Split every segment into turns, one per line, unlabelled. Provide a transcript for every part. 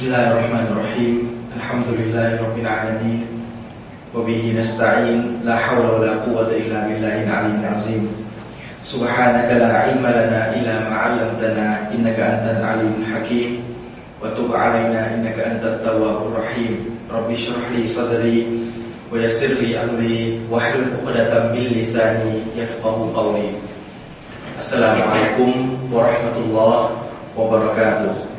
بسم الله الرحمن الرحيم الحمد لله رب العالمين وبه نستعين لا حول ولا قوة إلا بالله العلي العظيم سبحانك لا علم لنا إلا ما علمتنا إنك أنت العليم الحكيم وتب علينا إنك أنت التواب الرحيم رب اشرح لي صدري ويسر لي أمري واحلل عقدة من لساني يفقه قولي السلام عليكم ورحمة الله وبركاته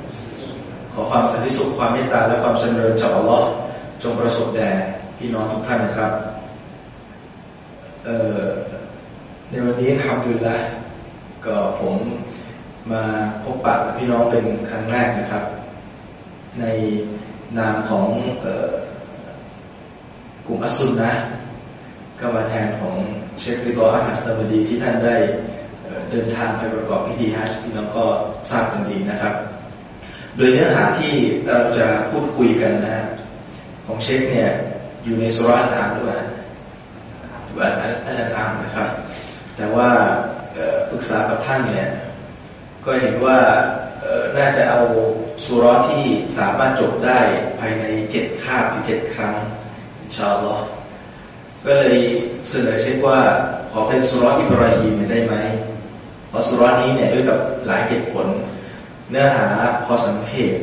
ขอความสันติสุขความเมตตาและความเจริญจากอัลลอฮ์จงประสบแด่พี่น้องทุกท่านนะครับในวันนี้ทำดุลละก็ผมมาพบปะพี่น้องเป็นครั้งแรกนะครับ ในนามของกลุ่มอัสุนนะก็มาแทนของเชคริโตอาฮัสบดีที่ท่านได้เดินทางไปประกอบพิธีฮัจญ์พี่น้องก็ทราบกันดีนะครับ โดยเนื้อหาที่เราจะพูดคุยกันนะของเชคเนี่ยอยู่ในสุราษฎร์อามด้วยด้วยอันนั้นอามนะครับ แต่ว่าปรึกษากับท่านเนี่ยก็เห็นว่าน่าจะเอาสุรที่สามารถจบได้ภายในเจ็ดคาบหรือเจ็ดครั้งชาลอก็เลยเสนอเช็คว่าขอเป็นสุรอิบราฮิมได้ไหมเพราะสุรนี้เนี่ยด้วยกับหลายเหตุผล เนื้อหาพอสังเกต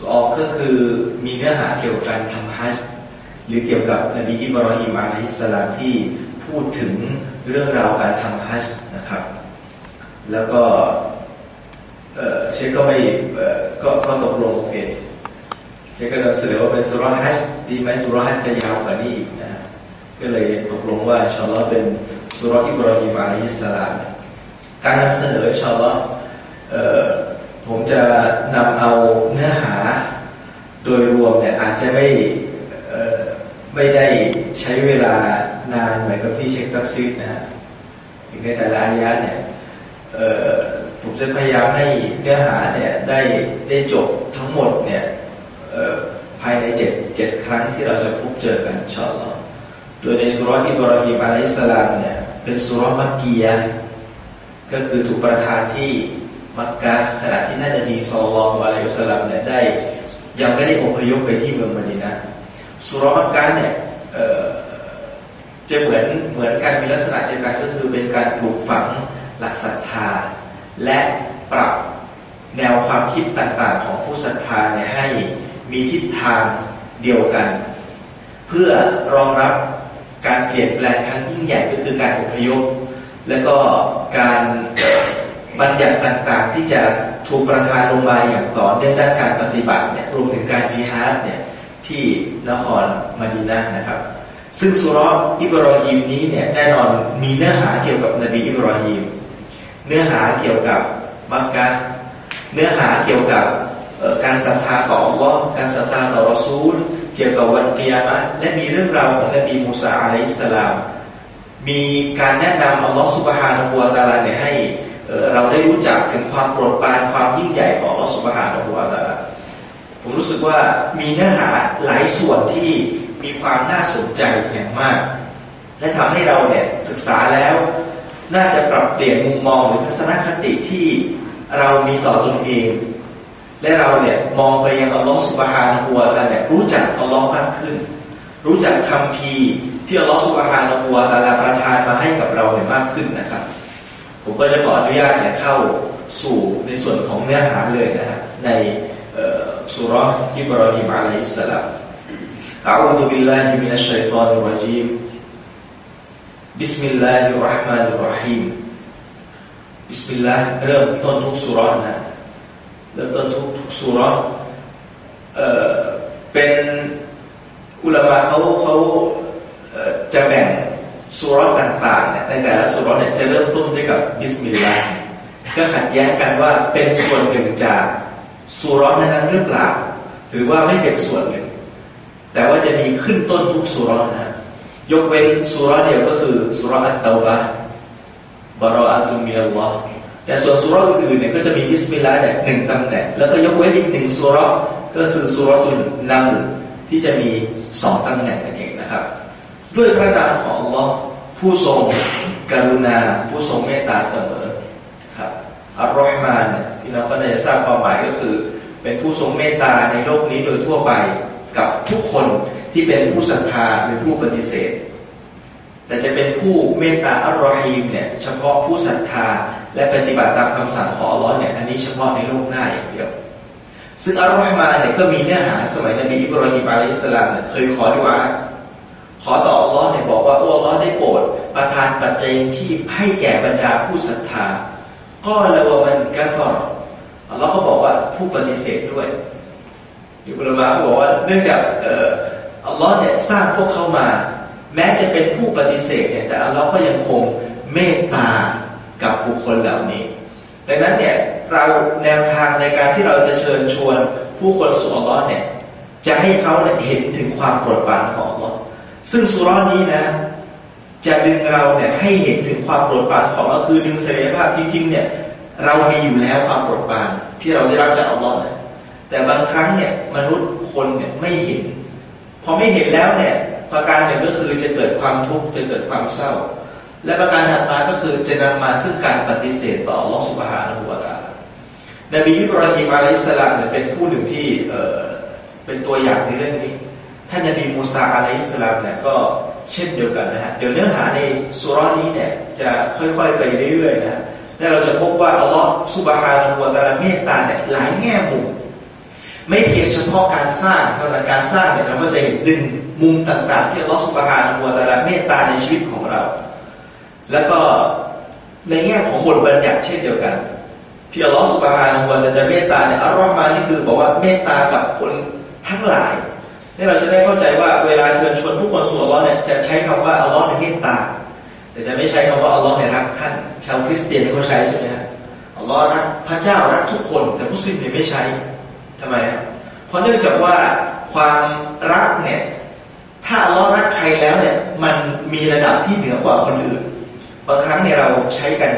สองก็คือมีเนื้อหาเกี่ยวกับการทำฮัจหรือเกี่ยวกับนบีอิบรอฮิมอะลัยฮิสลามที่พูดถึงเรื่องราวการทำฮัจนะครับ แล้วก็เชคก็ไม่ก็ก็ตกลงโอเคเชคก็เลยเสนอว่าเป็นสุรฮัจดีไหมสุรฮัจจะยาวกว่านี้อีกนะก็เลยตกลงว่า إن شاء الله เป็นสุรอิบรอฮิม عليه السلامการนำเสนอإن شاء الله ผมจะนำเอาเนื้อหาโดยรวมเนี่ยอาจจะไม่ไม่ได้ใช้เวลานานเหมือนกับที่เชคตัฟซีรนะในแต่ละอายะเนี่ยผมจะพยายามให้เนื้อหาเนี่ยได้ได้จบทั้งหมดเนี่ยภายในเจ็ดเจ็ดครั้งที่เราจะพบเจอกันชอบโดยในสุรอิบราฮิมอะลัยสลามเนี่ยเป็นสุรมักกียก็คือถูกประทานที่ มักกะขณะที่ท่านนบีสุลต่านอะลัยฮุสลัมเนี่ยได้ ยังไม่ได้อพยพไปที่เมืองมดินะสุรมักกะเนี่ยจะเหมือนเหมือนการมีลักษณะเดียวกันก็คือเป็นการปลูกฝังหลักศรัทธา และปรับแนวความคิดต่างๆ ของผู้ศรัทธาเนี่ยให้มีทิศทางเดียวกัน เพื่อรองรับการเปลี่ยนแปลงครั้งยิ่งใหญ่ก็คือการอพยพและก็การ บัญญัติต่างๆ ที่จะถูกประทานลงมาอย่างต่อเนื่องด้านการปฏิบัติเนี่ยรวมถึงการจิฮาดเนี่ยที่นครมาดีนานะครับ ซึ่งสุรอิบรอฮิมนี้เนี่ยแน่นอนมีเนื้อหาเกี่ยวกับนบีอิบรอฮิมเนื้อหาเกี่ยวกับมักกะเนื้อหาเกี่ยวกับการศรัทธาต่ออัลลอฮ์การศรัทธาต่อรอซูล เกี่ยวกับวันกิยามะและมีเรื่องราวของนบีมูซาอะลัยฮิสลาม มีการแนะนำอัลลอฮ์สุบฮานะฮูวตาลาเนี่ยให้ เราได้รู้จักถึงความโปรดปรานความยิ่งใหญ่ของอัลลอฮฺสุบฮานะฮูวาตาลาผมรู้สึกว่ามีเนื้อหาหลายส่วนที่มีความน่าสนใจอย่างมาก และทำให้เราเนี่ยศึกษาแล้ว น่าจะปรับเปลี่ยนมุมมองหรือทัศนคติที่เรามีต่อตนเอง และเราเนี่ยมองไปยังอัลลอฮฺสุบฮานะฮูวาตาเนี่ยรู้จักอัลลอฮ์มากขึ้น รู้จักคำพีที่อัลลอฮฺสุบฮานะฮูวาตาลาประทานมาให้กับเราเนี่ยมากขึ้นนะครับ ผมก็จะขออนุญาตเนี่ยเข้าสู่ในส่วนของเนื้อหาเลยนะฮะในสุรอิบรอฮิมอะลัยฮิสสลาม أعوذ بالله من الشيطان الرجيم بسم الله الرحمن الرحيم بسم الله เริ่มต้นทุกสุรนะเริ่มต้นทุกทุกสุรเอ่อเป็นอุลามะเขาเขาจะแบ่ง สุรต่างๆเนี่ยในแต่ละสุรเนี่ยจะเริ่มต้นด้วยกับบิสมิลลาห์ก็ขัดแย้งกันว่าเป็นส่วนหนึ่งจากสุรนั้นหรือเปล่าถือว่าไม่เป็นส่วนหนึ่ง แต่ว่าจะมีขึ้นต้นทุกสุรนะยกเว้นสุรเดียวก็คือสุรอัตตาบะبراءة من اللهแต่ส่วนสุรอื่นๆเนี่ยก็จะมีบิสมิลลาห์เนี่ยหนึ่งตำแหน่งแล้วก็ยกเว้นอีกหนึ่งสุรก็คือสุรตุนนัมที่จะมีสองตำแหน่งนั่นเองนะครับ ด้วยพระนามของ Allah ผู้ทรงกรุณา ผู้ทรงเมตตาเสมอครับอัลลอฮ์มานพี่น้องก็ได้ทราบความหมายก็คือ เป็นผู้ทรงเมตตาในโลกนี้โดยทั่วไปกับทุกคนที่เป็นผู้ศรัทธาหรือผู้ปฏิเสธ แต่จะเป็นผู้เมตตาอัลลอฮีมเนี่ยเฉพาะผู้ศรัทธาและปฏิบัติตามคำสั่งของอัลลอฮ์เนี่ยอันนี้เฉพาะในโลกหน้าอย่างเดียวซึ่งอัลลอฮ์มาเนี่ยก็มีเนื้อหาสมัยนบีอิบราฮิมอะลัยฮิสสลามเนี่ยเคยขอด้วยว่า ขอต่ออัลลอฮ์เนี่ยบอกว่าอัลลอฮ์ได้โปรดประทานปัจจัยที่ให้แก่บรรดาผู้ศรัทธาก็ละวมันกัฟรอัลลอฮ์ก็บอกว่าผู้ปฏิเสธด้วยอยู่บรมาบอกว่าเนื่องจากอัลลอฮ์เนี่ยสร้างพวกเขามา แม้จะเป็นผู้ปฏิเสธเนี่ยแต่อัลลอฮ์ก็ยังคงเมตตากับบุคคลเหล่านี้ดังนั้นเนี่ยเราแนวทางในการที่เราจะเชิญชวนผู้คนสู่อัลลอฮ์เนี่ยจะให้เขาเนี่ยเห็นถึงความโปรดปรานของอัลลอฮ์ ซึ่งสุรานี้นะ จะดึงเราเนี่ยให้เห็นถึงความโปรดปรานของเราคือดึงศักยภาพจริงๆเนี่ย เรามีอยู่แล้วความโปรดปรานที่เราได้รับจากอัลลอฮ์นะแต่บางครั้งเนี่ยมนุษย์คนเนี่ยไม่เห็น พอไม่เห็นแล้วเนี่ยประการหนึ่งก็คือจะเกิดความทุกข์จะเกิดความเศร้า และประการถัดมาก็คือจะนำมาซึ่งการปฏิเสธต่ออัลลอฮฺสุบฮานะฮูวาตาลนบีอิบราฮิมอะลัยสลามเนี่ยเป็นผู้หนึ่งที่เออเป็นตัวอย่างในเรื่องนี้ ท่านนบีมูซาอะลัยสลามเนี่ยก็เช่นเดียวกันนะฮะ เดี๋ยวเนื้อหาในสุรานี้เนี่ยจะค่อยๆไปเรื่อยๆนะและเราจะพบว่าอัลลอฮฺสุบฮานะฮูวตาลาเมตตาเนี่ยหลายแง่มุมไม่เพียงเฉพาะการสร้างเท่านั้นการสร้างเนี่ยเราก็จะเห็นดึงมุมต่างๆ ที่อัลลอฮฺสุบฮานะฮูวตาลาเมตตาในชีวิตของเรา แล้วก็ในแง่ของบทบัญญัติเช่นเดียวกัน ที่อัลลอฮฺสุบฮานะฮูวตาลาเมตตาเนี่ยอัลลอฮฺมานี่คือบอกว่าเมตตากับคนทั้งหลาย นี่เราจะได้เข้าใจว่าเวลาเชิญชวนผู้คนสู่อัลลอฮ์เนี่ยจะใช้คำว่าอัลลอฮ์เป็นเมตตา แต่จะไม่ใช้คำว่าอัลลอฮ์เนี่ยรักท่านชาวคริสเตียนเขาใช้ใช่ไหมฮะอัลลอฮ์รักพระเจ้ารักทุกคนแต่มุสลิมเนี่ยไม่ใช้ทำไมครับเพราะเนื่องจากว่าความรักเนี่ยถ้าอัลลอฮ์รักใครแล้วเนี่ยมันมีระดับที่เหนือกว่าคนอื่น บางครั้งเนี่ยเราใช้กัน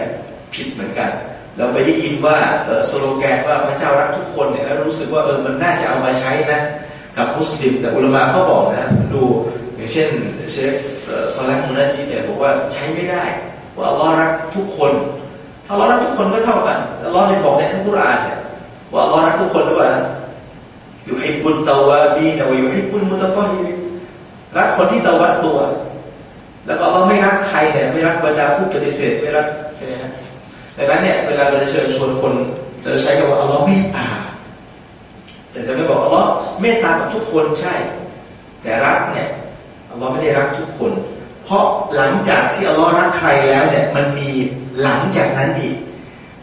ผิดเหมือนกันเราไปได้ยินว่าเออสโลแกนว่าพระเจ้ารักทุกคนเนี่ยแล้วรู้สึกว่าเออมันน่าจะเอามาใช้นะ กับมุสลิม แต่อุลมะเขาบอกนะ ดูอย่างเช่นเชฟซาลมุนัจิเนี่ยบอกว่าใช้ไม่ได้ว่าอัลลอฮ์รักทุกคน ถ้าอัลลอฮ์รักทุกคนก็เท่ากันอัลลอฮ์เนี่ยบอกในอัลกุรอานเนี่ยว่าอัลลอฮ์รักทุกคนด้วยอยู่ให้บุญตาวาบีนะว่าอยู่ให้บุญมุตตอฮีรักคนที่ตาวัดตัว แล้วก็เราไม่รักใครเนี่ยไม่รักบรรดาผู้ปฏิเสธไม่รักใช่ไหมฮะดังนั้นเนี่ยเวลาเราจะเชิญชวนคนจะใช้คำว่าอัลลอฮ์เมตตา แต่จะไม่บอกอัลลอฮ์เมตตากับทุกคนใช่ แต่รักเนี่ยอัลลอฮ์ไม่ได้รักทุกคน เพราะหลังจากที่อัลลอฮ์รักใครแล้วเนี่ยมันมีหลังจากนั้นอีก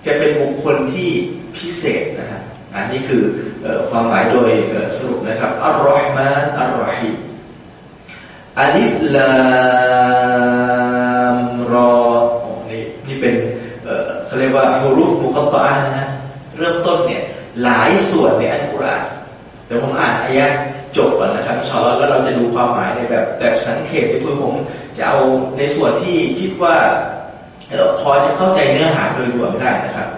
จะเป็นบุคคลที่พิเศษนะฮะอันนี้คือความหมายโดยสรุปนะครับอัลลอฮ์มานอัลลอฮีอัลิฟลามรอนี่นี่เป็นเขาเรียกว่าฮูรุฟมุกตะนะฮะเริ่มต้นเนี่ย หลายส่วนในอัลกุรอานเดี๋ยวผมอ่านอายะจบก่อนนะครับชอแล้วเราจะดูความหมายในแบบแบบสังเขปเพื่อผมจะเอาในส่วนที่คิดว่าพอจะเข้าใจเนื้อหาโดยรวมได้นะครับ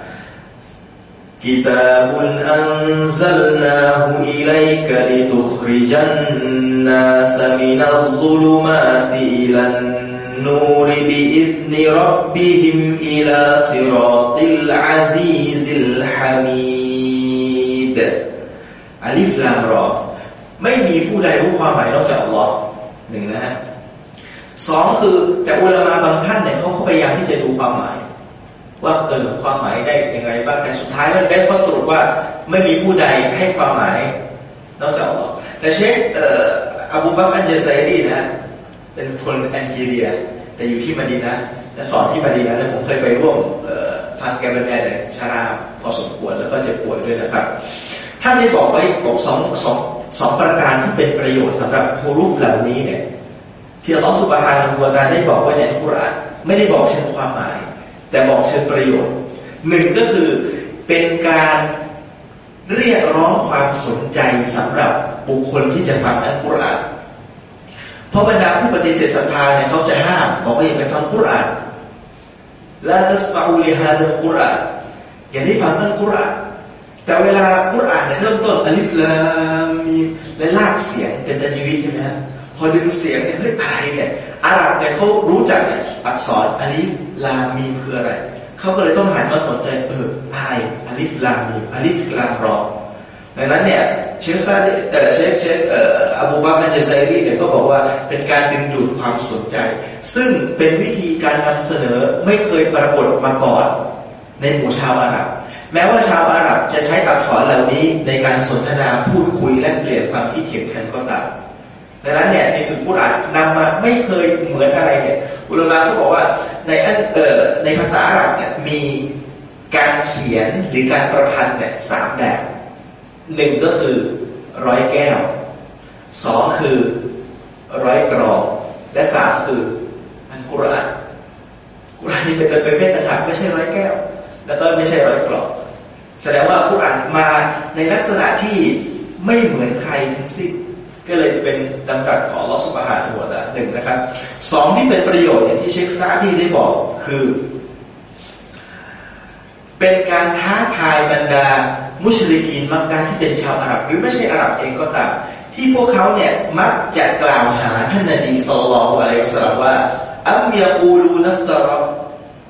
كتاب أنزلناه إليك لتخرج الناس من الظلمات إلى النور بإذن ربهم إلى صراط العزيز الحميد อัลิฟลามรอไม่มีผู้ใดรู้ความหมายนอกจากอัลลอฮ์หนึ่งนะฮะสองคือแต่อุลามาบางท่านเนี่ยเขาพยายามที่จะดูความหมาย ว่าเออความหมายได้ยังไงบ้างแต่สุดท้ายแล้วได้ข้อสรุปว่าไม่มีผู้ใดให้ความหมายนอกจากอัลลอฮ์แต่เชคเอ่ออบูบักอันเจไซรีนะเป็นคนแอนจีเรีย แต่อยู่ที่มาดีนะและสอนที่มาดีนะผมเคยไปร่วมฟังแกบรรยายแต่ชาราพอสมควรแล้วก็เจ็บป่วยด้วยนะครับ ท่านได้บอกไว้บอกสองสองสองประการที่เป็นประโยชน์สำหรับฮูรุฟเหล่านี้เนี่ยที่อัลลอฮฺสุบฮานะฮูวาตาได้บอกไว้ในอัลกุรอานไม่ได้บอกเชิงความหมาย แต่บอกเชิงประโยชน์หนึ่งก็คือเป็นการเรียกร้องความสนใจสำหรับบุคคลที่จะฟังอัลกุรอานเพราะบรรดาผู้ปฏิเสธศรัทธาเนี่ยเขาจะห้ามบอกว่าอย่าไปฟังกุรอาน لا تسمعوا لهذا القرآنอย่าได้ฟังอัลกุรอานแต่เวลากุรอานเนี่ยเริ่มต้นألف لام ميم และลากเสียงเป็นتجويدใช่ไหมพอดึงเสียงเนี่ยเฮ้ยอะไรเนี่ยอาหรับเนี่ยเขารู้จักอักษรألف لام ميم คืออะไรเขาก็เลยต้องหันมาสนใจเอออะไรألف لام ميم ألف لام را ดังนั้นเนี่ยเชคซาเออเชคเชคเอ่ออบูบักรอัลเจซารีเนี่ยก็บอกว่าเป็นการดึงดูดความสนใจ ซึ่งเป็นวิธีการนำเสนอไม่เคยปรากฏมาก่อน ในหมู่ชาวอาหรับ แม้ว่าชาวอาหรับจะใช้อักษรเหล่านี้ในการสนทนาพูดคุยและเปลี่ยนความคิดเห็นกันก็ตามดังนั้นเนี่ยนี่คือกุรอานนำมาไม่เคยเหมือนอะไรเนี่ยอุลามะก็บอกว่าในอันเอ่อในภาษาอาหรับเนี่ยมีการเขียนหรือการประพันธ์เนี่ยสามแบบ หนึ่งก็คือร้อยแก้วสองคือร้อยกรองและสามคืออันกุรอานกุรอานนี่เป็นเป็นเป็นนะครับไม่ใช่ร้อยแก้ว แล้วก็ไม่ใช่ร้อยกรองแสดงว่ากุรอานมาในลักษณะที่ไม่เหมือนใครทั้งสิ้นก็เลยเป็นดำรัสของลอสุบฮานหัวตะหนึ่งนะครับสองที่เป็นประโยชน์อย่างที่เชคซาที่ได้บอกคือ เป็นการท้าทายบรรดา มุชลิกีนมักการที่เป็นชาวอาหรับหรือไม่ใช่อาหรับเองก็ตามที่พวกเขาเนี่ยมักจะกล่าวหาท่านนบีสุลต่านอะลัยฮิสลามว่าอัมยาอูลูนัฟตรอ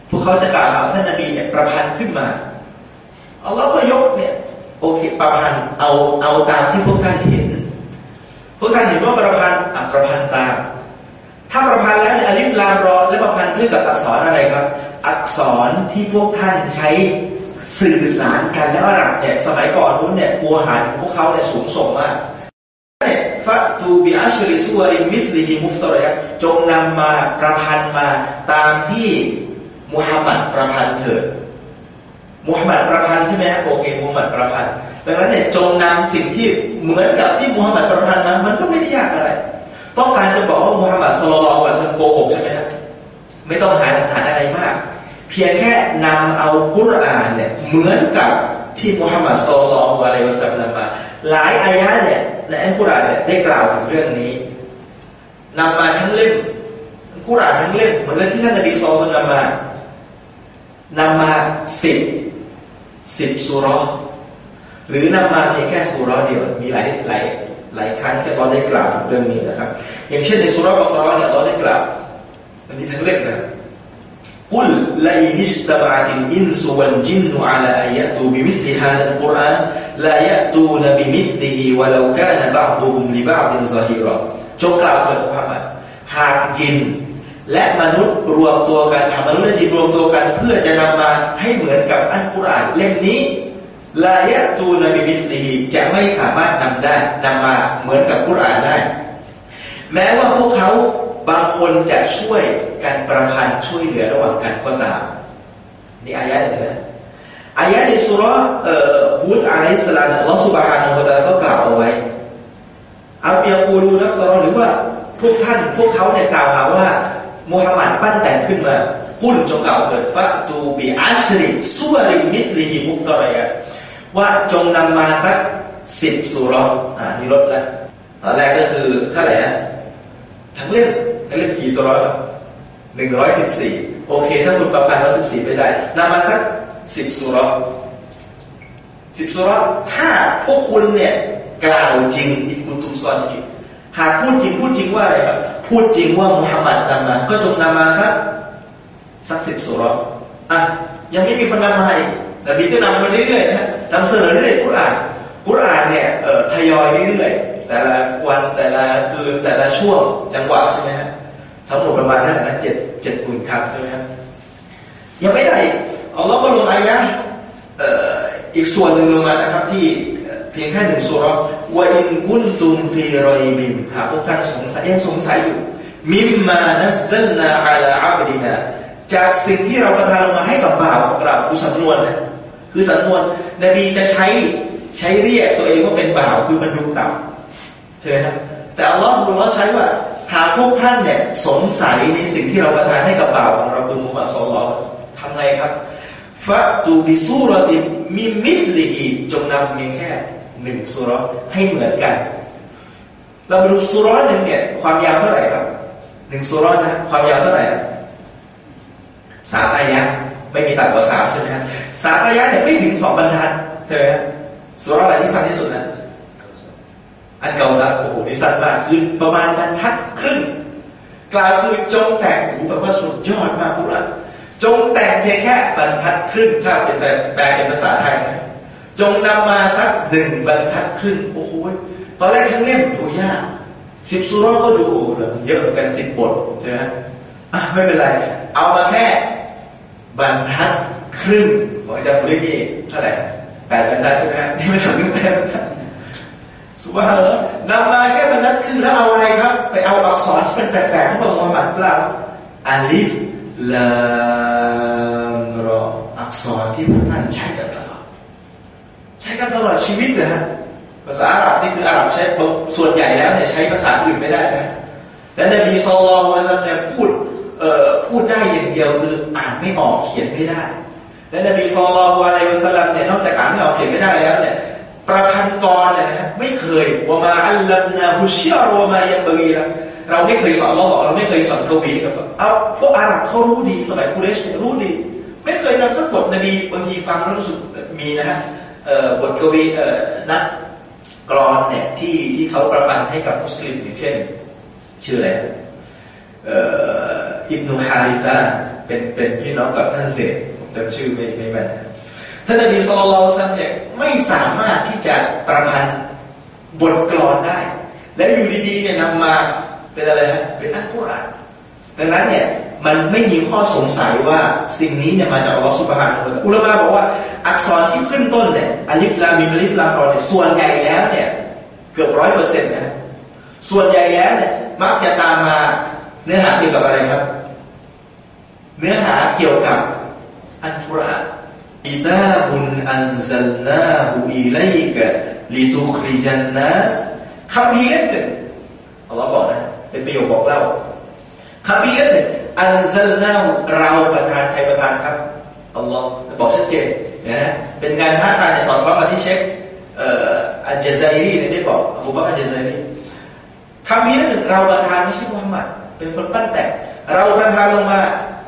พวกเขาจะกล่าวหาท่านนบีเนี่ยประพันธ์ขึ้นมาเอาแล้วก็ยกเนี่ยโอเคประพันธ์เอาเอาตามที่พวกท่านเห็น พวกท่านเห็นว่าประพันธ์อัประพันธ์ตาม ถ้าประพันธ์แล้วเนี่ยอลิฟลามรอและประพันธ์ด้วยกับอักษรอะไรครับ อักษรที่พวกท่านใช้ สื่อสารกันแล้วอาหรับเนี่ยสมัยก่อนนู้นเนี่ยโวหารพวกเขาเนี่ยสูงส่งมากเนี่ยفأتوا بعشر سور مثله مفترياتจงนำมาประพันธ์มาตามที่มุฮัมมัดประพันธ์เถิดมุฮัมมัดประพันธ์ใช่ไหมโอเคมุฮัมมัดประพันธ์ดังนั้นเนี่ยจงนำสิ่งที่เหมือนกับที่มุฮัมมัดประพันธ์มามันก็ไม่ได้ยากอะไร ต้องการจะบอกว่ามุฮัมมัดสุลลัลวะซัลโกหกใช่ไหมไม่ต้องหาหลักฐานอะไรมาก เพียงแค่นำเอากุรอานเนี่ยเหมือนกับที่มุฮัมมัดสุลลัลวะลัยวะซัลลัมมาหลายอายะเนี่ยในอัลกุรอานเนี่ยได้กล่าวถึงเรื่องนี้นำมาทั้งเล่มกุรอานทั้งเล่มเหมือนกับที่ท่านนบีสุลต่านมานำมาสิบสิบสุรหรือนำมาเพียงแค่สุรเดียวมีหลายหลายหลายครั้งที่เราได้กล่าวเรื่องนี้นะครับ อย่างเช่นในสุรบกรเนี่ยเราได้กล่าวอันนี้ทั้งเล่มนะ قل لئن اجتمعت الإنس والجن على أن يأتوا بمثل هذا القرآن لا يأتون بمثله ولو كان بعضهم لبعض ظهيراจงกล่าวเถิดมุฮัมมัดหากจิน และมนุษย์รวมตัวกันทำมนุษย์และจินรวมตัวกัน เพื่อจะนำมาให้เหมือนกับอัลกุรอานเล่มนี้لا يأتون بمثلهจะไม่สามารถนำได้นำมาเหมือนกับกุรอานได้ แม้ว่าพวกเขา บางคนจะช่วยกันประพันธ์ช่วยเหลือระหว่างกันก็ตามนี่อายะหนึ่งนะอายะในสุรฮุดอะลัยสลามอัลลอฮฺสุบฮานาอัลลอฮฺก็กล่าวเอาไว้อาเบียกูรูนักสรหรือว่าพวกท่านพวกเขาเนี่ยกล่าวหาว่ามุฮัมมัดปั้นแต่งขึ้นมากุลจงกล่าวเถิดฟะตูบีอัชริสุวริมิสลิฮิมุตตรยะว่าจงนำมาสักสิบสุรอ่านี่ลดแล้วตอนแรกก็คือเท่าไหร่นะ ทั้งเล่มทั้งเล่มกี่สุรหนึ่งร้อยสิบสี่โอเค ถ้าคุณประพันธ์ร้อยสิบสี่ไปได้นำมาสักสิบสุรสิบสุรถ้าพวกคุณเนี่ยกล่าวจริงอิกุตุมซอนอีกหากพูดจริงพูดจริงว่าอะไรครับพูดจริงว่ามุฮัมมัดนำมา ก็จงนำมาสักสักสิบสุรอะยังไม่มีคนนำมาอีกนบีก็นำมาเรื่อยๆนะนำเสนอเรื่อยๆกุรอานกุรอานเนี่ยเออทยอยเรื่อยๆ แต่ละวันแต่ละคืนแต่ละช่วงจังหวะใช่ไหมฮะทั้งหมดประมาณนั้นนะเจ็ดเจ็ดหมื่นคำใช่ไหมครับยังไม่ได้อัลลอฮ์ก็ลงอายะเอ่ออีกส่วนหนึ่งลงมานะครับที่เพียงแค่หนึ่งสุรว่าอินกุนตุมฟีรอยบิมหากพวกท่านสงสัยยังสงสัยอยู่مما نزلنا على عبدناจากสิ่งที่เราประทานลงมาให้กับบ่าวของเราคือสำนวนนะคือสำนวนนบีจะใช้ใช้เรียกตัวเองว่าเป็นบ่าวคือมันดูต่ำ ใช่ไหมครับแต่อัลลอฮ์บุลใช้ว่า หากพวกท่านเนี่ยสงสัยในสิ่งที่เราประทานให้กับบ่าวของเราคือมุฮัมมัดสุลลัลทำไงครับفأتوا بسورة من مثلهจงนำเพียงแค่หนึ่งสุรให้เหมือนกัน เรามาดูสุรหนึ่งเนี่ยความยาวเท่าไหร่ครับหนึ่งสุรนะความยาวเท่าไหร่สามอายะไม่มีต่ำกว่าสามใช่ไหมสามอายะเนี่ยไม่ถึงสองบรรทัดใช่ไหมครับสุรอะไรที่สั้นที่สุดนะ อันเก่าละโอ้โหนี่สั้นมากคือประมาณบรรทัดครึ่งกล่าวคือจงแตกหูแบบว่าสุดยอดมากพุกท่าจงแตกเพียงแค่บรรทัดครึ่งถ้าเป็นแปลเป็นภาษาไทยนะจงนำมาสักหนึ่งบรรทัดครึ่งโอ้โหตอนแรกทั้งเล่มดูยากสิบสุรก็ดูเยอะกันสิบบทใช่ไหมอะไม่เป็นไร เอามาแค่บรรทัดครึ่งของอาจารย์บุรีนี่เท่าไหร่แปดบรรทัดใช่ไหมนี่ไม่ถึงแปดบรรทัด สุภาพเหรอนำมาแค่บรรทัดครึ่งแล้วเอาอะไรครับ ไปเอาอักษรที่มันแปลกๆของพระมุฮัมมัดเปล่าอัลิฟลามรออักษรที่พระท่านใช้กันตลอดใช้กันตลอดชีวิตเลยฮะภาษาอาหรับนี่คืออาหรับใช้ส่วนใหญ่แล้วเนี่ยใช้ภาษาอื่นไม่ได้นะและนบีซอลลอฮฺซัลเนี่ยพูดเอ่อพูดได้อย่างเดียวคืออ่านไม่ออกเขียนไม่ได้ และนบีซอลลอฮฺอะลัยฮิสลามเนี่ยนอกจากอ่านไม่ออกเขียนไม่ได้แล้วเนี่ย ประพันธ์กรเนี่ยนะไม่เคยวามาอัลลัมนาฮุชิอรวมายันบีละเราไม่เคยสอนเราบอกเราไม่เคยสอนกวีกับเอาพวกอาหรับเขารู้ดีสมัยคุเรชรู้ดี ไม่เคยนำสักบทนบีบางทีฟังแล้วรู้สึกมีนะฮะบทกวีนักกรอนเนี่ยที่ที่เขาประพันธ์ให้กับมุสลิมอย่างเช่น ชื่ออะไรอิบนุฮาริซาเป็นเป็นพี่น้องกับท่านเซดผมจำชื่อไม่ไม่แม่น ท่านนบีสุลต่านเนี่ยไม่สามารถที่จะประพันธ์บทกลอนได้ แล้วอยู่ดีๆเนี่ยนำมาเป็นอะไรนะเป็นอัลกุรอานดังนั้นเนี่ยมันไม่มีข้อสงสัยว่าสิ่งนี้เนี่ยมาจากอัลลอฮฺสุบฮานะอุลามะบอกว่าอักษรที่ขึ้นต้นเนี่ยอัลิฟลามิมอัลิฟลามรอเนี่ยส่วนใหญ่แล้วเนี่ยเกือบร้อยเปอร์เซ็นต์นะส่วนใหญ่แล้วเนี่ยมักจะตามมาเนื้อหาเกี่ยวกับอะไรครับ เนื้อหาเกี่ยวกับอัลกุรอาน كتاب أنزلناه إليك لتخرج الناسคัมภีร์เล่มหนึ่งอัลลอฮ์บอกนะเป็นประโยคบอกเล่าคัมภีร์เล่มหนึ่ง أنزلناเราประทานใครประทานครับอัลลอฮ์บอกชัดเจนนะเป็นการท้าทายในสอดคล้องกับที่เช็คอัลเจซารีเนี่ยได้บอกอบูบักอัลเจซารีคัมภีร์หนึ่งเราประทานไม่ใช่มุฮัมมัดเป็นคนปั้นแต่งเราประทานลงมา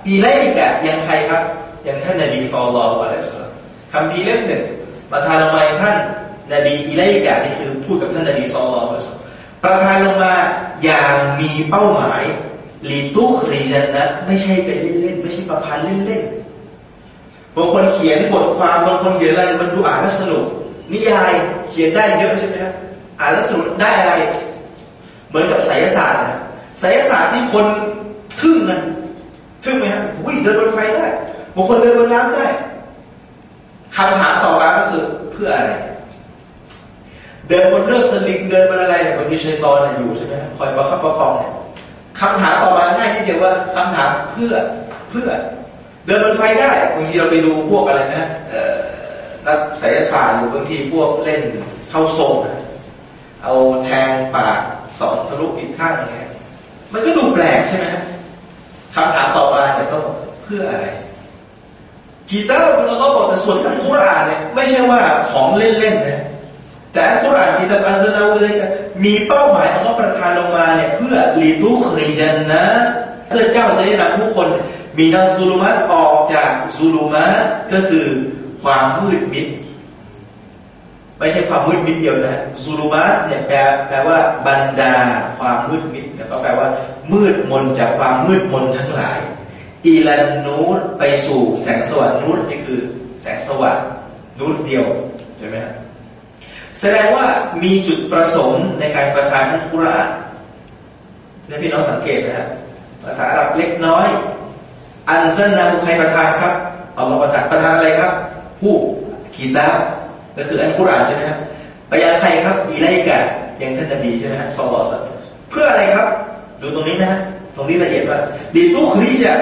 อีไลกะยังใครครับ ย่างท่านนบีซอลลอฮฺอะลัยฮิสลามคำพีเล่มหนึ่งประทานลงมาท่านนบีอีไลกะนี่คือพูดกับท่านนบีซอลลอฮฺอะลัยฮิสลามประทานลงมาอย่างมีเป้าหมายลีตุคริจันนัสไม่ใช่เป็นเล่นๆไม่ใช่ประพันธ์เล่นๆบางคนเขียนบทความบางคนเขียนอะไรมันดูอ่านแล้วสนุก นิยายเขียนได้เยอะใช่ไหมครับอ่านแล้วสนุกได้อะไร เหมือนกับไสยศาสตร์ไสยศาสตร์ที่คนทึ่งนะทึ่งไหมครับอุ้ยเดินบนไฟได้ บางคนเดินบนน้ำได้คำถามต่อมาก็คือเพื่ออะไร เดินบนเลือดสลิงเดินบนอะไรบางทีชัยตอนอยู่ใช่ไหมคอยประคับประคองเนี่ยคำถามต่อมาง่ายที่เดียวว่าคำถามเพื่อเพื่อ เดินบนไฟได้บางทีเราไปดูพวกอะไรนะนักศิลศาสตร์หรือบางทีพวกเล่นเข้าทรงเอาแทงปากสองทะลุอีกข้างอย่างเงี้ยมันก็ดูแปลกใช่ไหมคำถามต่อมาเนี่ยต้องเพื่ออะไร กีตาร์คุณเราบอกแต่ส่วนอัลกุรอานเนี่ยไม่ใช่ว่าของเล่นๆนะแต่อัลกุรอานกีตาร์อัลซานาอุเลยมีเป้าหมายของประทานลงมาเนี่ยเพื่อลีตุคริยันนัสเพื่อเจ้าจะได้นำผู้คนมีนัสซูลุมัตออกจากซูลุมัตก็คือความมืดมิดไม่ใช่ความมืดมิดเดียวนะซูรุมัสเนี่ยแปลแปลว่าบรรดาความมืดมิดเนี่ยก็แปลว่า มืดมนจากความมืดมนทั้งหลาย อีลันนูตไปสู่แสงสว่างนูตนี่คือแสงสว่างนูตเดียวใช่ไหมแสดงว่ามีจุดประสงค์ในการประทานอัลกุรอานนี่พี่น้องสังเกตนะครับภาษาอาหรับเล็กน้อย อันเซนนาใครประทานครับอัลลอฮฺประทานประทานอะไรครับ ผู้กีตาร์ก็คืออันกุรอานใช่ไหมครับไปยังใครครับอีไลกะยังท่านนบีใช่ไหมฮะสอลสัตเพื่ออะไรครับ ดูตรงนี้นะ ตรงนี้ละเอียดว่าดีตุคริจะ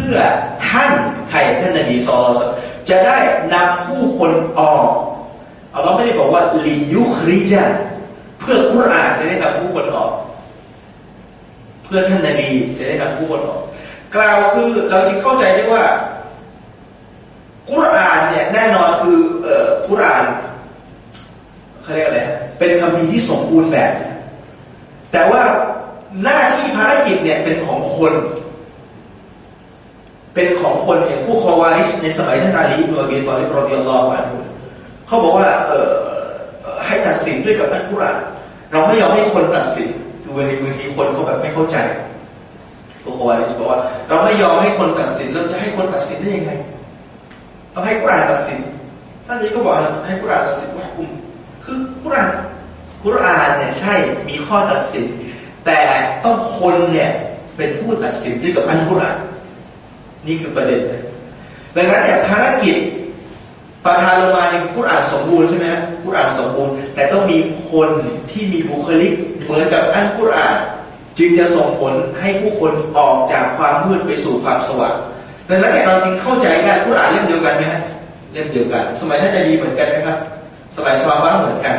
พื่อท่านใครท่านนบีสอลจะได้นำผู้คนออกเอาเราไม่ได้บอกว่าลียุคริจะเพื่อกุรอานจะได้นำผู้คนออก เพื่อท่านนบีจะได้นำผู้คนออก กล่าวคือเราจึงเข้าใจได้ว่ากุรอานเนี่ยแน่นอนคือเอ่อกุรอานเขาเรียกอะไรเป็นคำพีที่สมบูรณ์แบบ แต่ว่าหน้าที่ภารกิจเนี่ยเป็นของคน เป็นของคนอย่างผู้คอวาริชในสมัยท่านอาลีอิบนุอบีตอลิบรอดิยัลลอฮุอันฮุเขาบอกว่าเออให้ตัดสินด้วยกับอัลกุรอานเราไม่ยอมให้คนตัดสินคือวันนี้บางทีคนเขาแบบไม่เข้าใจผู้คอวาริชบอกว่า เราไม่ยอมให้คนตัดสินเราจะให้คนตัดสินได้ยังไงต้องให้กุรานตัดสินท่านนี้ก็บอกให้กุรอานตัดสินว่าคุมคือกุรอานกุรอานเนี่ยใช่มีข้อตัดสิน แต่ต้องคนเนี่ยเป็นผู้ตัดสินด้วยกับอันกุรอาน นี่คือประเด็นนะดังนั้นเนี่ยภารกิจประทานลงมาในกุรอานสมบูรณ์ใช่ไหมกุรอานสมบูรณ์ แต่ต้องมีคนที่มีบุคลิกเหมือนกับอันกุรอาน จึงจะส่งผลให้ผู้คนออกจากความมืดไปสู่ความสว่างดังนั้นเนี่ยเราจึงเข้าใจกันกุรอานเล่มเดียวกันไหมฮะเล่มเดียวกัน สมัยท่านจะมีเหมือนกันไหมครับ สมัยสวาบ้าเหมือนกัน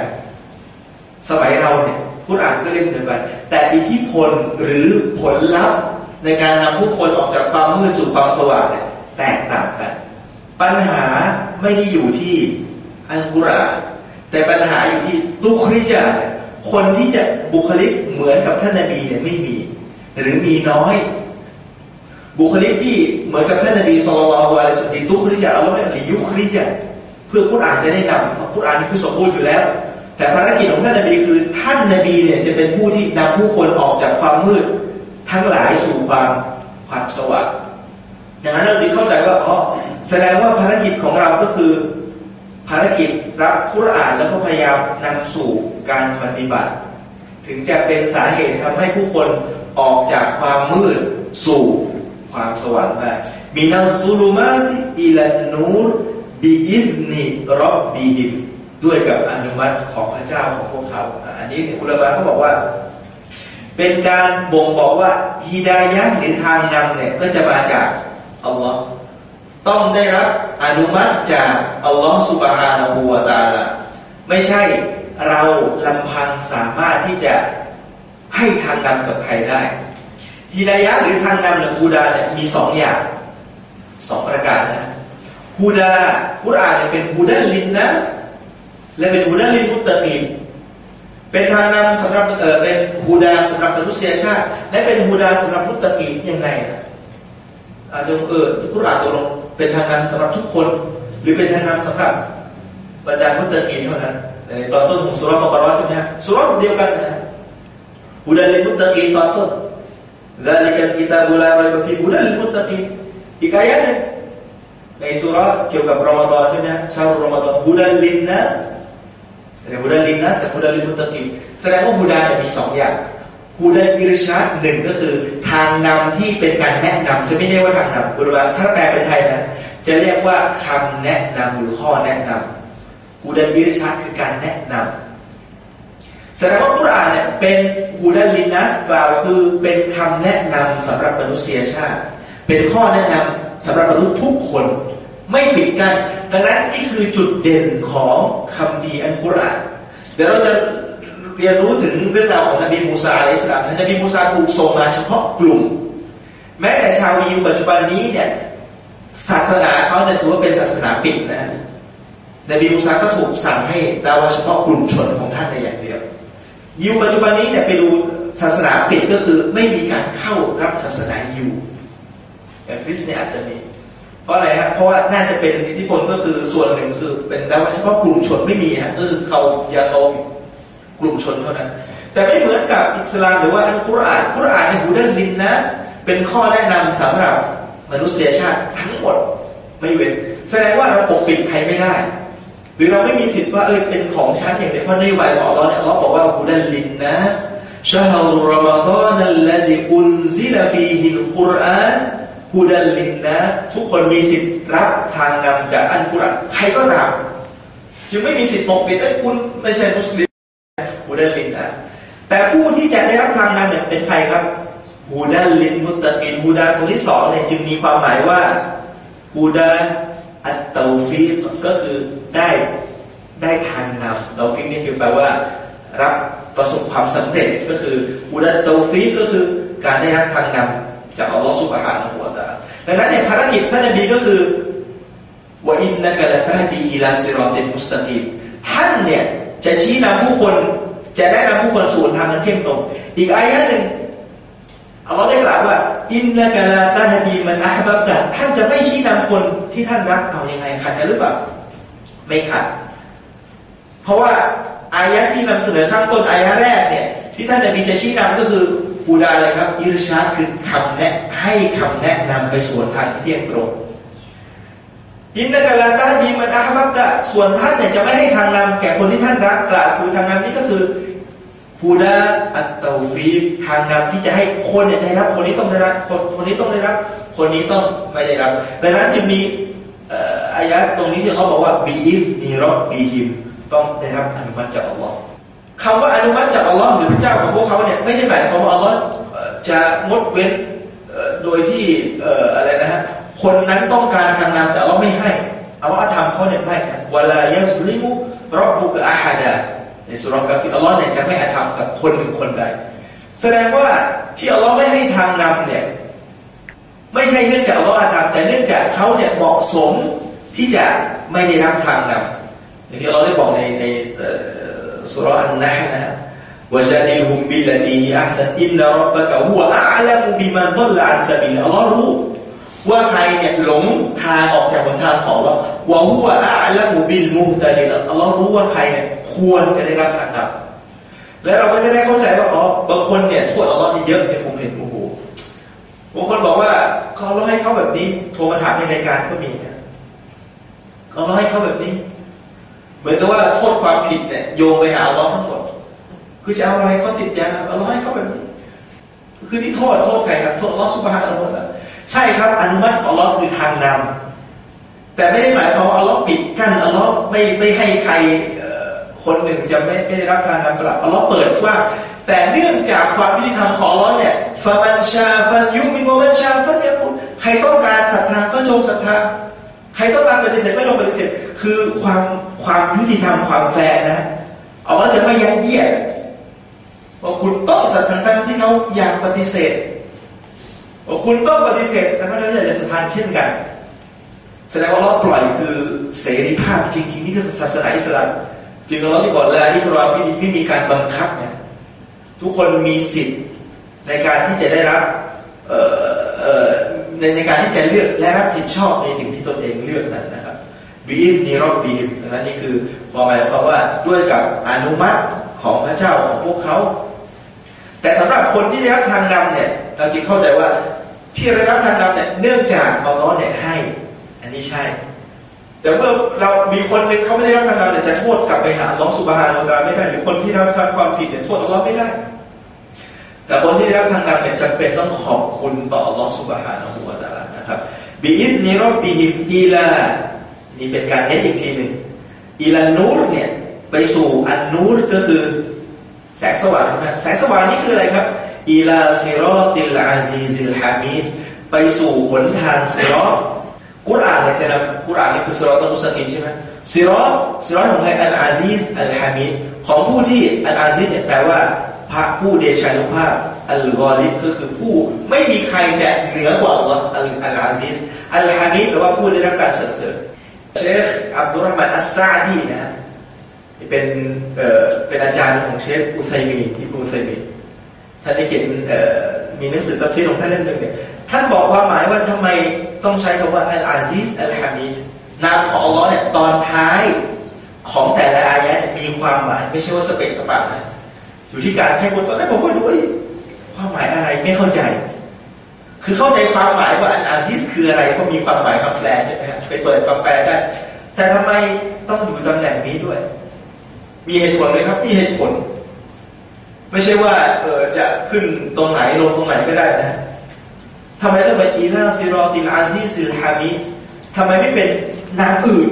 สมัยเราเนี่ยกุรอานก็เล่มเดียวกัน แต่อิทธิพลหรือผลลัพธ์ ในการนำผู้คนออกจากความมืดสู่ความสว่างเนี่ยแตกต่างกัน ปัญหาไม่ได้อยู่ที่อันกุรอานแต่ปัญหาอยู่ที่ตุคริจาคนที่จะบุคลิกเหมือนกับท่านนบีเนี่ยไม่มี หรือมีน้อย บุคลิกที่เหมือนกับท่านนบีสุลต่านอะลัยสุลตุคริจาเอาไว้เนี่ยลิยุคริจาเพื่อกุรอานจะได้นำเพราะกุรอานนี่คือสมบูรณ์อยู่แล้ว แต่ภารกิจของท่านนบีคือท่านนบีเนี่ยจะเป็นผู้ที่นำผู้คนออกจากความมืด ทั้งหลายสู่ความความสว่างดังนั้นเราจึงเข้าใจว่าอ๋อแสดงว่าภารกิจของเราก็คือ ภารกิจรับคุรานแล้วก็พยายามนำสู่การปฏิบัติ ถึงจะเป็นสาเหตุทำให้ผู้คนออกจากความมืดสู่ความสว่างได้มีนัสุลุมาตอิลันนูรบีอิบนิรอบบีฮิมด้วยกับอนุมัติของพระเจ้าของพวกเขา อันนี้อุลามะเขาบอกว่า เป็นการบ่งบอกว่าฮิดายะหรือทางนำเนี่ยก็จะมาจากอัลลอฮ์ต้องได้รับอนุมัติจากอัลลอฮ์สุบฮานาหูวาตาละไม่ใช่เราลำพังสามารถที่จะให้ทางนำกับใครได้ฮิดายะหรือทางนำหรือฮูดาเนี่ยมีสองอย่างสองประการนะฮูดากุรอานเนี่ยเป็นฮูดาลินนัสและเป็นฮูดาลินมุตตะกีน เป็นทางนำสำหรับเออเป็นฮูดาสำหรับมนุษยชาติ และเป็นฮูดาสำหรับมุตตะกีนยังไงอาจจะเออกุรอานตกลงเป็นทางนำสำหรับทุกคน หรือเป็นทางนำสำหรับบรรดามุตตะกีนเท่านั้นในตอนต้นของสุรบะกรอใช่ไหมฮะสุรเดียวกันนะฮูดาลินมุตตะกีนตอนต้น ذلك الكتاب لا ريب فيه هدى للمتقين อีกอายะหนึ่งในสุราเกี่ยวกับรอมฎอนใช่ไหมชาวรอมฎอนฮุดัลลินนัส แต่ฮุดัลลินนัสกับฮุดัลลินมุตตะกีแสดงว่าฮุดาเนี่ยมีสองอย่างฮุดัลอิรชาดหนึ่งก็คือทางนำที่เป็นการแนะนำจะไม่เรียกว่าทางนำคุณว่าถ้าแปลเป็นไทยนะจะเรียกว่าคำแนะนำหรือข้อแนะนำฮุดัลอิรชาดคือการแนะนำแสดงว่ากุรอานเนี่ยเป็นฮูดัลลินัสกล่าวคือเป็นคำแนะนำสำหรับมนุษยชาติ เป็นข้อแนะนำสำหรับมนุษย์ทุกคน ไม่ปิดกันดังนั้นนี่คือจุดเด่นของคำดีอันกุรอานเดี๋ยวเราจะเรียนรู้ถึงเรื่องราวของนบีมูซาอะลัยสลามนบีมูซาถูกส่งมาเฉพาะกลุ่ม แม้แต่ชาวยิวปัจจุบันนี้เนี่ยศาสนาเขาเนี่ยถือว่าเป็นศาสนาปิดนะนบีมูซาก็ถูกสั่งให้ดาวเฉพาะกลุ่มชนของท่านในอย่างเดียวยิวปัจจุบันนี้เนี่ยไปดูศาสนาปิดก็คือไม่มีการเข้ารับศาสนายิวแต่คริสเนี่ยอาจจะมี เพราะอะไรครับเพราะว่าน่าจะเป็นอิทธิพลก็คือส่วนหนึ่งคือเป็นดาวเฉพาะกลุ่มชนไม่มีฮะก็คือเขายาโตมกลุ่มชนเท่านั้น แต่ไม่เหมือนกับอิสลามหรือว่าอัลกุรอานกุรอานในฮูดันลินนัสเป็นข้อแนะนำสำหรับมนุษยชาติทั้งหมดไม่เว้นแสดงว่าเราปกปิดใครไม่ได้ หรือเราไม่มีสิทธิ์ว่าเออเป็นของฉันอย่างเดียวเพราะในวัยของเราเนี่ยเราบอกว่าهدى للناس شهر رمضان الذي أنزل فيه القرآن هدى للناسทุกคนมีสิทธิ์รับทางนำจากอัลกุรอานใครก็นำจึงไม่มีสิทธิ์ปกปิดไอ้คุณไม่ใช่มุสลิมهدى للناسแต่ผู้ที่จะได้รับทางนำเนี่ยเป็นใครครับهدى للمتقين هدىตัวที่สองเนี่ยจึงมีความหมายว่าهدى التوفيقก็คือได้ได้ทางนำتوفيقนี่คือแปลว่า รับประสบความสำเร็จก็คือهدى التوفيقก็คือการได้รับทางนำจากอัลลอฮฺสุบฮานะฮู ดังนั้นเนี่ยภารกิจท่านนบีก็คือว่าإنك لتهدي إلى صراط مستقيمท่านเนี่ยจะชี้นำผู้คนจะแนะนำผู้คนสู่ทางอันเที่ยงตรง อีกอายะหนึ่งอัลลอฮ์ได้กล่าวว่า อินนักลาตาฮดีมันอัลบับดะท่านจะไม่ชี้นำคนที่ท่านรักเอาอยัางไงขัดกันหรือเปล่าไม่ขัด เพราะว่าอายะที่นำเสนอข้างต้นอายะแรกเนี่ย ที่ท่านจะมีจะชี้นำก็คือ บูดาอะไรครับอิรชาดคือคำแนะให้คำแนะนำไปสู่ทางเที่ยงตรงอินนาตาฮดีมันอัลบับดะท่านที่ท่านรักเอาอยัางไงขัดกันหรือเปล่าไม่ขัดเพราะว่าอายะที่นำเสนอข้างต้นอายะแรกเนี่ยที่ท่านนำก็คือบูดาอะไรครับอิรชาดคือคำแนะให้คำแนะนำไปสู่ทางที่เที่ยงตรงอินนักลาตาดีมันอาฮับตะส่วนท่านเนี่ยจะไม่ให้ทางนำแก่คนที่ท่านรักกล่าวคือทางนำนี้ก็คือฮูดาอัตตาฟีทางนำที่จะให้คนเนี่ยได้รับ คนนี้ต้องได้รับคนคนนี้ต้องได้รับ คนนี้ต้องไม่ได้รับดังนั้นจึงมีอายะตรงนี้ที่เขาบอกว่าบีอิฟนีรอบีฮิมต้องได้รับอนุมัติจากอัลลอฮ์ คำว่าอนุมัติจากอัลลอฮ์หรือพระเจ้าของพวกเขาเนี่ยไม่ได้หมายความว่าอัลลอฮ์จะงดเว้นโดยที่อะไรนะฮะคนนั้นต้องการทางนำแต่เราไม่ให้อัลลอฮ์ทำเขาเนี่ยไม่ولا يظلم ربك أحداในสุรกะฮ์ฟิอัลลอฮ์เนี่ยจะไม่อาธรรมกับคนหนึ่งคนใดแสดงว่าที่อัลลอฮ์ไม่ให้ทางนำเนี่ยไม่ใช่เนื่องจากอัลลอฮ์อาธรรมแต่เนื่องจากเขาเนี่ยเหมาะสมที่จะไม่ได้รับทางนำอย่างที่เราได้บอกในใน สุรอันนะนะوجادلهم بالتي هي أحسن إن ربك هو أعلم بمن ضل عن سبيلهอัลลอฮ์รู้ว่าใครเนี่ยหลงทางออกจากหนทางของเราว่าหัวอาละมูบิลมูตาดิลเรารู้ว่าใครเนี่ยควรจะได้รับทางนับแล้วเราก็จะได้เข้าใจว่าอ๋อบางคนเนี่ยโทษอัลลอฮ์ที่เยอะเนี่ยผมเห็นโอ้โหบางคนบอกว่าเขาเราให้เขาแบบนี้โทรมาถามในรายการก็มีเนี่ยเขาเราให้เขาแบบนี้ เหมือนกับว่าโทษความผิดเนี่ยโยงไปหาอัลลอฮ์ทั้งหมด คือจะเอาอะไรเขาติดยาอัลลอฮ์ให้เขาแบบนี้คือนี่โทษโทษใครครับโทษอัลลอฮ์สุบฮานะฮูวะตะใช่ครับอนุมัติของอัลลอฮ์คือทางนำแต่ไม่ได้หมายความว่าอัลลอฮ์ปิดกั้นอัลลอฮ์ไม่ไม่ให้ใครคนหนึ่งจะไม่ไม่ได้รับการนำกลับอัลลอฮ์เปิดว่า แต่เนื่องจากความยุติธรรมของอัลลอฮ์เนี่ยฟามันชาฟันยุมิโมมันชาฟันยามุใครต้องการศรัทธาก็จงศรัทธา รต้องการปฏิเสธก็จงปฏิเสธคือความความยุติธรรมความแฟร์นะ เอัลลอฮ์จะไม่ยัดเยียดว่าคุณต้องศรัทธาที่เขาอยากปฏิเสธว่าคุณต้องปฏิเสธแต่ไม่ได้อยากจะสถานเช่นกัน แสดงว่าเราปล่อยคือเสรีภาพจริงๆนี่คือศาสนาอิสลามจึงเราที่บอกแล้วที่เราฟิไม่มีการบังคับเนี่ยทุกคนมีสิทธิ์ในการที่จะได้รับ ในในการที่จะเลือกและรับผิดชอบในสิ่งที่ตนเองเลือกนั้นนะครับบีอินีรอบบีมดังนั้นนี่คือความหมายความว่าด้วยกับอนุมัติของพระเจ้าของพวกเขา แต่สำหรับคนที่ได้รับทางนำเนี่ยเราจึงเข้าใจว่าที่ได้รับทางนำเนี่ยเนื่องจากอัลลอฮ์เนี่ยให้ อันนี้ใช่ แต่เมื่อเรามีคนหนึ่งเขาไม่ได้รับทางนำเนี่ยจะโทษกลับไปหาอัลลอฮ์สุบฮานาอัลลอฮ์ไม่ได้หรือคนที่รับทำความผิดเนี่ยโทษอัลลอฮ์ไม่ได้ แต่คนที่ได้รับทางนำเนี่ยจำเป็นต้องขอบคุณต่ออัลลอฮ์สุบฮานาอัลลอฮ์ นะครับبإذن ربهم إلىนี่เป็นการเน้นอีกทีหนึ่งإلى النورเนี่ยไปสู่النورก็คือแสงสว่างนะแสงสว่างนี่คืออะไรครับإلى صراط العزيز الحميدไปสู่หนทางصراط กุรอานเนี่ยจะนำกุรอานนี่คือصراط มุสลิมใช่ไหมصراط صراط ของใคร العزيز الحميدของผู้ที่العزيزเนี่ยแปลว่า พระผู้เดชานุภาพالقاهر ก็คือผู้ไม่มีใครจะเหนือกว่าال العزيز الحميدแปลว่าผู้ได้รับการสรรเสริญเชคอับดุลรห์มานอัสซาดีนะเป็นเอ่อเป็นอาจารย์ของเชคอุไซมีที่อุไซมีท่านได้เขียนมีหนังสือตัฟซีรของท่านเล่มหนึ่งเนี่ยท่านบอกความหมายว่าทำไมต้องใช้คำว่าالعزيز الحميدนามของอัลลอฮ์เนี่ยตอนท้ายของแต่ละอายะมีความหมาย ไม่ใช่ว่าสะเปะสะปะนะ อยู่ที่การแค่บนตอนนั้นผมก็รู้ความหมายอะไรไม่เข้าใจ คือเข้าใจความหมายว่าالعزيزคืออะไรก็มีความหมายคำแปลใช่ไหมครับไปเปิดคำแปลได้ แต่ทำไมต้องอยู่ตำแหน่งนี้ด้วย มีเหตุผลไหมครับ มีเหตุผล ไม่ใช่ว่าเออจะขึ้นตรงไหนลงตรงไหนก็ได้นะทำไมต้องเป็นإلى صراط العزيز الحميدทำไมไม่เป็นนามอื่น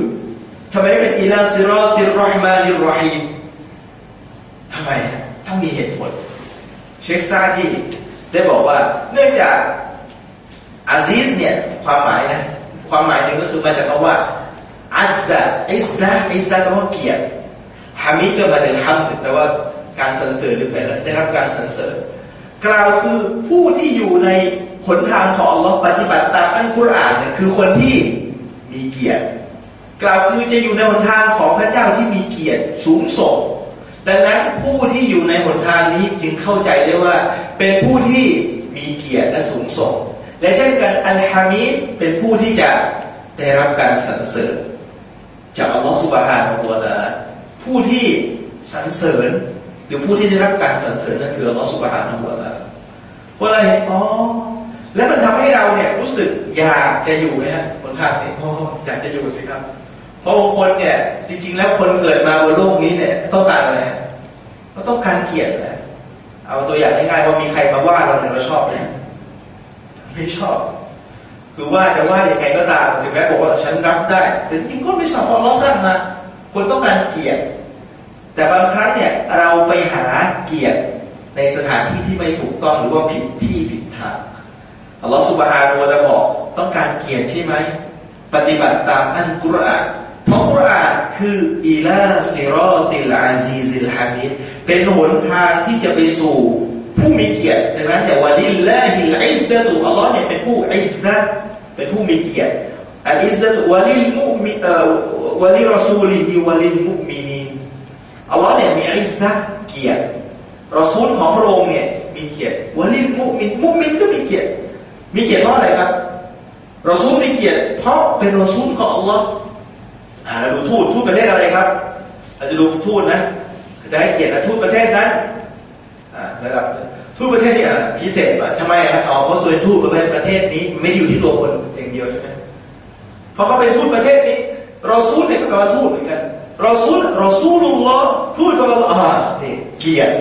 ทำไมไม่เป็นอีลาซิรอติลรอฮิมาลิรอฮีมทำไม ถ้ามีเหตุผล เชคซาที่ได้บอกว่า เนื่องจากอาซีสเนี่ยความหมายนะความหมายหนึ่งก็คือมาจากคำว่าอัซซะอิซซะอิซซะแปลว่าเกียรติฮามิดก็มาจากฮัมแปลว่าการสรรเสริญหรือเป็นได้รับการสรรเสริญกล่าวคือผู้ที่อยู่ในหนทางของอัลลอฮ์ปฏิบัติตามอัลกุรอานเนี่ยคือคนที่มีเกียรติ กล่าวคือจะอยู่ในหนทางของพระเจ้าที่มีเกียรติสูงส่ง ดังนั้นผู้ที่อยู่ในหนทางนี้จึงเข้าใจได้ว่า เป็นผู้ที่มีเกียรติและสูงส่ง และเช่นกันอัลฮามิดเป็นผู้ที่จะได้รับการสรรเสริญ จากอัลลอฮฺสุบฮานะฮูวะตะผู้ที่สรรเสริญ หรือผู้ที่ได้รับการสรรเสริญนั่นคืออัลลอฮฺสุบฮานะฮูวะตะเพราะอะไรอ๋อแล้วมันทำให้เราเนี่ยรู้สึกอยากจะอยู่นะฮะคนทางนี้อยากจะอยู่สิครับ เพราะคนเนี่ย จริง ๆ แล้วคนเกิดมาบนโลกนี้เนี่ยต้องการอะไรก็ต้องการเกียรตินะเอาตัวอย่างง่ายๆว่ามีใครมาว่าเราเนี่ยเราชอบไหมไม่ชอบคือว่าจะว่าอย่างไงก็ตามถึงแม้บอกว่าฉันรับได้ แต่จริงๆก็ไม่ชอบเพราะเราสร้างมา คนต้องการเกียรติแต่บางครั้งเนี่ยเราไปหาเกียรติในสถานที่ที่ไม่ถูกต้องหรือว่าผิดที่ผิดทางอัลลอฮฺسبحانه وتعالىบอกต้องการเกียรติใช่ไหมปฏิบัติตามอัลกุรอาน เพราะกุรอานคือإلى صراط العزيز الحميدเป็นหนทางที่จะไปสู่ผู้มีเกียรติดังนั้นแต่ولله العزةอัลลอฮ์เนี่ยเป็นผู้ عزةเป็นผู้มีเกียรติالعزة وللمؤمنเอ่อวะลิรอซูลิฮิวะลิลมุมินีอัลลอฮ์เนี่ยมีอิซซะเกียรติรอซูลของพระองค์เนี่ยมีเกียรติวะลิลมุมินมุมินก็มีเกียรติมีเกียรติเพราะอะไรครับรอซูลมีเกียรติเพราะเป็นรอซูลของอัลลอฮ์ เราดูทูตทูตประเทศอะไรครับ เราจะดูทูตนะจะให้เกียรติทูตประเทศนั้นระดับทูตประเทศนี้อะพิเศษอะทำไมครับอ๋อเพราะตัวทูตประเทศประเทศนี้ไม่อยู่ที่ตัวคนอย่างเดียวใช่ไหมเพราะเขาเป็นทูตประเทศนี้รอซูลเนี่ยก็เป็นทูตเหมือนกันรอซูล رسول اللهทูตของอัลลอฮ์อ่านี่เกียรติ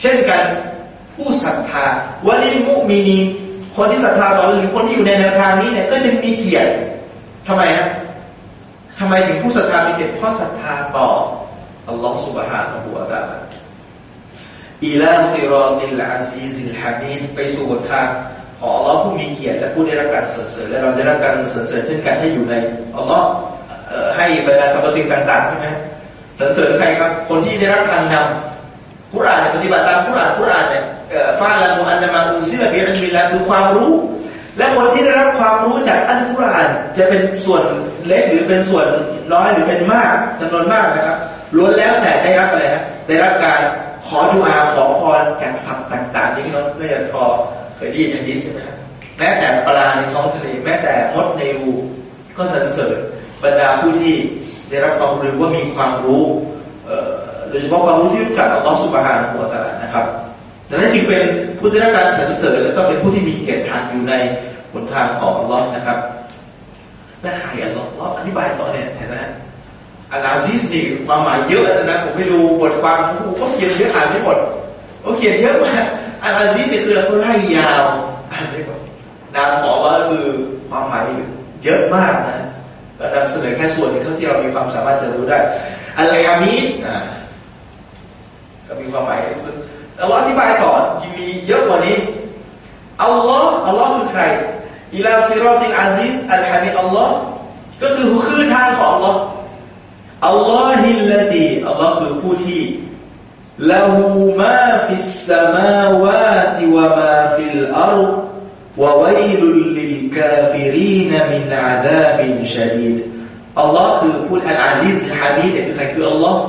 เช่นกันผู้ศรัทธาوللمؤمنينคนที่ศรัทธาต่อหรือคนที่อยู่ในแนวทางนี้เนี่ยก็จะมีเกียรติทำไมฮะ ทำไมถึงผู้ศรัทธามีเกียรติเพราะศรัทธาต่ออัลลอฮฺسبحانه وتعالى إلى صراط العزيز الحميدไปสู่ทางของอัลลอฮ์ผู้มีเกียรติและผู้ได้รับการสรรเสริญและเราได้รับการสรรเสริญเช่นกันให้อยู่ในอัลลอฮ์ให้บรรดาสรรพสิ่งต่างๆใช่ไหมสรรเสริญใครครับ คนที่ได้รับการนำกุรอานปฏิบัติตามกุรอานกุรอานเนี่ยฟาละมุอันนามาอุซิลบิอันมิลาคือความรู้ และคนที่ได้รับความรู้จากอัลกุรอานจะเป็นส่วนเล็กหรือเป็นส่วนน้อยหรือเป็นมากจำนวนมากนะครับล้วนแล้วแต่ได้รับอะไรครับได้รับการขอดุอาขอพรจากสัตว์ต่างๆที่น้องไม่ยพอเคยได้ยินอันนี้ใช่ไหมครับแม้แต่ปลาในท้องทะเลแม้แต่มดในรูก็สรรเสริญบรรดาผู้ที่ได้รับความรู้ว่ามีความรู้โดยเฉพาะความรู้ที่รู้จักอัลลอฮฺสุบฮานะฮูวะตะอาลานะครับ ดังนั้นจึงเป็นผู้ได้รับการสรรเสริญและก็เป็นผู้ที่มีเกียรติทางอยู่ในหนทางของอัลลอฮ์นะครับและใครอัลลอฮ์อธิบายต่อเนี่ยเห็นไหมالعزيز นี่ความหมายเยอะนะผมไปดูบทความเขาเขียนเยอะอ่านไม่หมดเขาเขียนเยอะมากالعزيز นี่คือเขาไล่ยาวอ่านไม่หมดนามขอว่าคือความหมายเยอะมากนะก็นำเสนอแค่ส่วนนึงเท่าที่เรามีความสามารถจะรู้ได้الحميد ก็มีความหมาย สุดอัลลอฮ์อธิบายต่อที่มีเยอะกว่านี้อัลลอฮ์อัลลอฮ์คือใครإلى صراط العزيز الحميدอัลลอฮ์ก็คือคือทางของอัลลอฮ์الله الذيอัลลอฮ์คือผู้ที่له ما في السماوات وما في الأرض وويل للكافرين من عذاب شديدอัลลอฮ์คือผู้العزيز الحميدคือใครคืออัลลอฮ์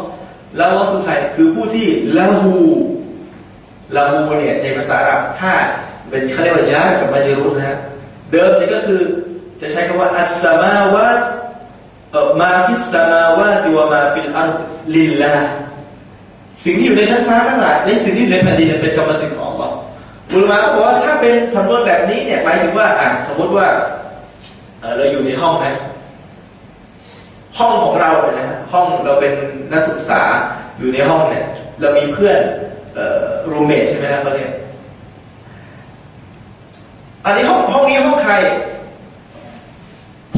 แล้วอัลลอฮ์คือใครคือผู้ที่له له เนี่ยในภาษาอาหรับถ้าเป็นเขาเรียกว่าجار ومجرورนะ เดิมนี่ก็คือจะใช้คำว่าالسماوات ما في السماوات وما في الأرض للهสิ่งที่อยู่ในชั้นฟ้าทั้งหลายและสิ่งที่อยู่ในแผ่นดินเป็นกรรมสิทธิ์ของเราอุลามะบอกว่าถ้าเป็นสำนวนแบบนี้เนี่ยหมายถึงว่าอะสมมติว่าเราอยู่ในห้องนะห้องของเราเนี่ยนะห้องเราเป็นนักศึกษาอยู่ในห้องเนี่ย เรามีเพื่อน รูเมทใช่ไหมนะเขาเรียกอันนี้ห้องห้องนี้ห้องใคร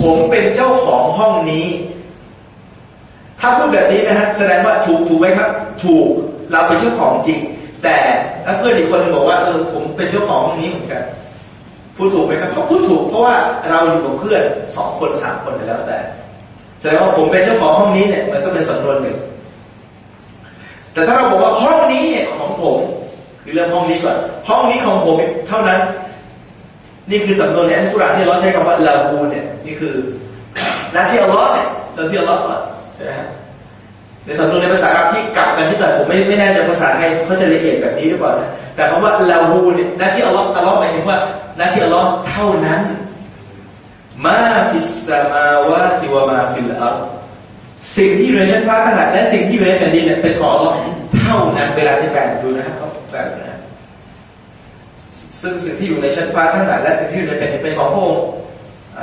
ผมเป็นเจ้าของห้องนี้ ถ้าพูดแบบนี้นะฮะแสดงว่าถูกถูกไหมครับ ถูกเราเป็นเจ้าของจริง แต่ถ้าเพื่อนอีกคนบอกว่าเออผมเป็นเจ้าของห้องนี้เหมือนกันพูดถูกไหมครับเขาพูดถูกเพราะว่าเราอยู่กับเพื่อนสองคนสามคนแล้วแต่แสดงว่าผมเป็นเจ้าของห้องนี้เนี่ยมันก็เป็นสำนวนหนึ่ง แต่ถ้าเราบอกว่าห้องนี้เนี่ยของผมคือเรื่องห้องนี้ก่อนห้องนี้ของผมเท่านั้น นี่คือสำนวนในอัลกุรอานที่เราใช้คำว่าลาบูเนี่ยนี่คือหน้าที่อัลลอฮ์เนี่ยหน้าที่อัลลอฮ์ใช่ไหมในสำนวนในภาษาอาหรับที่กลับกันที่หน่อยผมไม่ไม่แน่ใจภาษาไทยเขาจะละเอียดแบบนี้หรือเปล่านะแต่คำว่าลาบูเนี่ยหน้าที่อัลลอฮ์อัลลอฮ์หมายถึงว่า หน้าที่อัลลอฮ์เท่านั้นมาฟิสสมาวาติวะมาฟิลอัล สิ่งที่อยู่ในชั้นฟ้าทั้งหลายและสิ่งที่อยู่ในแผ่นดินเนี่ยเป็นของอัลลอฮ์เท่านั้นเวลาที่แบ่งดูนะครับแบ่งนะซึ่งสิ่งที่อยู่ในชั้นฟ้าทั้งหลายและสิ่งที่อยู่ในแผ่นดินเป็นของพระองค์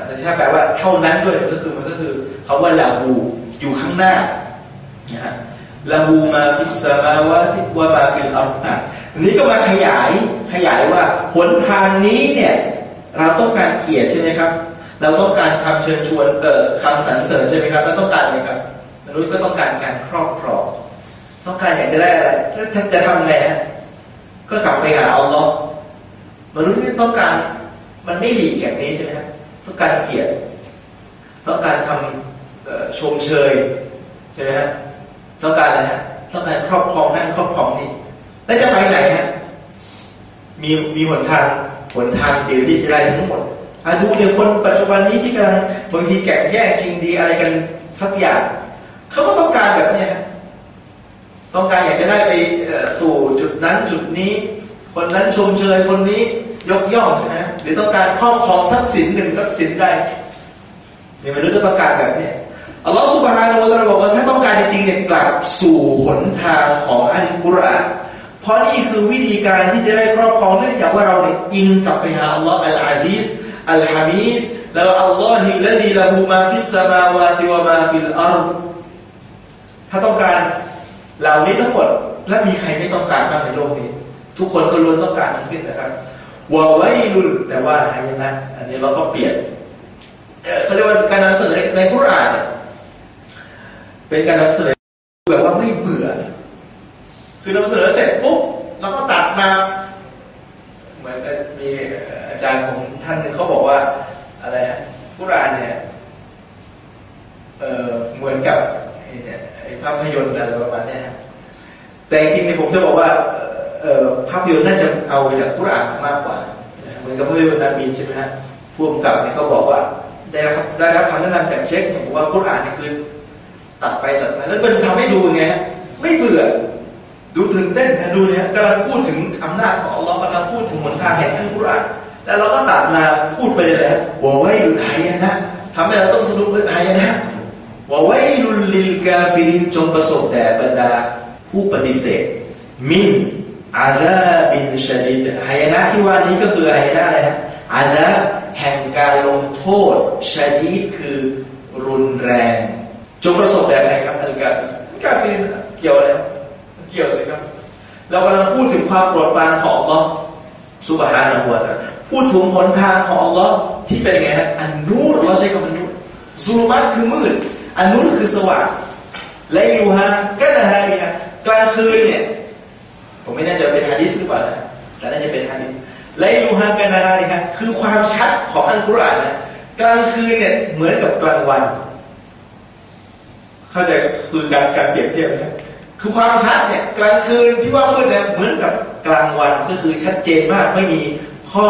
แต่ถ้าแปลว่าเท่านั้นด้วยก็คือมันก็คือคาว่าลาหูอยู่ข้างหน้านะฮะله ما في السماوات وما في الأرضนะนี้ก็มาขยายขยายว่าหนทางนี้เนี่ยเราต้องการเกียรติใช่ไหมครับ เราต้องการคำเชิญชวนเอ่อคำสรรเสริญใช่ไหมครับ เราต้องการอะไรครับ นุษย์ก็ต้องการการครอบครอง ต้องการอยากจะได้อะไรแล้วจะทำไงฮะก็กลับไปหาอัลลอฮ์มนุษย์ไม่ต้องการ มันไม่หลีกอย่างนี้ใช่ไหมครับต้องการเกียรติต้องการคำชมเชยใช่ไหมฮะต้องการอะไรฮะต้องการครอบครองนั่นครอบครองนี่แล้วจะไปไหนฮะมีมีหนทางหนทางเดียวที่จะได้ทั้งหมดอาดูเนี่ยคนปัจจุบันนี้ที่กำลังบางทีแก่งแย่งชิงดีอะไรกันสักอย่าง เขาก็ต้องการแบบนี้ฮะต้องการอยากจะได้ไปสู่จุดนั้นจุดนี้ คนนั้นชมเชยคนนี้ยกย่องใช่ไหมหรือต้องการครอบครองทรัพย์สินหนึ่งทรัพย์สินใดนี่มนุษย์ต้องการแบบนี้อัลลอฮฺสุบฮานาอูตะลาบอกว่าถ้าต้องการจริงๆเนี่ยกลับสู่หนทางของอัลกุรอานเพราะนี่คือวิธีการที่จะได้ครอบครองเนื่องจากว่าเราเนี่ยอิงกลับไปหาอัลลอฮฺالعزيز الحميد แล้ว الله الذي له ما في السماوات وما في الأرض ถ้าต้องการเหล่านี้ทั้งหมดและมีใครไม่ต้องการบ้างในโลกนี้ ทุกคนก็ล้วนต้องการทั้งสิ้นนะครับوويلแต่ว่าหายนะอันนี้เราก็เปลี่ยนเขาเรียกว่าการนำเสนอในกุรอานเป็นการนำเสนอแบบว่าไม่เบื่อ คือนำเสนอเสร็จปุ๊บเราก็ตัดมาเหมือนมีอาจารย์ของท่านนึงเขาบอกว่าอะไรฮะกุรอานเนี่ยเออเหมือนกับไอ้ ภาพยนตร์อะไรประมาณนี้แต่จริงๆเนี่ยผมจะบอกว่าภาพยนตร์น่าจะเอาจากกุรอานมากกว่าเหมือนกับภาพยนตร์นาบินใช่ไหมฮะผู้กำกับเนี่ยเขาบอกว่าได้รับได้รับคำแนะนำจากเช็คเนี่ยบอกว่ากุรอานนี่คือตัดไปตัดมาแล้วมันทำให้ดูไงไม่เบื่อดูตื่นเต้นนะดูเนี่ยกำลังพูดถึงอำนาจของเรากำลังพูดถึงหนทางแห่งอัลกุรอานแล้วเราก็ตัดมาพูดไปเลยนะว่าไว้อยู่ไทยนะทำให้เราต้องสนุกเลยไทยนะ ว่าไว้ลุลิลกาฟิรินจงประสบแต่บรรดา ผู้ปฏิเสธ มินอาซาบินชดิดหายนะที่ว่านี้ก็คือหายนะอะไรฮะอาซาแห่งการลงโทษชดีดคือรุนแรง จงประสบแด่ใครครับอัลกากาฟินเกี่ยวอะไรเกี่ยวสิครับเรากำลังพูดถึงความโปรดปรานของอัลลอฮ์สุบฮานะฮูวะตะพูดถึงหนทางของอัลลอฮ์ที่เป็นไงฮะอันนูรเราใช้คำว่านูรซูรุมัตคือมืด อันนูรคือสว่างและยูฮะก็นะฮะเนี่ยกลางคืนเนี่ย ผมไม่แน่ใจเป็นฮะดิษหรือเปล่านะแต่น่าจะเป็นฮะดิษไลลูฮากันนาเนี่ยครับคือความชัดของอัลกุรอานนะกลางคืนเนี่ยเหมือนกับกลางวัน เข้าใจคือการการเปรียบเทียบนะคือความชัดเนี่ยกลางคืนที่ว่ามืดเนี่ยเหมือนกับกลางวันก็คือชัดเจนมากไม่มีข้อ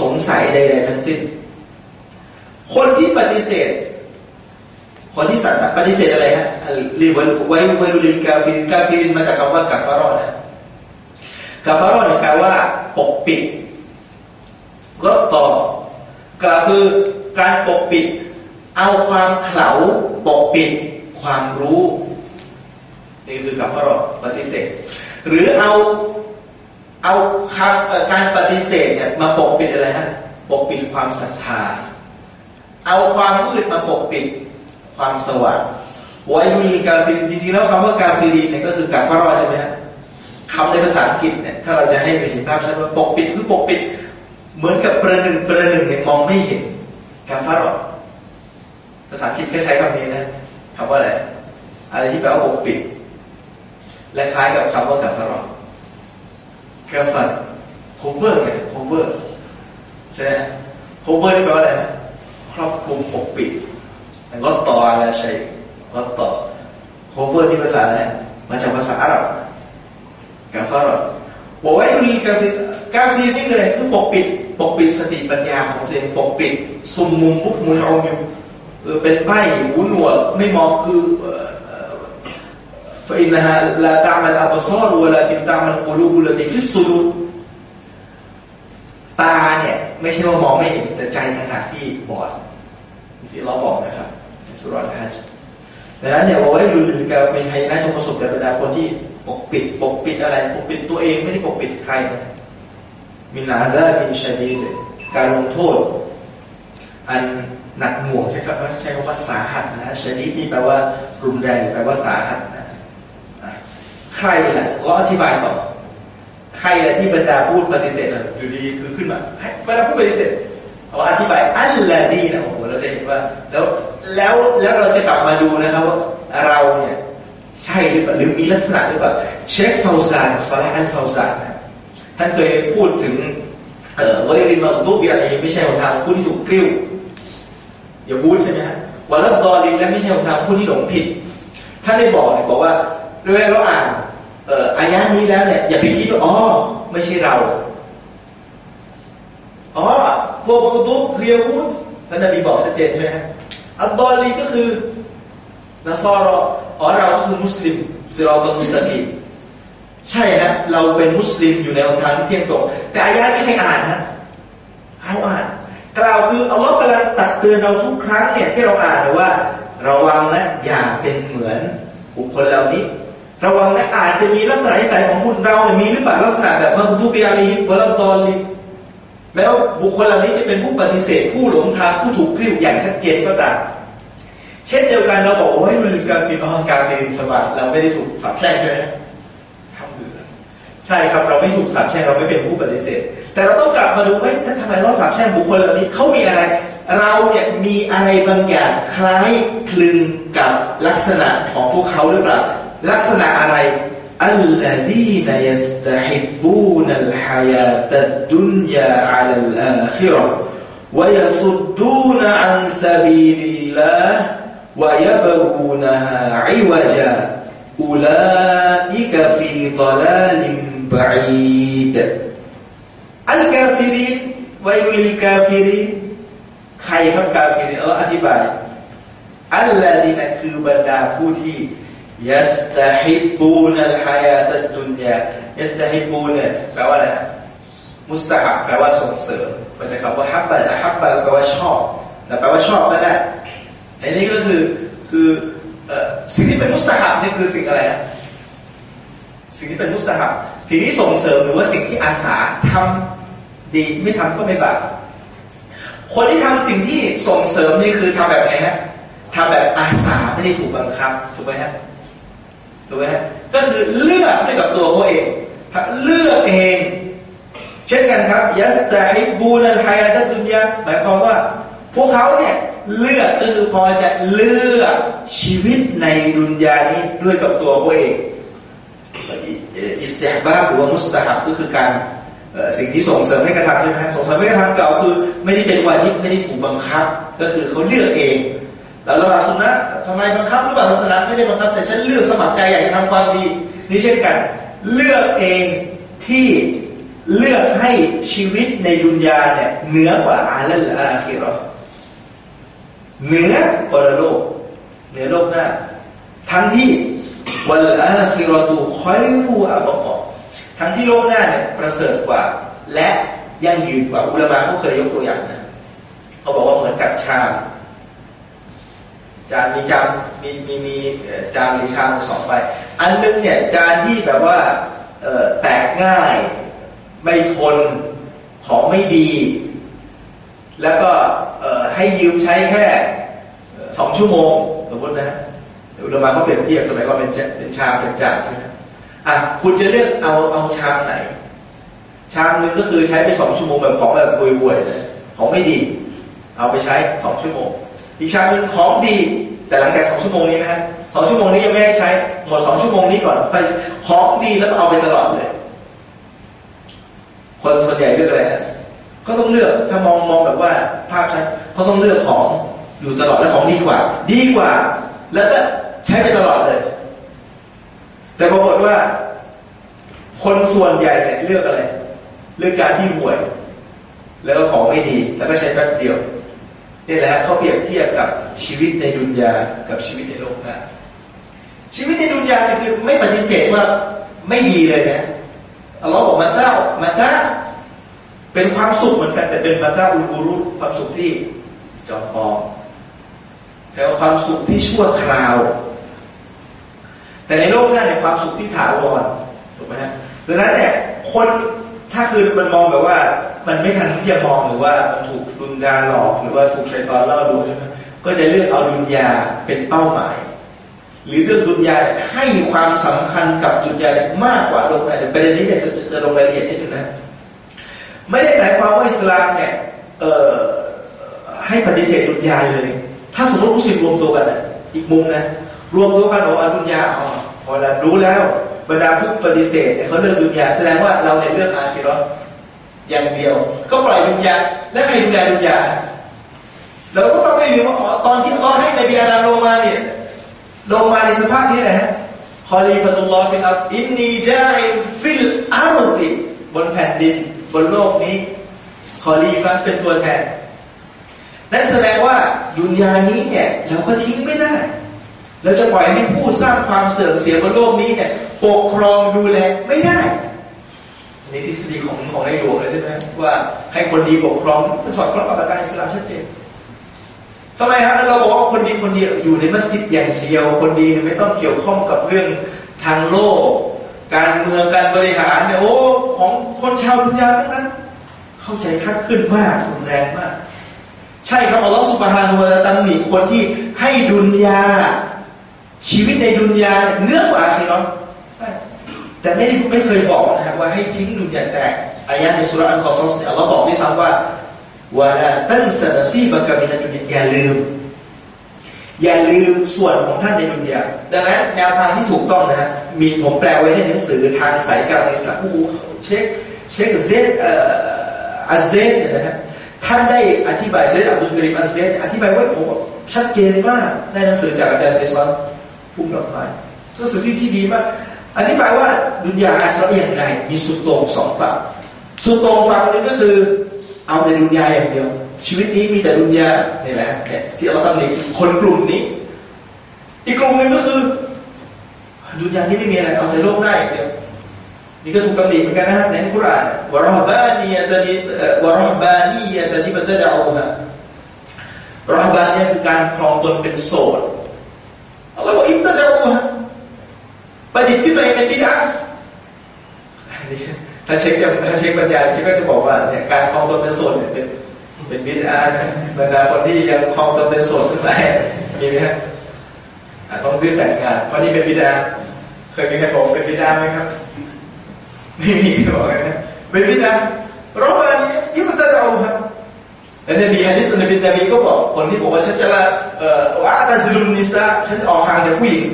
สงสัยใด ๆ ทั้งสิ้น คนที่ปฏิเสธ คนที่สัตว์ปฏิเสธอะไรฮะรีไว้ไว้ไว้รุลิกาฟินกาฟินมาจากคำว่ากาฟารอนนะกาฟารอนแปลว่าปกปิดก็ต่อก็คือการปกปิด เอาความเข่าปกปิดความรู้นี่คือกับฟรอนปฏิเสธ หรือเอาเอาคำการปฏิเสธเนี่ยมาปกปิดอะไรฮะปกปิดความศรัทธา เอาความมืดมาปกปิด ความสว่างวายุลีกาฟินจริงๆแล้วคำว่ากาฟิรีเนี่ยก็คือการฟารอใช่ไหมฮะคำในภาษาอังกฤษเนี่ยถ้าเราจะให้เห็นภาพชัดว่าปกปิดคือปกปิด เหมือนกับประหนึ่งประหนึ่งเนี่ยมองไม่เห็นการฟารอภาษาอังกฤษก็ใช้คำนี้นะคำว่าอะไรอะไรที่แปลว่าปกปิด และคล้ายกับคำว่ากาฟารอกาฟัน cover ไง cover ใช่ไหม cover นี่แปลว่าอะไรครอบคลุมปกปิด แต่ก็ต่ออะไรใช่ก็ต่อ cover นี่ภาษาอะไรมาจากภาษาอาหรับกาฟารอบอกว่าดูดีกาฟีกาฟีนี่คืออะไรคือปกปิดปกปิดสติปัญญาของตัวเองปกปิดสุมมุมบุกมุนเอาอยู่เป็นใบหูหนวกไม่มองคือฟอินนะฮะลาตามันอับซอรวลาติตามันกูลูบุลติฟิสูตาเนี่ย ไม่ใช่ว่ามองไม่เห็นแต่ใจต่างหากที่บอดที่เราบอกนะครับ สุรานฮัจดังนั้นเนี่ยเอาไว้ดูถึงกับเป็นไฮนะชมประสบแต่บรรดาคนที่ปกปิดปกปิดอะไรปกปิดตัวเองไม่ได้ปกปิดใครมินาดาบินชาดีเลยการลงโทษ อันหนักหน่วงใช่ครับใช้คำว่าสาหัสนะชนิดที่แปลว่ารุนแรงแปลว่าสาหัสนะใครล่ะก็อธิบายต่อใครล่ะที่บรรดาพูดปฏิเสธอยู่ดีคือขึ้นมาบรรดาพูดปฏิเสธ เอาอธิบายอัลลอฮีนะโอ้โหเราจะเห็นว่า แล้วแล้วแล้วเราจะกลับมาดูนะครับว่าเราเนี่ยใช่หรือเปล่าหรือมีลักษณะหรือเปล่าเชคฟาวซานซาลาอันฟาวซานท่านเคยพูดถึงเอ่อวริมาตุบิอะไรไม่ใช่ของทางผู้ที่ถูกกลิ้วอย่าพูดใช่ไหมฮะวลดอลินและไม่ใช่ของทางผู้ที่หลงผิดท่านได้บอกเนี่ยบอกว่าเวลาเราอ่านเอ่ออายะนี้แล้วเนี่ยอย่าไปคิดว่าอ๋อไม่ใช่เราอ๋อ วกมังตุบคือยูดท่านนบีบอกชัดเจนใช่ไหมฮะอัลดอลีก็คือนัสรออ๋อเราก็คือมุสลิมสิรอตมุสตะกีใช่ฮะเราเป็นมุสลิมอยู่ในทางที่เที่ยงตรงแต่อายะไม่ให้อ่านนะเขาอ่านกล่าวคืออัลลอฮ์กำลังตักเตือนเราทุกครั้งเนี่ยที่เราอ่านว่า ระวังนะอย่าเป็นเหมือนบุคคลเหล่านี้ ระวังนะอาจจะมีลักษณะนิสัยของคุณเราเนี่ยมีหรือเปล่าลักษณะแบบมังทุบิอาลีวะลตอลี แม้ว่าบุคคลเหล่านี้จะเป็นผู้ปฏิเสธผู้หลงทางผู้ถูกกลิ้วอย่างชัดเจนก็ตามเช่นเดียวกันเราบอกว่าให้มือการฟินอ๋อการฟินสบายเราไม่ได้ถูกสับแช่งใช่ไหมทำมือใช่ครับเราไม่ถูกสับแช่งเราไม่เป็นผู้ปฏิเสธ แต่เราต้องกลับมาดูว่าทำไมเราสับแช่งบุคคลเหล่านี้เขามีอะไร เราเนี่ยมีอะไรบางอย่างคล้ายคลึงกับลักษณะของพวกเขาหรือเปล่าลักษณะอะไร الذين يستحبون الحياة الدنيا على الآخرة ويصدون عن سبيل الله ويبغونها عوجا أولئك في ضلال بعيد الكافرين ويل للكافرين ใครครับกาฟิรินเอออธิบายอัลลอฮีนะคือบรรดาผู้ที่ ยัสตาฮิบูนัลฮายาตัดดุนยายัสตาฮิบูนเนี่ยแปลว่าอะไรมุสตาฮับแปลว่าส่งเสริมมันจะคำว่าฮับบะฮับบะแปลว่าชอบแต่แปลว่าชอบก็ได้อันนี้ก็คือคือสิ่งที่เป็นมุสตาฮับนี่คือสิ่งอะไรนะสิ่งที่เป็นมุสตาฮับทีนี้ส่งเสริมหรือว่าสิ่งที่อาสาทำดีไม่ทำก็ไม่บาปคนที่ทำสิ่งที่ส่งเสริมนี่คือทำแบบไหนฮะทำแบบอาสาไม่ได้ถูกบังคับถูกไหมฮะ ถูกไหมก็คือเลือกให้กับตัวเขาเองเลือกเอง เช่นกันครับยัสตาฮิบูนัลฮยาตดุนยาหมายความว่า พวกเขาเนี่ยเลือกก็คือพอจะเลือกชีวิตในดุนยานี้ด้วยกับตัวเขาเองอิสติฮบาหรือว่ามุสตาฮับก็คือการสิ่งที่ส่งเสริมให้กระทำใช่ไหมส่งเสริมให้กระทำเก่าคือ ไม่ได้เป็นวาจิบไม่ได้ถูกบังคับ ก็คือเขาเลือกเอง แล้วเราสุนะทำไมบังคับหรือเปล่าศาสนาไม่ได้บังคับ แต่ฉันเลือกสมัครใจอยากจะทำความดีนี่เช่นกัน เลือกเองที่เลือกให้ชีวิตในดุนยาเนี่ยเหนือกว่าอาลัลอาคิรอเหนือกว่าโลก เหนือโลกหน้า ทั้งที่วันอาคิรอตูคอยรูอับกอทั้งที่โลกหน้าเนี่ยประเสริฐกว่า และยั่งยืนกว่าอุลามะเขาเคยยกตัวอย่างนะเขาบอกว่าเหมือนกับชา จานมีจานมีมีมีจานหรือชามสองใบอันนึงเนี่ยจานที่แบบว่าแตกง่าย ไม่ทนของไม่ดี แล้วก็ให้ยืมใช้แค่สองชั่วโมงสมมตินะอุลามาเขาเปรียบเทียบสมัยก่อนเป็นเป็นชามเป็นจานใช่ไหมอะคุณจะเลือกเอาเอาชามไหน ชามนึงก็คือใช้ไปสองชั่วโมงแบบของแบบบุยๆของไม่ดี เอาไปใช้สองชั่วโมง อีกชามหนึ่งของดี แต่หลังจากสองชั่วโมงนี้นะฮะสองชั่วโมงนี้ยังไม่ให้ใช้ หมดสองชั่วโมงนี้ก่อนไปของดีแล้วเอาไปตลอดเลย คนส่วนใหญ่เลือกอะไรก็ต้องเลือกถ้ามองมองแบบว่า ภาพใช้เขาต้องเลือกของอยู่ตลอดและของดีกว่า ดีกว่า แล้วก็ใช้ไปตลอดเลย แต่ปรากฏว่า คนส่วนใหญ่เนี่ยเลือกอะไร เลือกการที่ห่วย แล้วก็ของไม่ดี แล้วก็ใช้แป๊บเดียว นี่แหละเขาเปรียบเทียบกับชีวิตในดุนยากับชีวิตในโลกหน้าชีวิตในดุนยานี่คือไม่ปฏิเสธว่าไม่ดีเลยนะอัลลอฮ์บอกมาเจ้ามาเจ้าเป็นความสุขเหมือนกันแต่เป็นมาเจ้าอุรุความสุขที่จอมปอแต่ว่าความสุขที่ชั่วคราว แต่ในโลกหน้าเนี่ยความสุขที่ถาวรถูกไหมฮะดังนั้นเนี่ยคนถ้าคือมันมองแบบว่า มันไม่ทันที่จะมองหรือว่ามันถูกดุนยาหลอกหรือว่าถูกชัยตอนล่อลวงใช่ไหมก็จะเลือกเอาดุนยาเป็นเป้าหมาย หรือเรื่องดุนยาให้ความสำคัญกับจุดใหญ่มากกว่าลงรายละเอียดประเด็นนี้เนี่ยจะจะลงรายละเอียดนิดนึงนะไม่ได้หมายความว่าอิสลามเนี่ยเอ่อให้ปฏิเสธดุนยาเลย ถ้าสมมติมุสลิมรวมตัวกันอีกมุมนะรวมตัวกันบอกว่าดุนยาอ๋อพอแล้วรู้แล้วบรรดาผู้ปฏิเสธเนี่ยเขาเลือกดุนยาแสดงว่าเราในเรื่องอาคิเราะฮ์ อย่างเดียว ก็ปล่อยดุนยาและใครดูแลดุนยาเราก็ต้องไม่ลืมว่าตอนที่เราให้นบีอาดัมลงมาเนี่ยลงมาในสภาพที่ไหนฮะخليفة الله في الأرض إني جاعل في الأرض บนแผ่นดิน บนโลกนี้خليفة เป็นตัวแทนนั่นแสดงว่าดุนยานี้เนี่ยเราก็ทิ้งไม่ได้ เราจะปล่อยให้ผู้สร้างความเสื่อมเสียบนโลกนี้เนี่ยปกครองดูแลไม่ได้ ในทฤษฎีของของในหลวงเลยใช่ไหมว่าให้คนดีปกครองมันสอดคล้องกับหลักการอิสลามชัดเจนทำไมครับเราบอกว่าคนดีคนเดียวอยู่ในมัสยิดอย่างเดียว คนดีไม่ต้องเกี่ยวข้องกับเรื่องทางโลก การเมืองการบริหารเนี่ยโอ้ของคนชาวดุนยาทั้งนั้น เข้าใจคาดขึ้นมากรุนแรงมาก ใช่ครับอัลลอฮฺสุบฮานุวะตะลามีคนที่ให้ดุนยา ชีวิตในดุนยาเนื้อกว่าอาคีรอใช่ แต่ไม่ไม่เคยบอกนะครับว่าให้ทิ้งดุนยาแต่อายะในสุราอัลกอซัสเนี่ยอัลลอฮ์บอกด้วยซ้ำว่าวลาตันสนซีบกามินาดุนยาอย่าลืม อย่าลืมส่วนของท่านในดุนยาดังนั้นแนวทางที่ถูกต้องนะฮะมีผมแปลไว้ในหนังสือทางสายการอิสลามเช็คเช็คเซตเอ่ออาเซนเนี่ยนะฮะท่านได้อธิบายเซตอับดุลกริมอาเซนอธิบายไว้ผมชัดเจนมากในหนังสือจากอาจารย์เฟซอนพุ่มดอกไม้หนังสือที่ที่ดีมาก อธิบายว่าดุนยาอาเราอย่างไรมีสุดโต่งสองฝั่งสุดโต่งฝั่งนึงก็คือ เอาแต่ดุนยาอย่างเดียว ชีวิตนี้มีแต่ดุนยาเนี่ยแหละที่เราตำหนิคนกลุ่มนี้ อีกกลุ่มหนึ่งก็คือดุนยาที่ไม่มีอะไรเอาแต่โลกได้เดียวนี่ก็ถูกตำหนิเหมือนกันนะครับในคุรานวะรฮบานียะตนีวะรฮบานียะตนีบัตดาอูฮะรฮบานียคือการครองตนเป็นโสดอัลลอฮ์บอกอิบตดาอูฮะ ประดิษฐ์ขึ้นมาเป็นบิดาถ้าเช็คจะถ้าเช็คบรรยายเช็คก็จะบอกว่าเนี่ยการครองตนเป็นโสดเนี่ยเป็นเป็นบิดาบรรดาคนที่ยังครองตนเป็นโสดทั้งหลามีไหมฮะต้องเลือกแต่งงานเพราะนี่เป็นบิดาเคยมีใครบอกเป็นบิดาไหมครับไม่มีบอกนะเป็นบิดารบอันนี้ยิ่งมันจะเราครับแล้วนบีฮะดิษนบีนบีก็บอกคนที่บอกว่าฉันจะละเอ่อว่าตาซิลุนนิสาฉันออกห่างจากผู้หญิง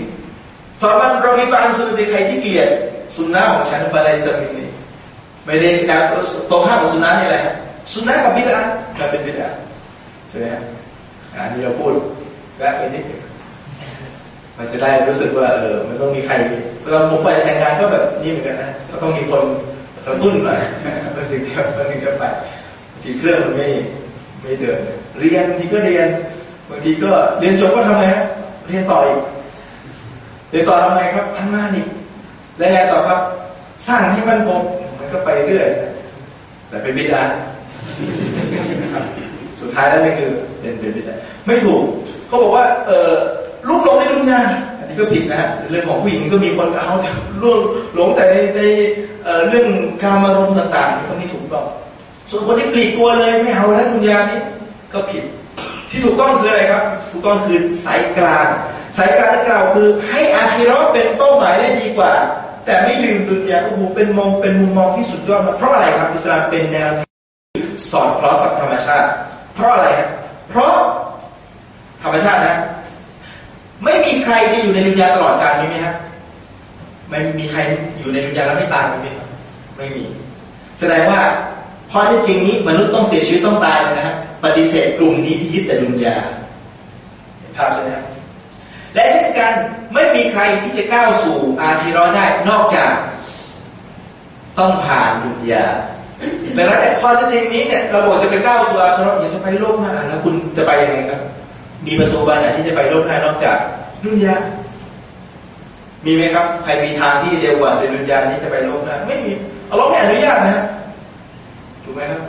ฟามันรอฮิบานสุนใครที่เกลียดสุนนะของฉันฟาไลซามินีไม่ได้การตรงข้ามกับสุนนะนี่แหละสุนนะกับบิดามันเป็นบิดาใช่ไหมอันนี้เราพูดแวะไปนิดนึงมันจะได้รู้สึกว่าเออ มันต้องมีใครเราผมไปแต่งงานก็แบบนี้เหมือนกันนะก็ต้องมีคนกระตุ้นหน่อยบางทีบางทีจะไปบางทีเครื่องมันไม่ไม่เดิน เรียนบางทีก็เรียนบางทีก็เรียนจบก็ทำไงเรียนต่ออีก เรียต่อทำไงครับทำงานอีกแล้วไงต่อครับ สร้างให้มันคงมันก็ไปเรื่อย แต่เป็นบิดาสุดท้ายแล้วไม่คือเป็นเป็นบิดาไม่ถูกเขาบอกว่า เออลูกหลงในดุนยาอันนี้ก็ผิดนะฮะเรื่องของผู้หญิงก็มีคนเอาล่วงหลงแต่ในในเรื่องการมารมต่างๆก็ไม่ถูกต้องส่วนคนที่ปลีกตัวเลยไม่เอาแล้วดุนยานี้ก็ผิด ที่ถูกต้องคืออะไรครับ ถูกต้องคือสายกลาง สายกลางที่กล่าวคือให้อาคิรอเป็นเป้าหมายได้ดีกว่า แต่ไม่ลืมดุนยาโอ้โหเป็นมองเป็นมุมมองที่สุดยอดเพราะอะไรครับอิสลามเป็นแนวสอดคล้องกับธรรมชาติ เพราะอะไรเพราะธรรมชาตินะ ไม่มีใครจะอยู่ในดุนยาตลอดกาลมีไหมครับไม่มีใครอยู่ในดุนยาแล้วไม่ตายมีไหมครับไม่มี แสดงว่า พอที่จริงนี้มนุษย์ต้องเสียชีวิตต้องตายนะฮะปฏิเสธกลุ่มนี้ที่ยึดแต่ดุนยาภาพใช่ไหมครับและเช่นกันไม่มีใครที่จะก้าวสู่อาคิรอได้นอกจาก ต้องผ่านดุนยาดังนั้นแต่ข้อที่จริงนี้เนี่ยเราบอกจะไปก้าวสู่อาคิรออยากจะไปโลกหน้าแล้วคุณจะไปยังไงครับ มีประตูบานไหนที่จะไปโลกหน้านอกจากดุนยามีไหมครับ ใครมีทางที่เร็วกว่าในดุนยานี้จะไปโลกหน้าไม่มีอัลลอฮ์ไม่อนุญาตนะ ถูกไหมครับ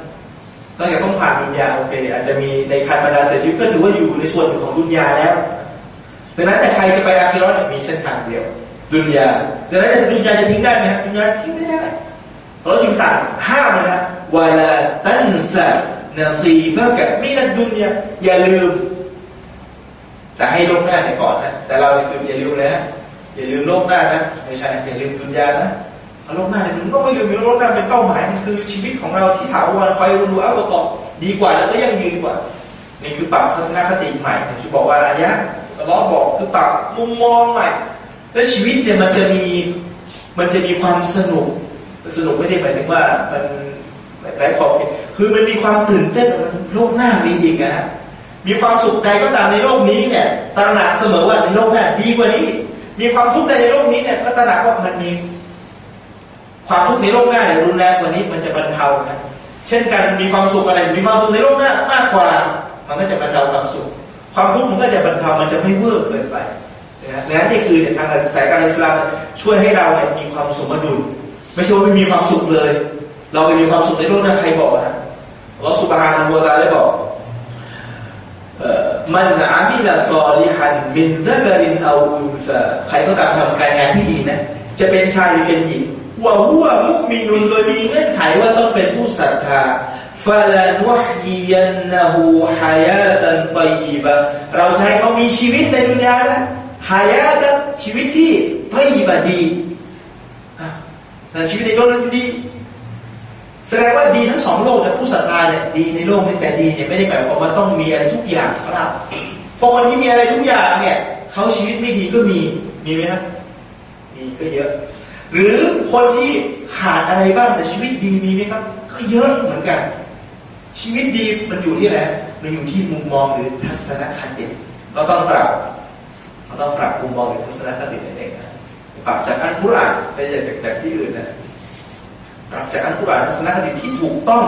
นอกจากต้องผ่านดุนยาโอเค อาจจะมีในคันบรรดาเสียชีวิตก็ถือว่าอยู่ในส่วนของดุนยาแล้วดังนั้นแต่ใครจะไปอาคิรอสมีเส้นทางเดียว ดุนยาดังนั้นดุนยาจะทิ้งได้ไหมครับดุนยาทิ้งไม่ได้เราจึงสั่งห้ามนะวลาตันซะนาซีบะกะมินัดดุนยาอย่าลืมแต่ให้โลกหน้าไปก่อนนะแต่เราคืออย่าลืมนะอย่าลืมโลกหน้านะไม่ใช่อย่าลืมดุนยานะ โลกหน้าเนี่ยมันก็ไม่ลืมโลกหน้าเป็นเป้าหมายมันคือชีวิตของเราที่ถาวรคอยรู้อัลประกอบดีกว่าแล้วก็ยังยืนกว่านี่คือปรับทัศนคติใหม่ที่บอกว่าอายะล้อบอกคือปรับมุมมองใหม่ และชีวิตเนี่ยมันจะมีมันจะมีความสนุกสนุกไม่ได้หมายถึงว่ามันไร้ขอบเขตคือมันมีความตื่นเต้นมันโลกหน้ามีอีกนะมีความสุขใดก็ตามในโลกนี้เนี่ยตระหนักเสมอว่าในโลกหน้าดีกว่านี้ มีความทุกข์ใดในโลกนี้เนี่ยก็ตระหนักว่ามันมี ความทุกข์ในโลกหน้าเนี่ยรุนแรงกว่านี้มันจะบรรเทานะเช่นกันมีความสุขอะไรมีความสุขในโลกหน้ามากกว่า มันก็จะบรรเทาความสุข ความทุกข์มันก็จะบรรเทามันจะไม่เวอร์เกินไปนะนี่คือทางสายการอิสลามช่วยให้เราเนี่ยมีความสมดุลไม่ใช่ว่าไม่มีความสุขเลย เราไม่มีความสุขในโลกนะใครบอกนะเราสุบฮานะฮูวะตาได้บอกมันอามิลาซอลิฮันมินซักรินเอาอุนฟาใครก็ตามทำการงานที่ดีนะ จะเป็นชายหรือเป็นหญิง ว่าหัวมุมินุนโดยมีเงื่อนไขว่าต้องเป็นผู้ศรัทธาฟาลานวฮยียันนะฮูฮายาตันตยีบะเราใช้เขามีชีวิตในดุนยานะฮายาตันชีวิตที่ตยีบะดีแต่ชีวิตในโลกนั้นดี แสดงว่าดีทั้งสองโลกแต่ผู้ศรัทธาเนี่ยดีในโลกนี้แต่ดีเนี่ยไม่ได้หมายความว่าต้องมีอะไรทุกอย่างครับพราะคนที่มีอะไรทุกอย่างเนี่ยเขาชีวิตไม่ดีก็มีมีไหมครับมีก็เยอะ หรือคนที่ขาดอะไรบ้างแต่ชีวิตดีมีไหมครับ ก็เยอะเหมือนกัน ชีวิตดีมันอยู่ที่อะไรมันอยู่ที่มุมมองหรือทัศนคติเราต้องปรับเราต้องปรับมุมมองหรือทัศนคตินั่นเองนะปรับจากอันกุรอานไปจากจากที่อื่นนะปรับจากอันกุรอานทัศนคติที่ถูกต้อง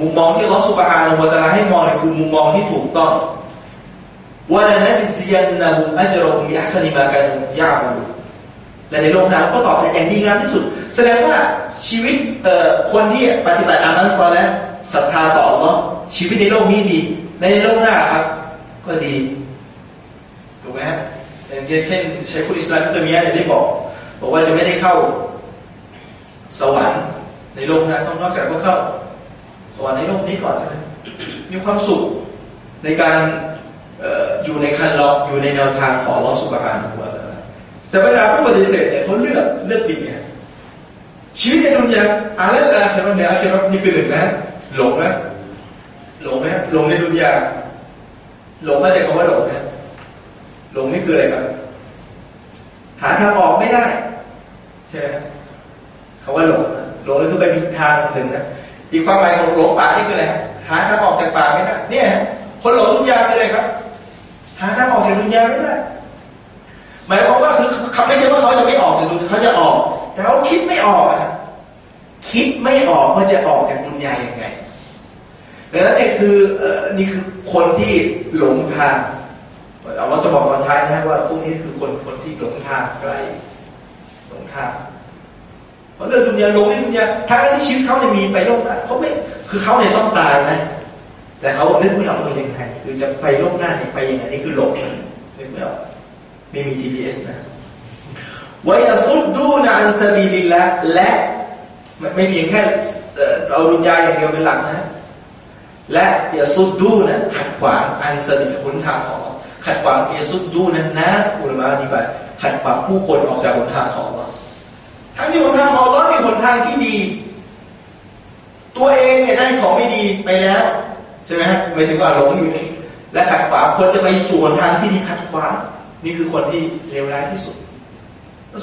มุมมองที่ลอสุบฮานะฮูวะตะลาให้มองคือมุมมองที่ถูกต้องว่าลนัซิยันนะฮุมอัจรฮุมบิอัสนิมากานุยามู และในโลกนั้นก็ตอบแทนอย่างดีงามที่สุด แสดงว่าชีวิตคนที่ปฏิบัติอามันซอและศรัทธาต่อ Allah ชีวิตในโลกนี้ดี ในโลกหน้าครับ ก็ดีถูกไหมฮะอย่างเช่นใช้คุณอิสลามตัวเมีอะได้บอก บอกว่าจะไม่ได้เข้า สวรรค์ในโลกนั้นต้องนอกจากว่าเข้า สวรรค์ในโลกนี้ก่อนใช่ไหมมีความสุขในการอยู่ในคันลองอยู่ในแนวทางของลอสุบฮานหัว แต่เวลาผู้ปฏิเสธเนี่ยเขาเลือกเลือกผิดไงชีวิตในดุนยาอะไรอะไรเห็นไหมเนี่ยเห็นไหมนี่คือหนึ่งนะหลงนะหลงไหมหลงในดุนยาหลงเข้าใจคำว่าหลงไหมหลงนี่คืออะไรครับหาทางออกไม่ได้ใช่ไหมคำว่าหลงหลงนี่คือไปมีทางหนึ่งนะอีกความหมายของหลงป่านี่คืออะไรหาทางออกจากป่าไม่ได้เนี่ยคนหลงดุนยาคืออะไรครับ หาทางออกจากดุนยาไม่ได้ หมายความว่าคือไม่ใช่ว่าเขาจะไม่ออกจากดุนเขาจะออก แต่เขาคิดไม่ออกอะคิดไม่ออกว่าจะออกจากดุนยาอย่างไงดังนั้นเนี่ยคือนี่คือคนที่หลงทางเราจะบอกตอนท้ายนะว่าพวกนี้คือคนคนที่หลงทางไกลหลงทางเพราะเรื่องดุนยาหลงในดุนยาทั้งที่ชีวิตเขาเนี่ยมีไปโลกหน้าเขาไม่คือเขาเนี่ยต้องตายนะ แต่เขานึกไม่ออกเลยยังไงคือจะไปโลกหน้าเนี่ยไปยังไงนี่คือหลงนึกไม่ออก ไม่มี GPS นะวยสุดดูนอันสบีลิละและไม่เพียงแค่เอาดุนยาอย่างเดียวเป็นหลักนะ และยาสุดดูนะขัดขวางอันสบีหนทางของ ขัดขวางยาสุดดูนั้นนัสอุลมาอธิบายขัดขวางผู้คนออกจากหนทางของเราทั้งที่หนทางของเรามีหนทางที่ดี ตัวเองเนี่ยได้ของไม่ดีไปแล้วใช่ไหมฮะหมายถึงว่าหลงอยู่นี่และขัดขวางคนจะไปสู่หนทางที่ดีขัดขวาง นี่คือคนที่เลวร้ายที่สุด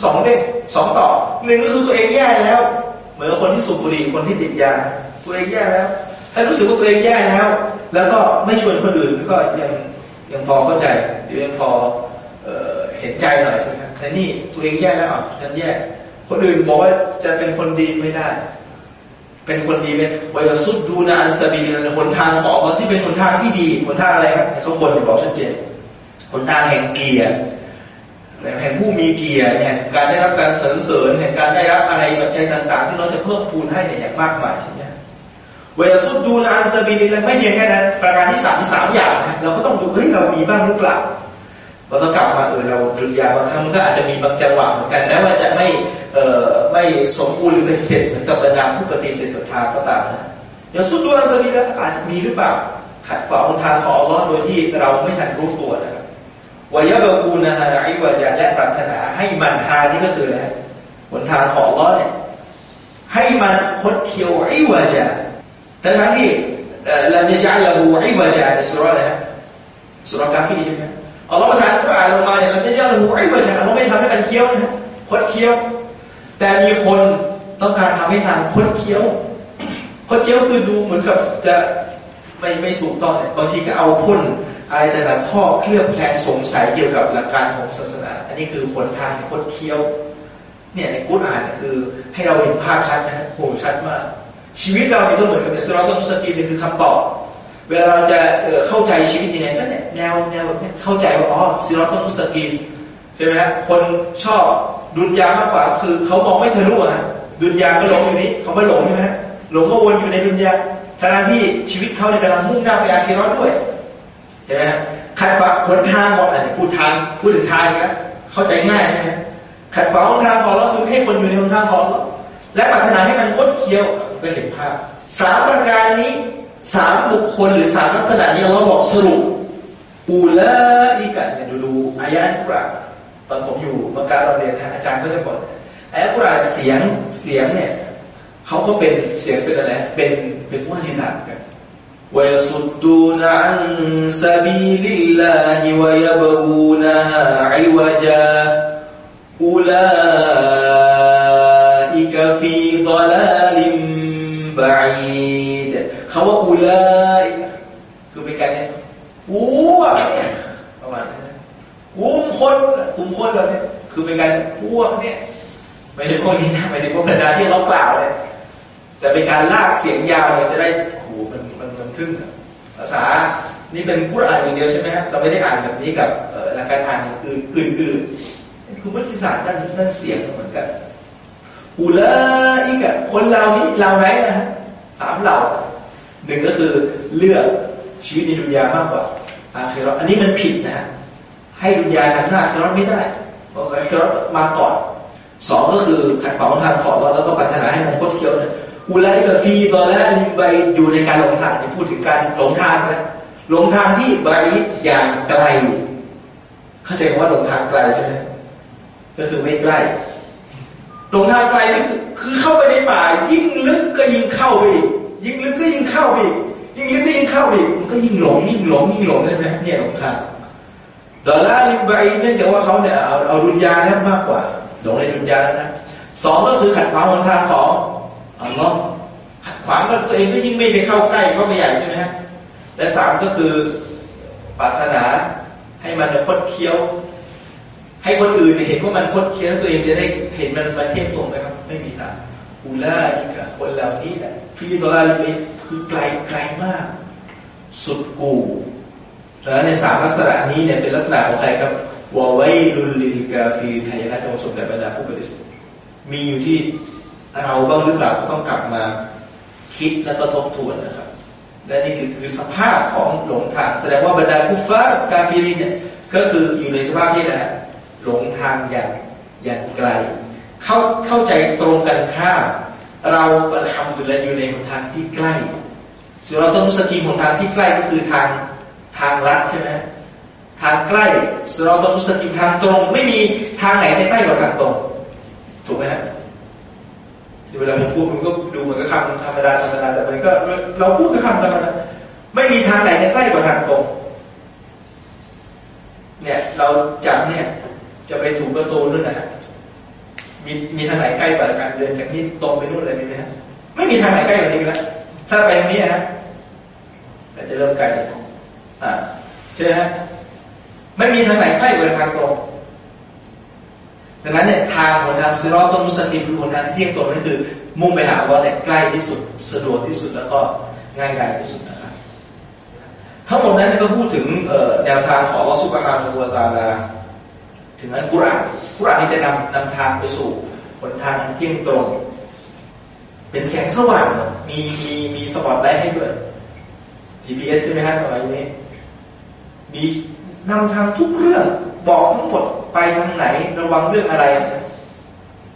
สองเด้งสองต่อหนึ่งก็คือตัวเองแย่แล้ว เหมือนคนที่สูบบุหรี่คนที่ติดยาตัวเองแย่แล้ว ถ้ารู้สึกว่าตัวเองแย่แล้ว แล้วก็ไม่ชวนคนอื่นก็ยังยังพอเข้าใจหรือยังพอเห็นใจหน่อยใช่ไหมแต่นี่ตัวเองแย่แล้วอะฉันแย่คนอื่นบอกว่าจะเป็นคนดีไม่ได้ เป็นคนดีเป็นวายสุดดูนาอันสบีนหนทางของที่เป็นหนทางที่ดีหนทางอะไรครับเขาบนบอกชัดเจน หนทางแห่งเกียรติแห่งผู้มีเกียรติเนี่ยการได้รับการสรรเสริญแห่งการได้รับอะไรปัจจัยต่าง ๆ ที่เราจะเพิ่มพูนให้เนี่ยอย่างมากมายใช่ไหมเวลาสุดดูนานสบีนี่ไม่เพียงแค่นั้นประการที่สามสามอย่างนะเราก็ต้องดูเฮ้ยเรามีบ้างหรือเปล่าเราต้องกลับมาเออเราดุนยาบางครั้งมันก็อาจจะมีบางจังหวะเหมือนกันแม้ว่าจะไม่เอ่อไม่สมบูรณ์หรือเป็นเสร็จเหมือนกับบรรดาผู้ปฏิเสธศรัทธาก็ตามนะเดี๋ยวสุดดวงสวิตอาจจะมีหรือเปล่าขัดขวางทางของอัลลอฮ์โดยที่เราไม่ทันรู้ตัวนะครับ วายบะกูนะฮะอิวะจาและปรารถนาให้มันทางนี่ก็คืออะไรหนทางของลลอเนี่ยให้มันคดเคี้ยวอิวะจาทั้งนั้นที่เราจะจ่ายละหูอิวะจาในสุราอะไรนะสุรากาฟีใช่ไหมอัลลอฮ์ประทานกุรอานลงมาเนี่ยเราจะจ่าละหูอิวะจาเราไม่ทำให้มันเคี้ยวนะคดเคี้ยว แต่มีคนต้องการทำให้ทางคดเคี้ยวคดเคี้ยวคือดูเหมือนกับจะไม่ไม่ถูกต้องเนี่ยบางทีก็เอาพ่น อะไรแต่ละข้อเคลือบแคลงสงสัยเกี่ยวกับหลักการของศาสนา อันนี้คือคนทางคดเคี้ยว เนี่ยในกุรอานคือ ให้เราเห็นภาพชัดนะโหชัดมาก ชีวิตเราเนี่ยก็เหมือนกับในสรอตมุสกีมนี่คือคำตอบ เวลาเราจะเข้าใจชีวิตยังไงก็เนี่ยแนวแนวเข้าใจว่าอ๋อซิรอตมุสกีมใช่ไหมครับคนชอบดุนยามากกว่า คือเขามองไม่ทะลุอะดุนยาก็หลงอยู่นี้เขาไม่หลงใช่ไหมหลงก็วนอยู่ในดุนยาทั้งที่ชีวิตเขาในกำลังมุ่งหน้าไปอาคีรอดด้วย ใช่ไหมขัดขวางหนทางบอกอะไรพูดทางพูดถึงทางนะเข้าใจง่ายใช่ไหมขัดขวางหนทางของเราคือให้คนอยู่ในหนทางของเราและปรารถนาให้มันคดเคี้ยวก็เห็นภาพสามประการนี้สามบุคคลหรือสามลักษณะนี้เราบอกสรุปอูลาอีกันเนี่ยดูดูอายะห์กุรานตอนผมอยู่เมื่อการเราเรียนนะอาจารย์ก็จะบอกอายะห์กุรานเสียงเสียงเนี่ยเขาก็เป็นเสียงเป็นอะไรเป็นเป็นมุทิศาสตร์กัน ويصدون عن سبيل الله ويبغونها عوجا أولئك في ضلال بعيد เขาว่าอุลายคือเป็นการเนี่ยกูอ่ะเนี่ยประมาณนั้นกลุ่มคนกลุ่มคนเราเนี่ยคือเป็นการพวกเนี่ยไม่ใช่พวกนี้นะไม่ใช่พวกบรรดาที่เรากล่าวเลยแต่เป็นการลากเสียงยาวเลยจะได้โหมัน ทึ่งภาษานี่เป็นพูดอ่านอย่างเดียวใช่ไหมครับเราไม่ได้อ่านแบบนี้กับหลักการอ่านอื่นอื่นคือวิทยาศาสตร์ด้านด้านเสียงเหมือนกันอูลาอีกอะคนเรานี้เราไหนนะสามเหล่าหนึ่งก็คือเลือกชีวิตในดุนยามากกว่าอาเคีรออันนี้มันผิดนะฮะให้ดุนยานำหน้าอาคีรอไม่ได้เพราะอาคีรอมาก่อนสองก็คือขัดขวางทางขอเราแล้วก็ปรารถนาให้มันคดเคี้ยวเนี่ย อุลัยกฟีตอนแรกลิมใบอยู่ในการหลงทางพูดถึงการหลงทางนะหลงทางที่บริอย่างไกล เข้าใจว่าหลงทางไกลใช่ไหมก็คือไม่ใกล้หลงทางไกลนี่คือคือเข้าไปในป่ายิ่งลึกก็ยิ่งเข้าไปยิ่งลึกก็ยิ่งเข้าไปยิ่งลึกก็ยิ่งเข้าไปมันก็ยิ่งหลงยิ่งหลงยิ่งหลงใช่ไหมเนี่ยหลงทางดอลลาร์ลิมใบเนื่องจากว่าเขาเนี่ยเอาเอาดุนยาแทบมากกว่าหลงในดุนยาแล้วนะสองก็คือขัดขวางหนทางของ อัลลอฮ์ขัดขวางก็ตัวเองก็ยิ่งไม่ไปเข้าใกล้ก็ไม่ใหญ่ใช่ไหมฮะและสามก็คือปรารถนาให้มันคดเคี้ยว ให้คนอื่นเห็นว่ามันคดเคี้ยวตัวเองจะได้เห็นมันมาเทียบตรงไหมครับ ไม่มีทางอุล่าที่กับคนเหล่านี้แหละพี่ตัวลาลีคือไกลไกลมาก สุดกูดังนั้นในสามลักษณะนี้เนี่ยเป็นลักษณะของใครครับวาไวลุลิกาฟีไทยนะจงสมแด่บรรดาผู้บริสุทธิ์มีอยู่ที่ เราบ้างหรือเปล่าก็ต้องกลับมาคิดแล้วก็ทบทวนนะครับ และนี่คือคือสภาพของหลงทาง แสดงว่าบรรดาคุฟากาฟิรินเนี่ยก็คืออยู่ในสภาพที่นะหลงทางอย่างอย่างไกล เข้าเข้าใจตรงกันข้ามเราทำสุดแล้วอยู่ในหนทางที่ใกล้ส่วนเราต้องสกีหนทางที่ใกล้ก็คือทางทางลัดใช่ไหมทางใกล้ส่วนเราต้องสกีทางตรง ไม่มีทางไหนที่ใกล้กว่าทางตรงถูกไหมครับ เวลาผมพูดมันก็ดูเหมือนกับคำธรรมดาธรรมดาแต่มันก็เราพูดกับคำธรรมดาไม่มีทางไหนจะใกล้กว่าทางตรงเนี่ยเราจับเนี่ย จะไปถูกประตูนู่นนะฮะมีมีทางไหนใกล้กว่าการเดินจากที่ตรงไปนู่นเลยไหมฮะไม่มีทางไหนใกล้กว่านี้แล้วถ้าไปทางนี้ฮะแต่จะเริ่มไกลอ่าใช่ไหมฮะไม่มีทางไหนใกล้กว่าทางตรง ดังนั้นเนี่ยทางหนทางซิรอต้นมุสลิมคือหนทางเที่ยงตรงนั่นคือ มุ่งไปหาว่าเนี่ยใกล้ที่สุดสะดวกที่สุดแล้วก็ง่ายดายที่สุดนะครับทั้งหมดนั้นก็พูดถึงแนวทางของอัลอสุบฮานะฮูวะตาลาถึงอันกุรอานกุรอานนี้จะนำนำทางไปสู่หนทางเที่ยงตรง เป็นแสงสว่างมีมีมีสปอตไลท์ให้ด้วย GPS ใช่ไหมฮะสมัยนี้มีนำทางทุกเรื่องบอกทั้งหมดไปทางไหนระวังเรื่องอะไร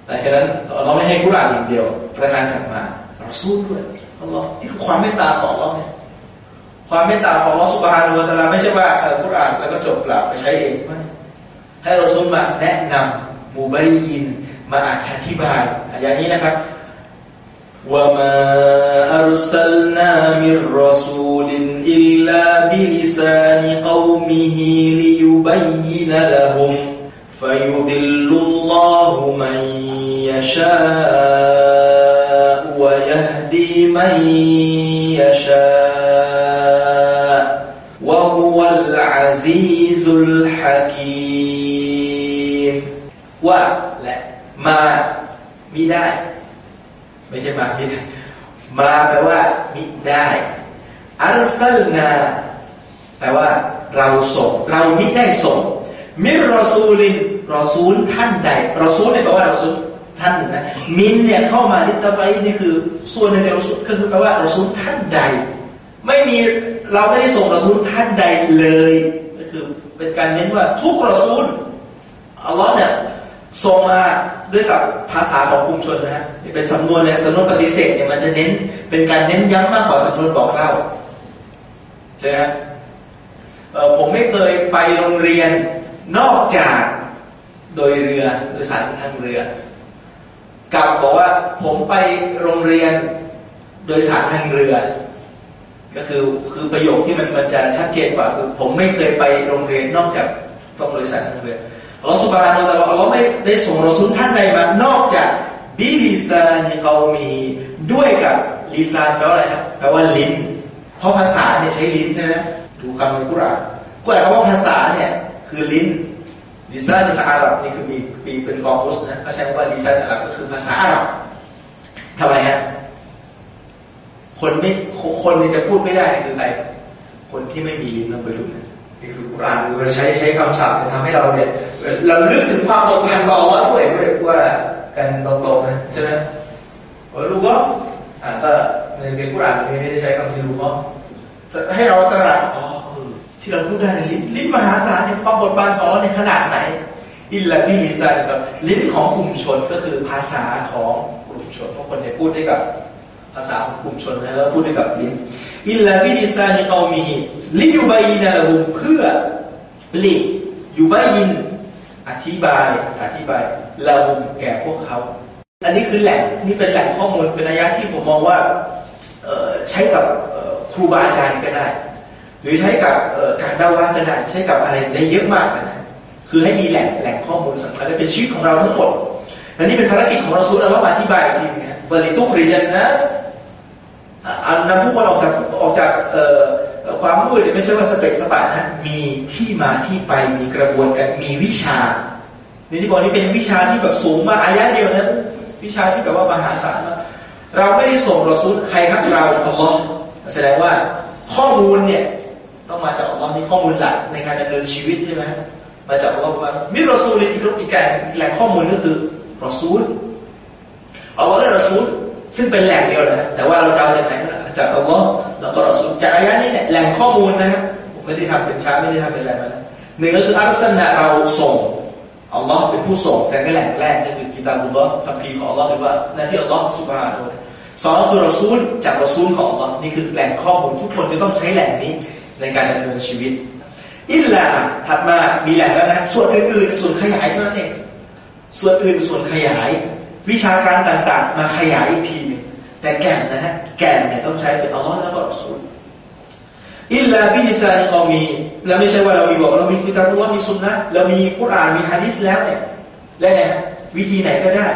หลังจากนั้นเราไม่ให้กุรานอย่างเดียวประการถัดมาเราสู้ด้วยอัลลอฮ์นี่คือความเมตตาของเราเนี่ยความเมตตาของเราสุบฮานุวะตะลาไม่ใช่ว่าเออกุรานแล้วก็จบกลับไปใช้เองไม่ให้เราซุนมาแนะนำมูบายยินมาอธิบายอย่างนี้นะครับ وما أرسلنا من رسول إلا بلسان قومه ليبين لهم فيضل الله من يشاء ويهدي من يشاء وهو العزيز الحكيم. ولا ما بدايه. ไม่ใช่มามิได้มาแปลว่ามิได้ อัลซัลนาแปลว่าเราส่งเรามิได้ส่ง มิรอซูลินรอซูลท่านใดรอซูลเนี่ยแปลว่ารอซูลท่านนะมินเนี่ยเข้ามาที่ตะไบนี่คือ ส่วนหนึ่งของรอซูลก็คือแปลว่ารอซูลท่านใด ไม่มีเราไม่ได้ส่งรอซูลท่านใดเลยก็คือเป็นการเน้นว่าทุกรอซูลอัลลอฮ์เนี่ย ส่งมาด้วยกับภาษาของกลุ่มชนนะฮะเป็นสำนวนเนี่ยสำนวนปฏิเสธเนี่ยมันจะเน้นเป็นการเน้นย้ำมากกว่าสำนวนบอกเล่าใช่ไหมผมไม่เคยไปโรงเรียนนอกจากโดยเรือโดยสารทางเรือ กับบอกว่าผมไปโรงเรียนโดยสารทางเรือ ก็คือคือประโยคที่มันมันจะชัดเจนกว่าคือผมไม่เคยไปโรงเรียนนอกจากต้องโดยสารทางเรือ อัลลอฮฺสุบฮานาอัลลอฮฺอัลลอฮฺไม่ได้ส่งรอซุลท่านใดมานอกจากبلسان قومه ด้วยกับ لسان แปลว่าอะไรครับแปลว่าลิ้น เพราะภาษาเนี่ยใช้ลิ้นใช่ไหมดูคำในกุรอานก็แปลว่าภาษาเนี่ยคือลิ้นلسان العرب นี่คือมีปีเป็นกอมุสนะเขาใช้ว่าلسان العرب ก็คือภาษาอาหรับทำไมฮะคนไม่คนนี่จะพูดไม่ได้คือใครคนที่ไม่มีลิ้นลองไปดูนะ คือกุรานเราใช้ใช้คำศัพท์ทำให้เราเนี่ยเราลึกถึงความตกพันกองว่าด้วยไม่ได้ว่ากันตรงๆนะใช่ไหมว่าลูกก็อ่าก็ในเรียนกุรานไม่ได้ใช้คำที่ลูกก็ให้เราตระหนักอ๋อที่เราพูดได้ลิ้นลิ้นมหาศาลเนี่ยความบทบาทของเราในขนาดไหนإلا بلسان ครับลิ้นของกลุ่มชนก็คือภาษาของกลุ่มชนเพราะคนเนี่ยพูดได้กับ ภาษาของกลุ่มชนนะแล้วพูดด้กับลิ้นอิลลาบิลิซานิกอมีลิยูบายินาลุเพื่อลิยูบายิน อธิบายอธิบายلهم แก่พวกเขา อันนี้คือแหล่งนี่เป็นแหล่งข้อมูลเป็นระยะที่ผมมองว่าใช้กับครูบาอาจารย์ก็ได้ หรือใช้กับการดาว่าก็ได้ใช้กับอะไรได้เยอะมากนะคือให้มีแหล่งแหล่งข้อมูลสำคัญและเป็นชีวิตของเราทั้งหมดและนี่เป็นภารกิจของเราสุดแล้วมาอธิบายทีนี้ ริตุคริจันนะอันนำผู้คนออกจากออกจากความมืดไม่ใช่ว่าสเปกสปานะมีที่มาที่ไปมีกระบวนการมีวิชาในที่บอกนี้เป็นวิชาที่แบบสูงมากอายะเดียวนะวิชาที่แบบว่ามหาศาลเราไม่ได้ส่งรอซูลใครครับเราอัลลอฮ์แสดงว่าข้อมูลเนี่ยต้องมาจากอัลลอฮ์นี่ข้อมูลหลักในการดำเนินชีวิตใช่ไหมมาจากอัลลอฮ์ว่ามิรอซูลอีกอีกแก่แหล่งข้อมูลก็คือรอซูล อัลลอฮ์และรอซูลซึ่งเป็นแหล่งเดียวนะแต่ว่าเราจะเอาจากไหนจากอัลลอฮ์แล้วก็รอซูลจากอายะนี้เนี่ยแหล่งข้อมูลนะครับผมไม่ได้ทำเป็นช้าไม่ได้ทำเป็นอะไรมาหนึ่งก็คืออัลสนะเราส่งอัลลอฮ์เป็นผู้ส่งแสดงแหล่งแรกก็คือกิตาบุลลอฮ์คัมภีร์ของอัลลอฮ์หรือว่าหน้าที่อัลลอฮ์สุบฮานุสองคือรอซูลจากรอซูลของอัลลอฮ์นี่คือแหล่งข้อมูลทุกคนจะต้องใช้แหล่งนี้ในการดำเนินชีวิตإلا ถัดมามีแหล่งแล้วนะส่วนอื่นๆส่วนขยายเท่านั้นเองส่วนอื่นส่วนขยาย วิชาการต่างๆ มาขยายอีกทีนึงแต่แก่นนะฮะแก่นเนี่ยต้องใช้เป็นอัลลอฮ์แล้วก็รอซูลإلا بلسان قومه แล้วไม่ใช่ว่าเรามีบอกเรามีกิตาบุลมีสุนนะเรามีกุรอานมีฮะดิษแล้วเนี่ยแล้วไงวิธีไหนก็ได้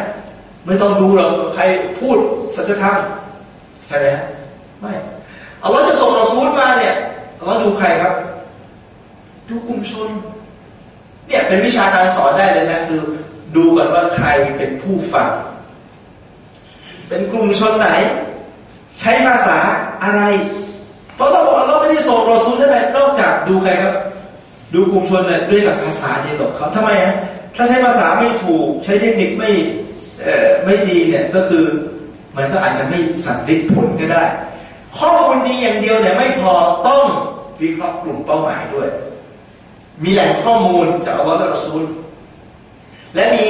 ไม่ต้องดูหรอกใครพูดสัจธรรมใช่ไหมฮะไม่อัลลอฮ์จะส่งรอซูลมาเนี่ยอัลลอฮ์ดูใครครับ ดูกลุ่มชนเนี่ยเป็นวิชาการสอนได้เลยนะคือ ดูก่อนว่าใครเป็นผู้ฟัง เป็นกลุ่มชนไหน ใช้ภาษาอะไร เพราะเราบอกเราไม่ได้ส่งรอซูลได้นอกจากดูใครครับ ดูกลุ่มชนเนี่ยด้วยกับภาษาเดียวกับเขาทำไมฮะถ้าใช้ภาษาไม่ถูก ใช้เทคนิคไม่ไม่ดีเนี่ยก็คือมันก็อาจจะไม่สำเร็จผลก็ได้ ข้อมูลดีอย่างเดียวเนี่ยไม่พอต้องวิเคราะห์กลุ่มเป้าหมายด้วย มีแหล่งข้อมูลจากอัลลอฮ์และรอซูล และมี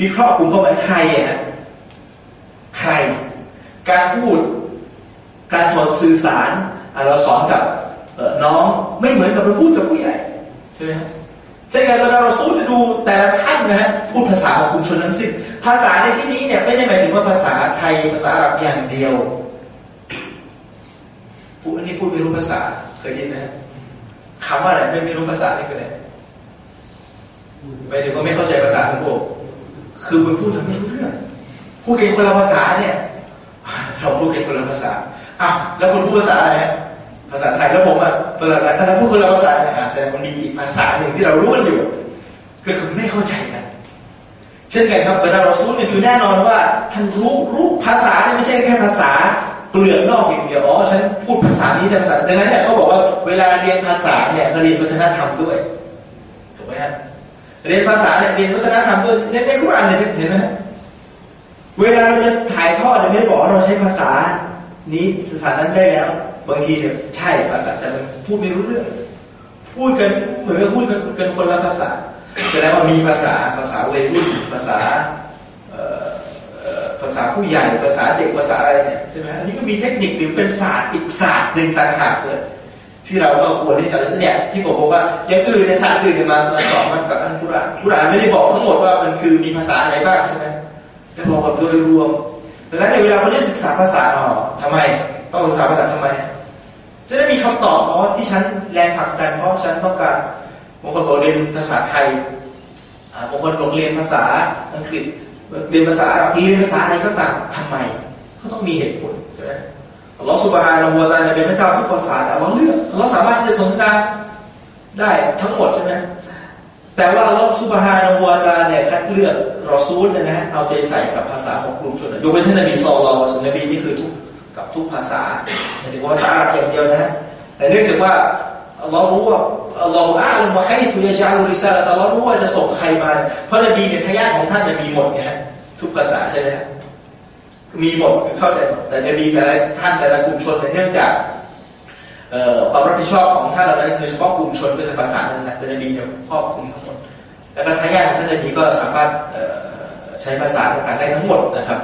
วิเคราะห์กลุ่มเป้าหมายใครอะใคร การพูด การสอนสื่อสารเราสอนกับน้องไม่เหมือนกับเราพูดกับผู้ใหญ่ใช่ไหมใช่ไงเวลาเราสู้ดูแต่ละท่านนะฮะพูดภาษาของกลุ่มชนนั้นสิ้นภาษาในที่นี้เนี่ยไม่ได้หมายถึงว่าภาษาไทยภาษาอาหรับอย่างเดียวพูดอันนี้พูดไม่รู้ภาษาเคยได้ยินไหมคำว่าอะไรไม่ไม่รู้ภาษานี่คืออะไร หมายถึงว่าไม่เข้าใจภาษาของพวกคือมันพูดทำไม่รู้เรื่อง พูดกันคนละภาษาเนี่ย เราพูดกันคนละภาษาอ้าวแล้วคุณพูดภาษาอะไรภาษาไทยแล้วผมอะภาษาไทยถ้าพูดคนละภาษาเนี่ยแสดงมันมีอีกภาษาหนึ่งที่เรารู้กันอยู่ ก็คือไม่เข้าใจกันเช่นกันครับเวลาเราสู้เนี่ยคือแน่นอนว่าท่านรู้รู้ภาษาเนี่ยไม่ใช่แค่ภาษาเปลือกนอกอย่างเดียวอ๋อฉันพูดภาษานี้ภาษาดังนั้นเนี่ยเขาบอกว่าเวลาเรียนภาษาเนี่ยเรียนวัฒนธรรมด้วยถูกไหมฮะ เรียนภาษาเนี่ยเรียนวัฒนธรรมด้วยในในคุรานเนี่ยเห็นไหมเวลาเราจะถ่ายทอดเนี่ยไม่บอกเราใช้ภาษา นี้สถานนั้นได้แล้ว บางทีเนี่ยใช่ภาษาแต่มันพูดไม่รู้เรื่อง พูดกันเหมือนกับพูดกันคนละภาษาแสดงว่ามีภาษาภาษาวัยรุ่นภาษาภาษาผู้ใหญ่ภาษาเด็กภาษาอะไรเนี่ยใช่ไหมอันนี้ก็มีเทคนิคหรือเป็นศาสตร์อีกศาสตร์หนึ่งต่างหากเลย ที่เราก็ควรที่จะเนี่ยที่ผมบอกว่าอย่างอื่นในศาสตร์อื่นเนี่ยมามาสอนมันกับอันกุรานกุรานไม่ได้บอกทั้งหมดว่ามันคือมีภาษาอะไรบ้างใช่ไหมแต่บอกแบบโดยรวมดังนั้นในเวลาเราเรียนศึกษาภาษาอ๋อทำไมต้องศึกษาภาษาทำไม จะได้มีคำตอบเพราะที่ฉันแรงผลักดันเพราะฉันต้องการบางคนบอกเรียนภาษาไทยบางคนบอกเรียนภาษาอังกฤษเรียนภาษาอาหรับเรียนภาษาอะไรก็ตามทำไมเขาต้องมีเหตุผลใช่ไหม อัลลอฮฺสุบฮานะฮูวะตาลาเป็นพระเจ้าทุกภาษาแต่เราเลือกเราสามารถจะสนทนาได้ทั้งหมดใช่ไหมแต่ว่าอัลลอฮฺสุบฮานะฮูวะตาเนี่ยคัดเลือกรอซูลเนี่ยนะเอาใจใส่กับภาษาของกลุ่มชนยกเว้นท่านนบีซอลลอฮฺนบีนี่คือทุกกับทุกภาษาหมายถึงภาษาอาหรับอย่างเดียวนะแต่เนื่องจากว่าเรารู้ว่าเราอ้างว่าให้ทุยชาลุริซาแต่เรารู้ว่าจะส่งใครมา เพราะนบีเนี่ยพยานของท่านจะมีหมดไงทุกภาษาใช่ไหม มีหมดเข้าใจหมดแต่นบีแต่ละท่านแต่ละกลุ่มชนเนื่องจากความรับผิดชอบของท่านเหล่านั้นโดยเฉพาะกลุ่มชนก็จะภาษานั้นนะแต่นบีเนี่ยครอบคลุมทั้งหมด และทายาทของท่านนบีก็สามารถใช้ภาษาต่างๆได้ทั้งหมดนะครับ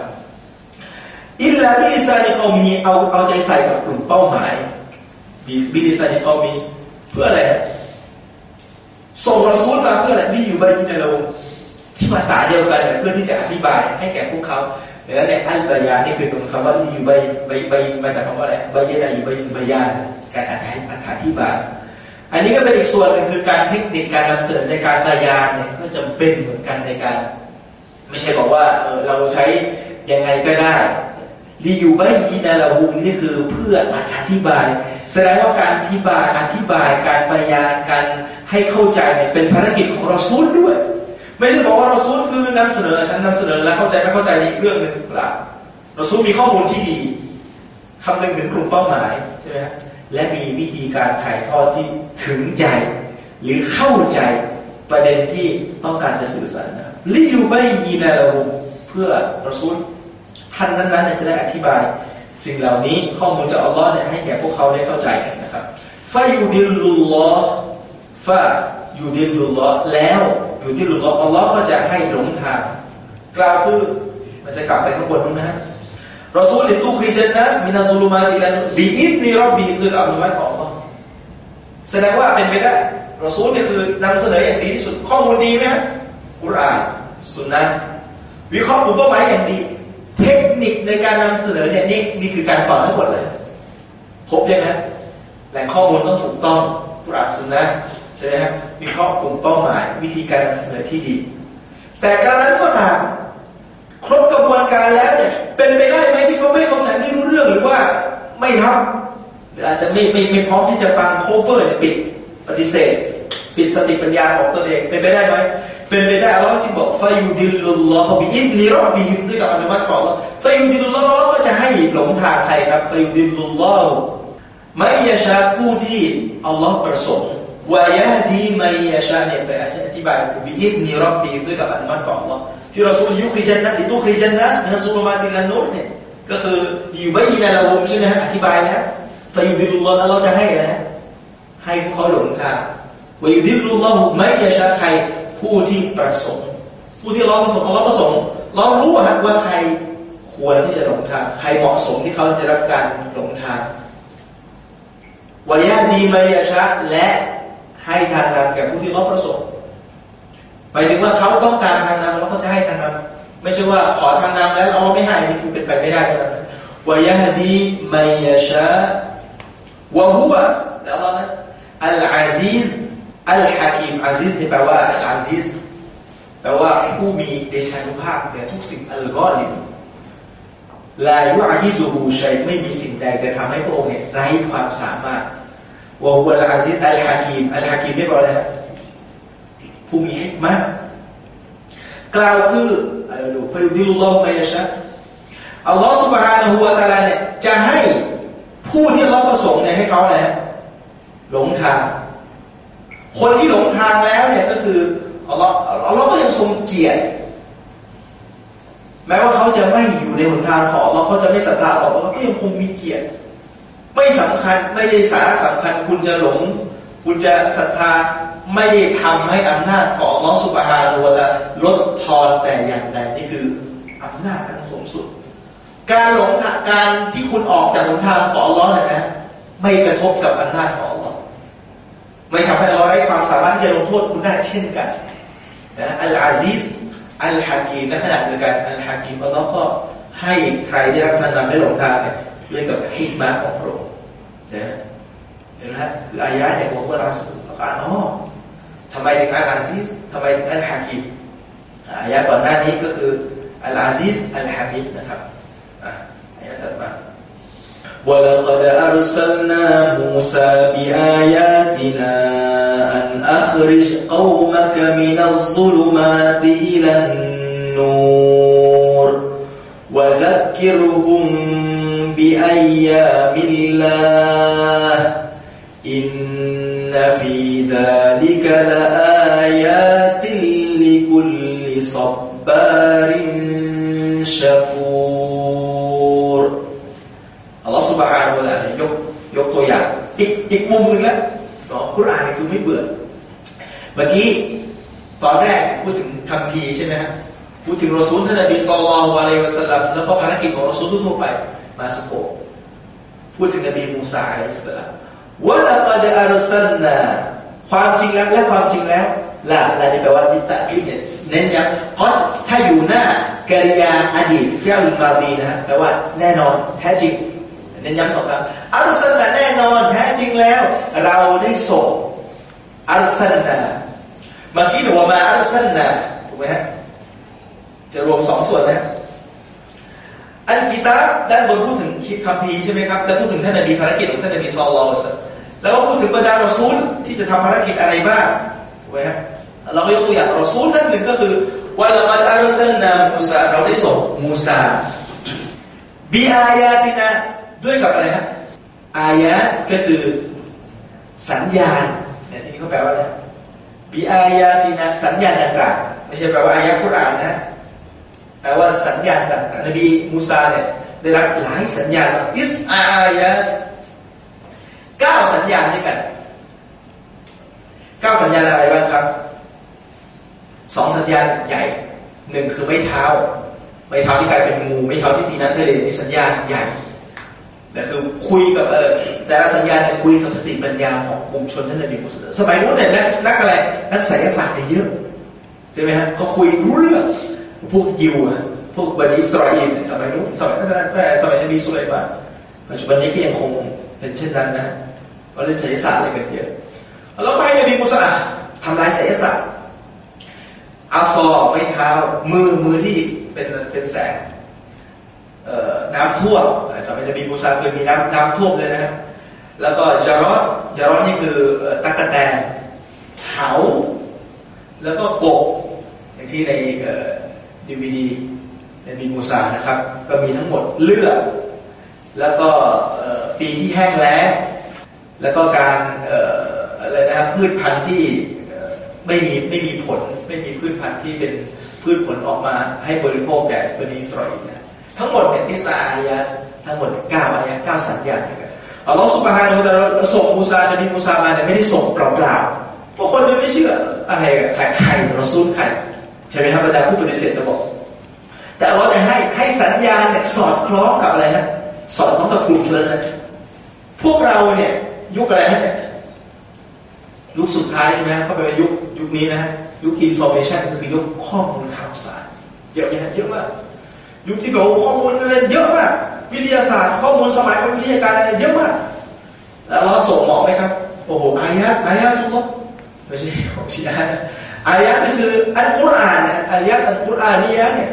إلا بلسان قومه เอาเอาใจใส่กับกลุ่มเป้าหมายبلسان قومهเพื่ออะไรส่งรอซูลมาเพื่ออะไรนี่อยู่บายินเราที่ภาษาเดียวกันเพื่อที่จะอธิบายให้แก่พวกเขา ดังนั้นในอัลบายานี่คือตรงคำว่าอยู่ใบใบใบมาจากคำว่าอะไรใบยาอยู่ใบใบยานการอธิอธิบายอันนี้ก็เป็นอีกส่วนหนึ่งคือการเทคนิคการนำเสนอในการบายานเนี่ยก็จำเป็นเหมือนกันในการ ไม่ใช่บอกว่าเออเราใช้ยังไงก็ได้รีอยู่ใบยีนาลาหุมนี่คือเพื่ออธิบาย แสดงว่าการอธิบายอธิบายการบรรยาการให้เข้าใจเนี่ยเป็นภารกิจของเราซูลด้วย ไม่ใช่บอกว่าเราซูลคือนำเสนอฉันนำเสนอแล้วเข้าใจไม่เข้าใจในเรื่องหนึ่งเปล่าเราซูลมีข้อมูลที่ดีคำนึงถึงกลุ่มเป้าหมายใช่ไหมและมีวิธีการถ่ายทอดที่ถึงใจ หรือเข้าใจประเด็นที่ต้องการจะสื่อสารนะรีอยู่ใบยีนาลาหุมเพื่อเราซูลท่านนั้นๆจะได้อธิบาย สิ่งเหล่านี้ข้อมูลจากอัลลอฮ์เนี่ยให้แก่พวกเขาได้เข้าใจนะครับفيضل الله فيضل الله แล้ว يضل الله อัลลอฮ์ก็จะให้หลงทาง กล่าวคือมันจะกลับไปข้างบนนู้นนะรอซูล لتخرج الناس من الظلمات إلى النور بإذن ربهم คืออัลลอฮ์ของอัลลอฮ์แสดงว่าเป็นไปได้รอซูลเนี่ยคือนำเสนออย่างดีที่สุดข้อมูลดีไหมกุรอานสุนนะวิเคราะห์กลุ่มเป้าหมายอย่างดี เทคนิคในการนำเสนอเนี่ยนี่นี่คือการสอนทั้งหมดเลยครบใช่ไหมแหล่งข้อมูลต้องถูกต้องปราศนะ ใช่ไหมครับมีข้อกลุ่มเป้าหมาย วิธีการนำเสนอที่ดี แต่การนั้นก็ตามครบกระบวนการแล้วเนี่ย เป็นไปได้ไหมที่เขาไม่เข้าใจไม่รู้เรื่องหรือว่าไม่ทำหรืออาจจะไม่ไม่ไม่พร้อมที่จะฟังكفر ปิดปฏิเสธ ปิดสติปัญญาของตัวเองเป็นไปได้ไหมเป็นไปได้อัลลอที่บอกفيضل الله بإذن ربهم ด้วยกับอนุมัติของอัลลอฮ์فيضل الله ก็จะให้หลงทางใครครับفيضل الله من يشاء ผู้ที่อัลลอฮ์ประสงค์ ويهدي من يشاء เนี่ยแต่อธิบายبإذن ربهم ด้วยกับอนุมัติของอัลลอฮ์ที่เราสูยุคริจันนัสตุคริจันนัสนัสุลมาติลันนุรเนี่ยก็คืออยู่ไม่ยินละหุมใช่ไหมฮะอธิบายแล้วฟายุดิลุลลอฮ์อัลลอฮ์จะให้นะให้พวกเขาหลงทางวายุดิบลุลลอฮุไม่ยชาใครผู้ที่ประสงค์ ผู้ที่เราประสงค์เราประสงค์เรารู้ฮะว่าใครควรที่จะหลงทาง ใครเหมาะสมที่เขาจะรับการหลงทางวายาดีมายาชะและ ให้ทางนำแก่ผู้ที่เราประสงค์หมายถึงว่าเขาต้องการทางนำเราก็จะให้ทางนำไม่ใช่ว่าขอทางนำแล้วเราไม่ให้นี่คือเป็นไปไม่ได้นะويهدي من يشاء وهو แล้วเรานะ العزيز الحكيم عزيز นี่แปลว่าالعزيز แปลว่าผู้มีเดชานุภาพเหนือทุกสิ่งالغالب لا يعجزه شيء ไม่มีสิ่งใดจะทำให้พระองค์เนี่ยไร้ความสามารถ วะฮุอัลอาซิสอัลฮะกิมอัลฮะกิมไม่บอกเลยผู้มีฮิกมะกล่าวคืออะไรดูฟายุดิลลอฮ์มายชะอัลลอฮ์ سبحانه และ تعالى เนี่ยจะให้ผู้ที่เราประสงค์เนี่ยให้เขาอะไรหลงทาง คนที่หลงทางแล้วเนี่ยก็คืออัลลอฮ์อัลลอฮ์ก็ยังทรงเกียรติแม้ว่าเขาจะไม่อยู่ในหนทางของเราเขาจะไม่ศรัทธาของเราก็ยังคงมีเกียรติ ไม่สำคัญไม่ได้สาระสำคัญคุณจะหลง คุณจะศรัทธาไม่ได้ทำให้อำนาจของลอสุบฮาโนละลดทอนแต่อย่างใดนี่คืออำนาจอันสูงสุด การหลงการที่คุณออกจากหนทางของลอเนี่ยนะ ไม่กระทบกับอำนาจของลอไม่ทำให้เราได้ความสามารถที่จะลงโทษคุณได้เช่นกันนะอัลอาซิสอัลฮากีมในขณะเดียวกันอัลฮากีมอัลลอฮ์ก็ให้ใครได้รับทางนำได้หลงทางเนี่ย ด้วยกับฮิกมาของพระองค์นะเห็นไหมคืออายะเนี่ยบอกว่าเราสุดประกาศอ๋อทำไมถึงอัลอาซิสทำไมถึงอัลฮากีมอายะก่อนหน้านี้ก็คืออัลอาซิสอัลฮามิดนะครับอ่ะอายะถัดมา ولقد أرسلنا موسى بآياتنا أن أخرج قومك من الظلمات إلى النور وذكرهم بأيام الله إن في ذلك لآيات لكل صبار شكور อัลลอฮฺสุบฮานะฮูวะตะอาลายกยกตัวอย่างอีกอีกมุมหนึ่งแล้วต่อคุรานคือไม่เบื่อ เมื่อกี้ตอนแรกพูดถึงคัมภีร์ใช่ไหมฮะ พูดถึงรอซูลท่านนบีสุลต่านวะลัยวะสัลลัมแล้วก็ภารกิจของรอซูลทั่วไปมาสโกพูดถึงนบีมูซาอะลัยฮิสสลามวะละกัดอัลสัลนาความจริงแล้วและความจริงแล้วละละนี่แปลว่าติตะกิเนี่ยเน้นย้ำเพราะถ้าอยู่หน้ากริยาอดีตฟิลมาดีนะฮะแปลว่าแน่นอนแท้จริงเน้นย้ำสองครั้งอัลสันนาแน่นอนแท้จริงแล้ว เราได้ส่งأرسلنا เมื่อกี้ وما أرسلنا ถูกไหมฮะ จะรวมสองส่วนนะ الكتاب ด้านบนพูดถึงคิดคัมภีร์ใช่ไหมครับ แล้วพูดถึงท่านนบีภารกิจของท่านนบีซอลลอสแล้วก็พูดถึงบรรดารอซูลที่จะทำภารกิจอะไรบ้างถูกไหมฮะเราก็ยกตัวอย่างรอซูลท่านหนึ่งก็คือولقد أرسلنا موسى เราได้ส่งมูซาบีอายาตินาด้วยกับอะไรฮะอายะก็คือสัญญาณเนี่ยที่นี่เขาแปลว่าอะไรบีอายาตินาสัญญาณต่างๆไม่ใช่แปลว่าอายะกุรอานนะ แปลว่าสัญญาณต่างๆนบีมูซาเนี่ยได้รับหลายสัญญาณอิสอายะเก้าสัญญาณด้วยกันเก้าสัญญาณอะไรบ้างครับสองสัญญาณใหญ่หนึ่งคือไม่เท้าไม่เท้าที่กลายเป็นงูไม่เท้าที่ตีน้ำทะเลมีสัญญาณใหญ่แต่คือคุยกับเออแต่ละสัญญาณเนี่ยคุยกับสติปัญญาของกลุ่มชนท่านนบีมุสลิมสมัยนู้นเนี่ยนักนักอะไรนักไสยศาสตร์เยอะใช่ไหมฮะเขาคุยรู้เรื่อง พวกยิวอะพวกบันิสราเอลสมัยนู้นสมัยนั้นแต่สมัยนบีสุลัยมานปัจจุบันนี้ก็ยังคงเป็นเช่นนั้นนะเราเล่นไสยศาสตร์อะไรกันเยอะแล้วไปนบีมุสลิมทำลายไสยศาสตร์อาซอไม่เท้ามือมือที่เป็นเป็นแสงน้ำท่วมสมัยนบีมูซาเคยมีน้ำน้ำท่วมเลยนะแล้วก็จารอดจารอดนี่คือตักะแตนเหาแล้วก็โกบอย่างที่ใน ดีวีดีในบีมูซานะครับ ก็มีทั้งหมดเลือดแล้วก็ปีที่แห้งแล้งแล้วก็การอะไรนะพืชพันธุ์ที่ไม่มีไม่มีผลไม่มีพืชพันธุ์ที่เป็นพืชผลออกมาให้บริโภคแก่บริสรอยนะทั้งหมดเนี่ยทิสาอายะทั้งหมดเก้าอายะเก้าสัญญาณอัลลอฮฺสุบฮานาอูตะลาส่งมูซาจะมีมูซามาเนี่ยไม่ได้ส่งเปล่าบางคนจะไม่เชื่ออะไรใครใครเราซูลใคร ช่ไหมครับบรรดาผู้ปฏิเสธจะบอก แต่เราจะให้ให้สัญญาณเนี่ยสอดคล้องกับอะไรนะสอดคล้องกับกลุ่มชนนะพวกเราเนี่ย ยุคอะไรนะยุคสุดท้ายใช่ไหมเข้าไปในยุคยุคนี้นะยุค information ก็คือยุคข้อมูลข่าวสารเยอะนะเยอะมากยุคที่แบบข้อมูลอะไรเยอะมากวิทยาศาสตร์ ข้อมูลสมัยวิทยาการอะไรเยอะมากแล้วเราส่งหมาะไหมครับ โอ้โหอายะอายะทุกคนไม่ใช่ของชีอะ อายะก็คืออัลกุรอานเนี่ยอายะอัลกุรอานนี่เนี่ย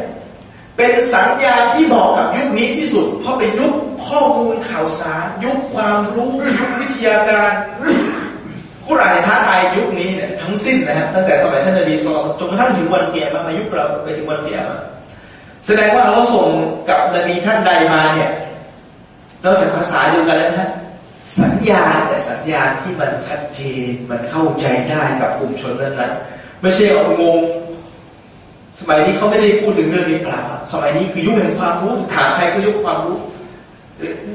เป็นสัญญาที่เหมาะกับยุคนี้ที่สุด เพราะเป็นยุคข้อมูลข่าวสาร ยุคความรู้ ยุควิทยาการกุรอานในท้าทายยุคนี้เนี่ยทั้งสิ้นนะฮะตั้งแต่สมัยท่านนบีสุลต่านจนกระทั่งถึงวันเกียรติมายุคเราไปถึงวันเกียรติแสดงว่าเราส่งกับนบีท่านใดมาเนี่ยนอกจากภาษาเดียวกันแล้วนะสัญญาแต่สัญญาที่มันชัดเจนมันเข้าใจได้กับกลุ่มชนนั้นนะ ไม่ใช่เอางง สมัยนี้เขาไม่ได้พูดถึงเรื่องนี้เปล่าสมัยนี้คือยุคแห่งความรู้ถามใครก็ยุคความรู้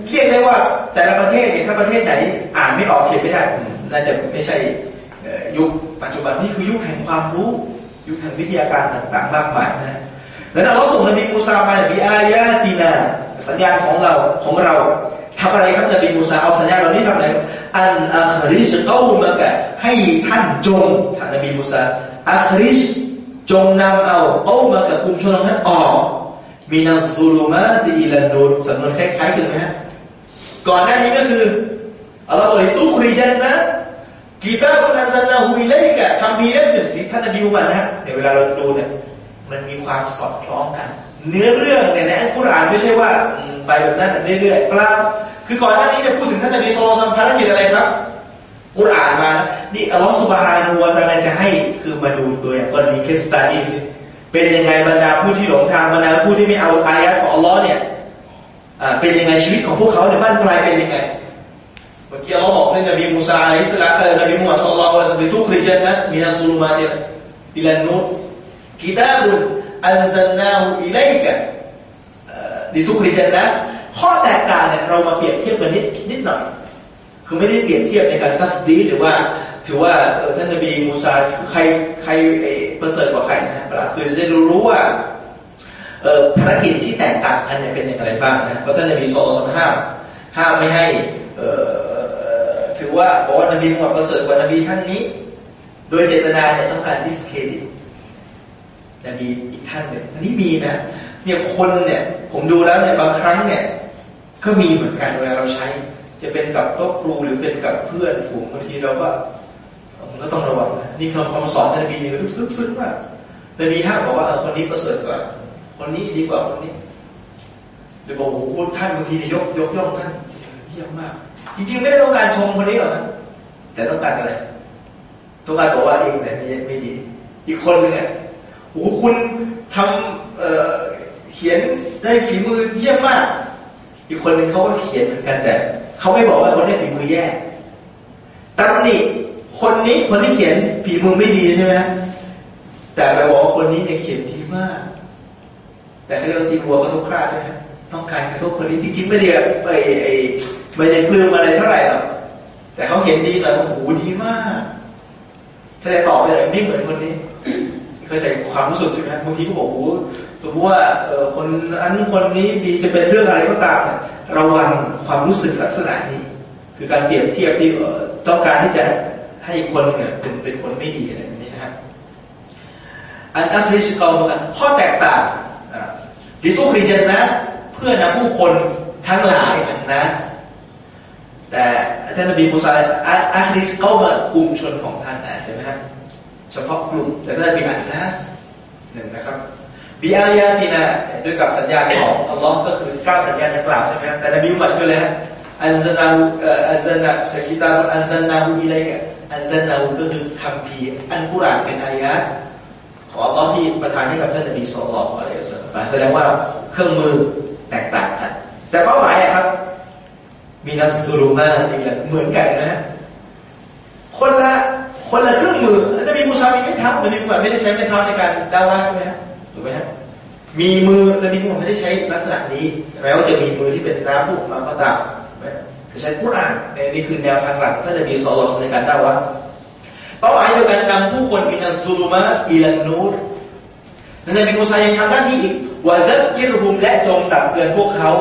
เรียกได้ว่าแต่ละประเทศเนี่ยถ้าประเทศไหนอ่านไม่ออกเขียนไม่ได้น่าจะไม่ใช่ยุคปัจจุบันนี่คือยุคแห่งความรู้ ยุคแห่งวิทยาการต่างๆมากมายนะแล้วเราส่งนบีมูซามาบีอายาตินาสัญญาณของเราของเรา ทำอะไรครับนบีมูซาเอาสัญญาณเรานี้ทำอะไรอันอัคริชเก้ามากะให้ท่านจงท่านนบีมูซาอัคริชจงนำเอาเก้ามากะกลุ่มชนนั้น ออกมีนัสูลุมาติอิลันนูสำนวนคล้ายๆกันไหมฮะก่อนหน้านี้ก็คืออัลลอฮฺบอกตุคริจันนัสกีตาบุนันซันนาฮูอิเลกะคำพีเล่มหนึ่งที่ท่านนบีมุฮัมมัดนะในเวลาเราดูเนี่ยมันมีความสอดคล้องกัน เนื้อเรื่องเนี่ยในอัลกุรอานไม่ใช่ว่าไปแบบนั้นเรื่อยๆเปล่าคือก่อนหน้านี้จะพูดถึงท่านนบีสุลต่านภารกิจอะไรครับกุรอานมานี่อัลลอฮฺสุบฮานูวะตะลาจะให้คือมาดูตัวอย่างกรณี case study เป็นยังไงบรรดาผู้ที่หลงทางบรรดาผู้ที่ไม่เอาอายะของอัลลอฮ์เนี่ยเป็นยังไงชีวิตของพวกเขาในบั้นปลายเป็นยังไงเมื่อกี้เราบอกให้นบีมูซาอะลัยฮิสสลามเออนบีมุฮัมมัดศ็อลลัลลอฮุอะลัยฮิวะซัลลัมتخرج الناس من الظلمات إلى النورกิตาบุน อัลซันนาฮูอิลัยกะดิทุกริจันนัสข้อแตกต่างเนี่ยเรามาเปรียบเทียบกันนิดนิดหน่อย คือไม่ได้เปรียบเทียบในการตัดดีหรือว่า ถือว่าท่านนบีมูซาใครใครประเสริฐกว่าใครนะเปล่าคือจะรู้รู้ว่าภารกิจที่แตกต่างกันเนี่ยเป็นอย่างไรบ้างนะ เพราะท่านนบีสุลต่านห้ามห้ามไม่ให้ถือว่าบอกว่านบีมุฮัมมัดประเสริฐกว่านบีท่านนี้ โดยเจตนาเนี่ยต้องการดิสเครดิต นบีอีกท่านหนึ่งอันนี้มีนะเนี่ยคนเนี่ย ผมดูแล้วเนี่ยบางครั้งเนี่ย ก็มีเหมือนกันเวลาเราใช้ จะเป็นกับโต๊ะครูหรือเป็นกับเพื่อนฝูงบางทีเราก็มันก็ต้องระวังนะนี่คือคำสอนนบีนี่ลึกซึ้งมากนบีห้ามบอกว่าคนนี้ประเสริฐกว่า คนนี้ดีกว่าคนนี้หรือบอกโอ้โหท่านบางทียกยกย่องท่านเยี่ยมมาก จริง ๆ ไม่ได้ต้องการชมคนนี้หรอกนะแต่ต้องการอะไรต้องการบอกว่าเองเนี่ยไม่ดี อีกคนนึงเนี่ย โอ้คุณทำเเขียนได้ฝีมือเยี่ยมมาก อีกคนหนึ่งเขาก็เขียนเหมือนกันแต่เขาไม่บอกว่าคนได้ฝีมือแย่ตำหนิคนนี้คนที่เขียนฝีมือไม่ดีใช่ไหมแต่ไปบอกว่าคนนี้เนี่ยเขียนดีมาก แต่เขาเรียกว่าตีบัวกระทุกคราใช่ไหมต้องการกระทบคนนี้จริงๆไม่ได้ไปไอ้ไม่ได้ปลื้มอะไรเท่าไหร่หรอกแต่เขาเห็นดีแบบโอ้โหดีมากแสดงตอบไปเลยไม่เหมือนคนนี้ เคยใส่ความรู้สึกใช่ไหมบางทีก็บอกโอ้สมมติว่าเออคนอันคนนี้ดีจะเป็นเรื่องอะไรก็ตามระวังความรู้สึกลักษณะนี้ คือการเปรียบเทียบที่ต้องการที่จะให้คนเนี่ยเป็นเป็นคนไม่ดีอะไรแบบนี้นะครับอันอัฟริชกอมกันข้อแตกต่างดิตุคริเจนัสเพื่อนำผู้คนทั้งหลายอันนัสแต่ท่านนบีมูซาอัคริสเข้ามากลุ่มชนของท่านใช่ไหมครับ เฉพาะกลุ่มแต่ท่านมีอันนัสหนึ่งนะครับบิอายาตินะด้วยกับสัญญาของอัลลอฮ์ก็คือก้าสัญญาณดังกล่าวใช่ไหมแต่นบีมุฮัมมัดก็เลยอันซนาหูอันซันากิตาบอันซนาหูอิเลกอันซันาหูก็คือคำพีอันกุรานเป็นอายะของอัลลอฮ์ที่ประทานให้กับท่านนบีสุลต่านอะลัยฮิสซาลมแสดงว่าเครื่องมือแตกต่างกัน แต่เป้าหมายอะครับมีนัสซูรุมาอีกแล้วเหมือนกันนะ คนละคนละเครื่องมือ นบีมูซามีไม่ทับนบีมูฮัมมัดไม่ได้ใช้ไม่ทับในการดาว่าใช่ไหมครับถูกไหมครับมีมือนบีมูฮัมมัดไม่ได้ใช้ลักษณะนี้แม้ว่าจะมีมือที่เป็นน้ำพุมาก็ตามแต่ใช้กุรอานนี่คือแนวทางหลักท่านนบีสอนในการดาว่าเป้าหมายเดียวกันนำผู้คนมินัซูลุมาอิลันนูรนั่นนบีมูซายังทำหน้าที่อีกวะซักกิรฮุมและจงตักเตือนพวกเขา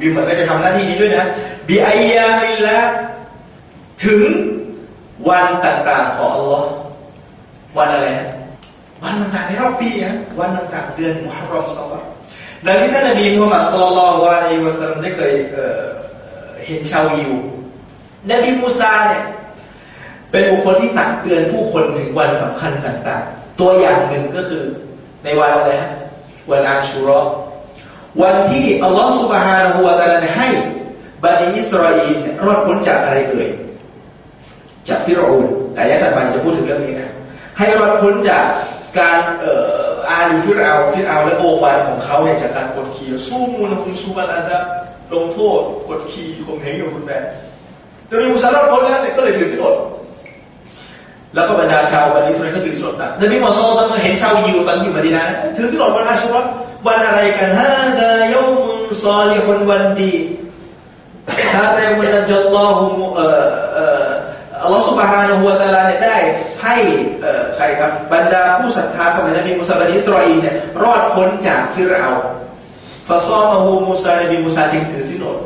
บิวมันก็จะทำหน้าที่นี้ด้วยนะบิอายามิลละถึงวันต่างๆของอัลลอฮ์ วันอะไรนะวันต่างๆในรอบปีนะวันต่างๆเดือนมุฮัรรอมซอฟดังที่ท่านนบีมุฮัมมัดสุลลัลวะลัยวะสัลลัมได้เคยเห็นชาวยิวนบีมูซาเนี่ยเป็นบุคคลที่ตักเตือนผู้คนถึงวันสำคัญต่างๆ ตัวอย่างหนึ่งก็คือในวันอะไรฮะวันอาชูรอวันที่อัลลอฮฺสุบฮานะฮูวะตะลาให้บันิอิสราเอลรอดพ้นจากอะไรเอ่ยจากฟิรอูนอายะถัดไปจะพูดถึงเรื่องนี้นะ ให้รอดพ้นจากการเอ่ออาลีฟิรเอาฟิรเอาและโอวันของเขาเนี่ยจากการกดขี่สู้มูลคุมซูบันอาจะลงโทษกดขี่ข่มเหงอยู่คุณแม่จะมีมุสลิมพ้นแล้วเนี่ยก็เลยถือสิอดแล้วก็บรรดาชาวบันิสราเอลก็ถือสิอดนะนบีมุฮัมมัดสัลเห็นชาวยิวตอนอยู่มาดีนะถือสิอดวันอาชุรวันอะไรกันฮะดายมุนซอลิฮุนวันดีฮาดามุนจัลลอฮุเอ่อเอัลลอฮฺสุบฮานะฮูวะตะลาเนี่ยได้ให้ใครครับบรรดาผู้ศรัทธาสมัยนบีมุสลิมอิสราเอลเนี่ยรอดพ้นจากฟิรเอาน์ فصامه موسى นบีมุซาจึงถือศีลอด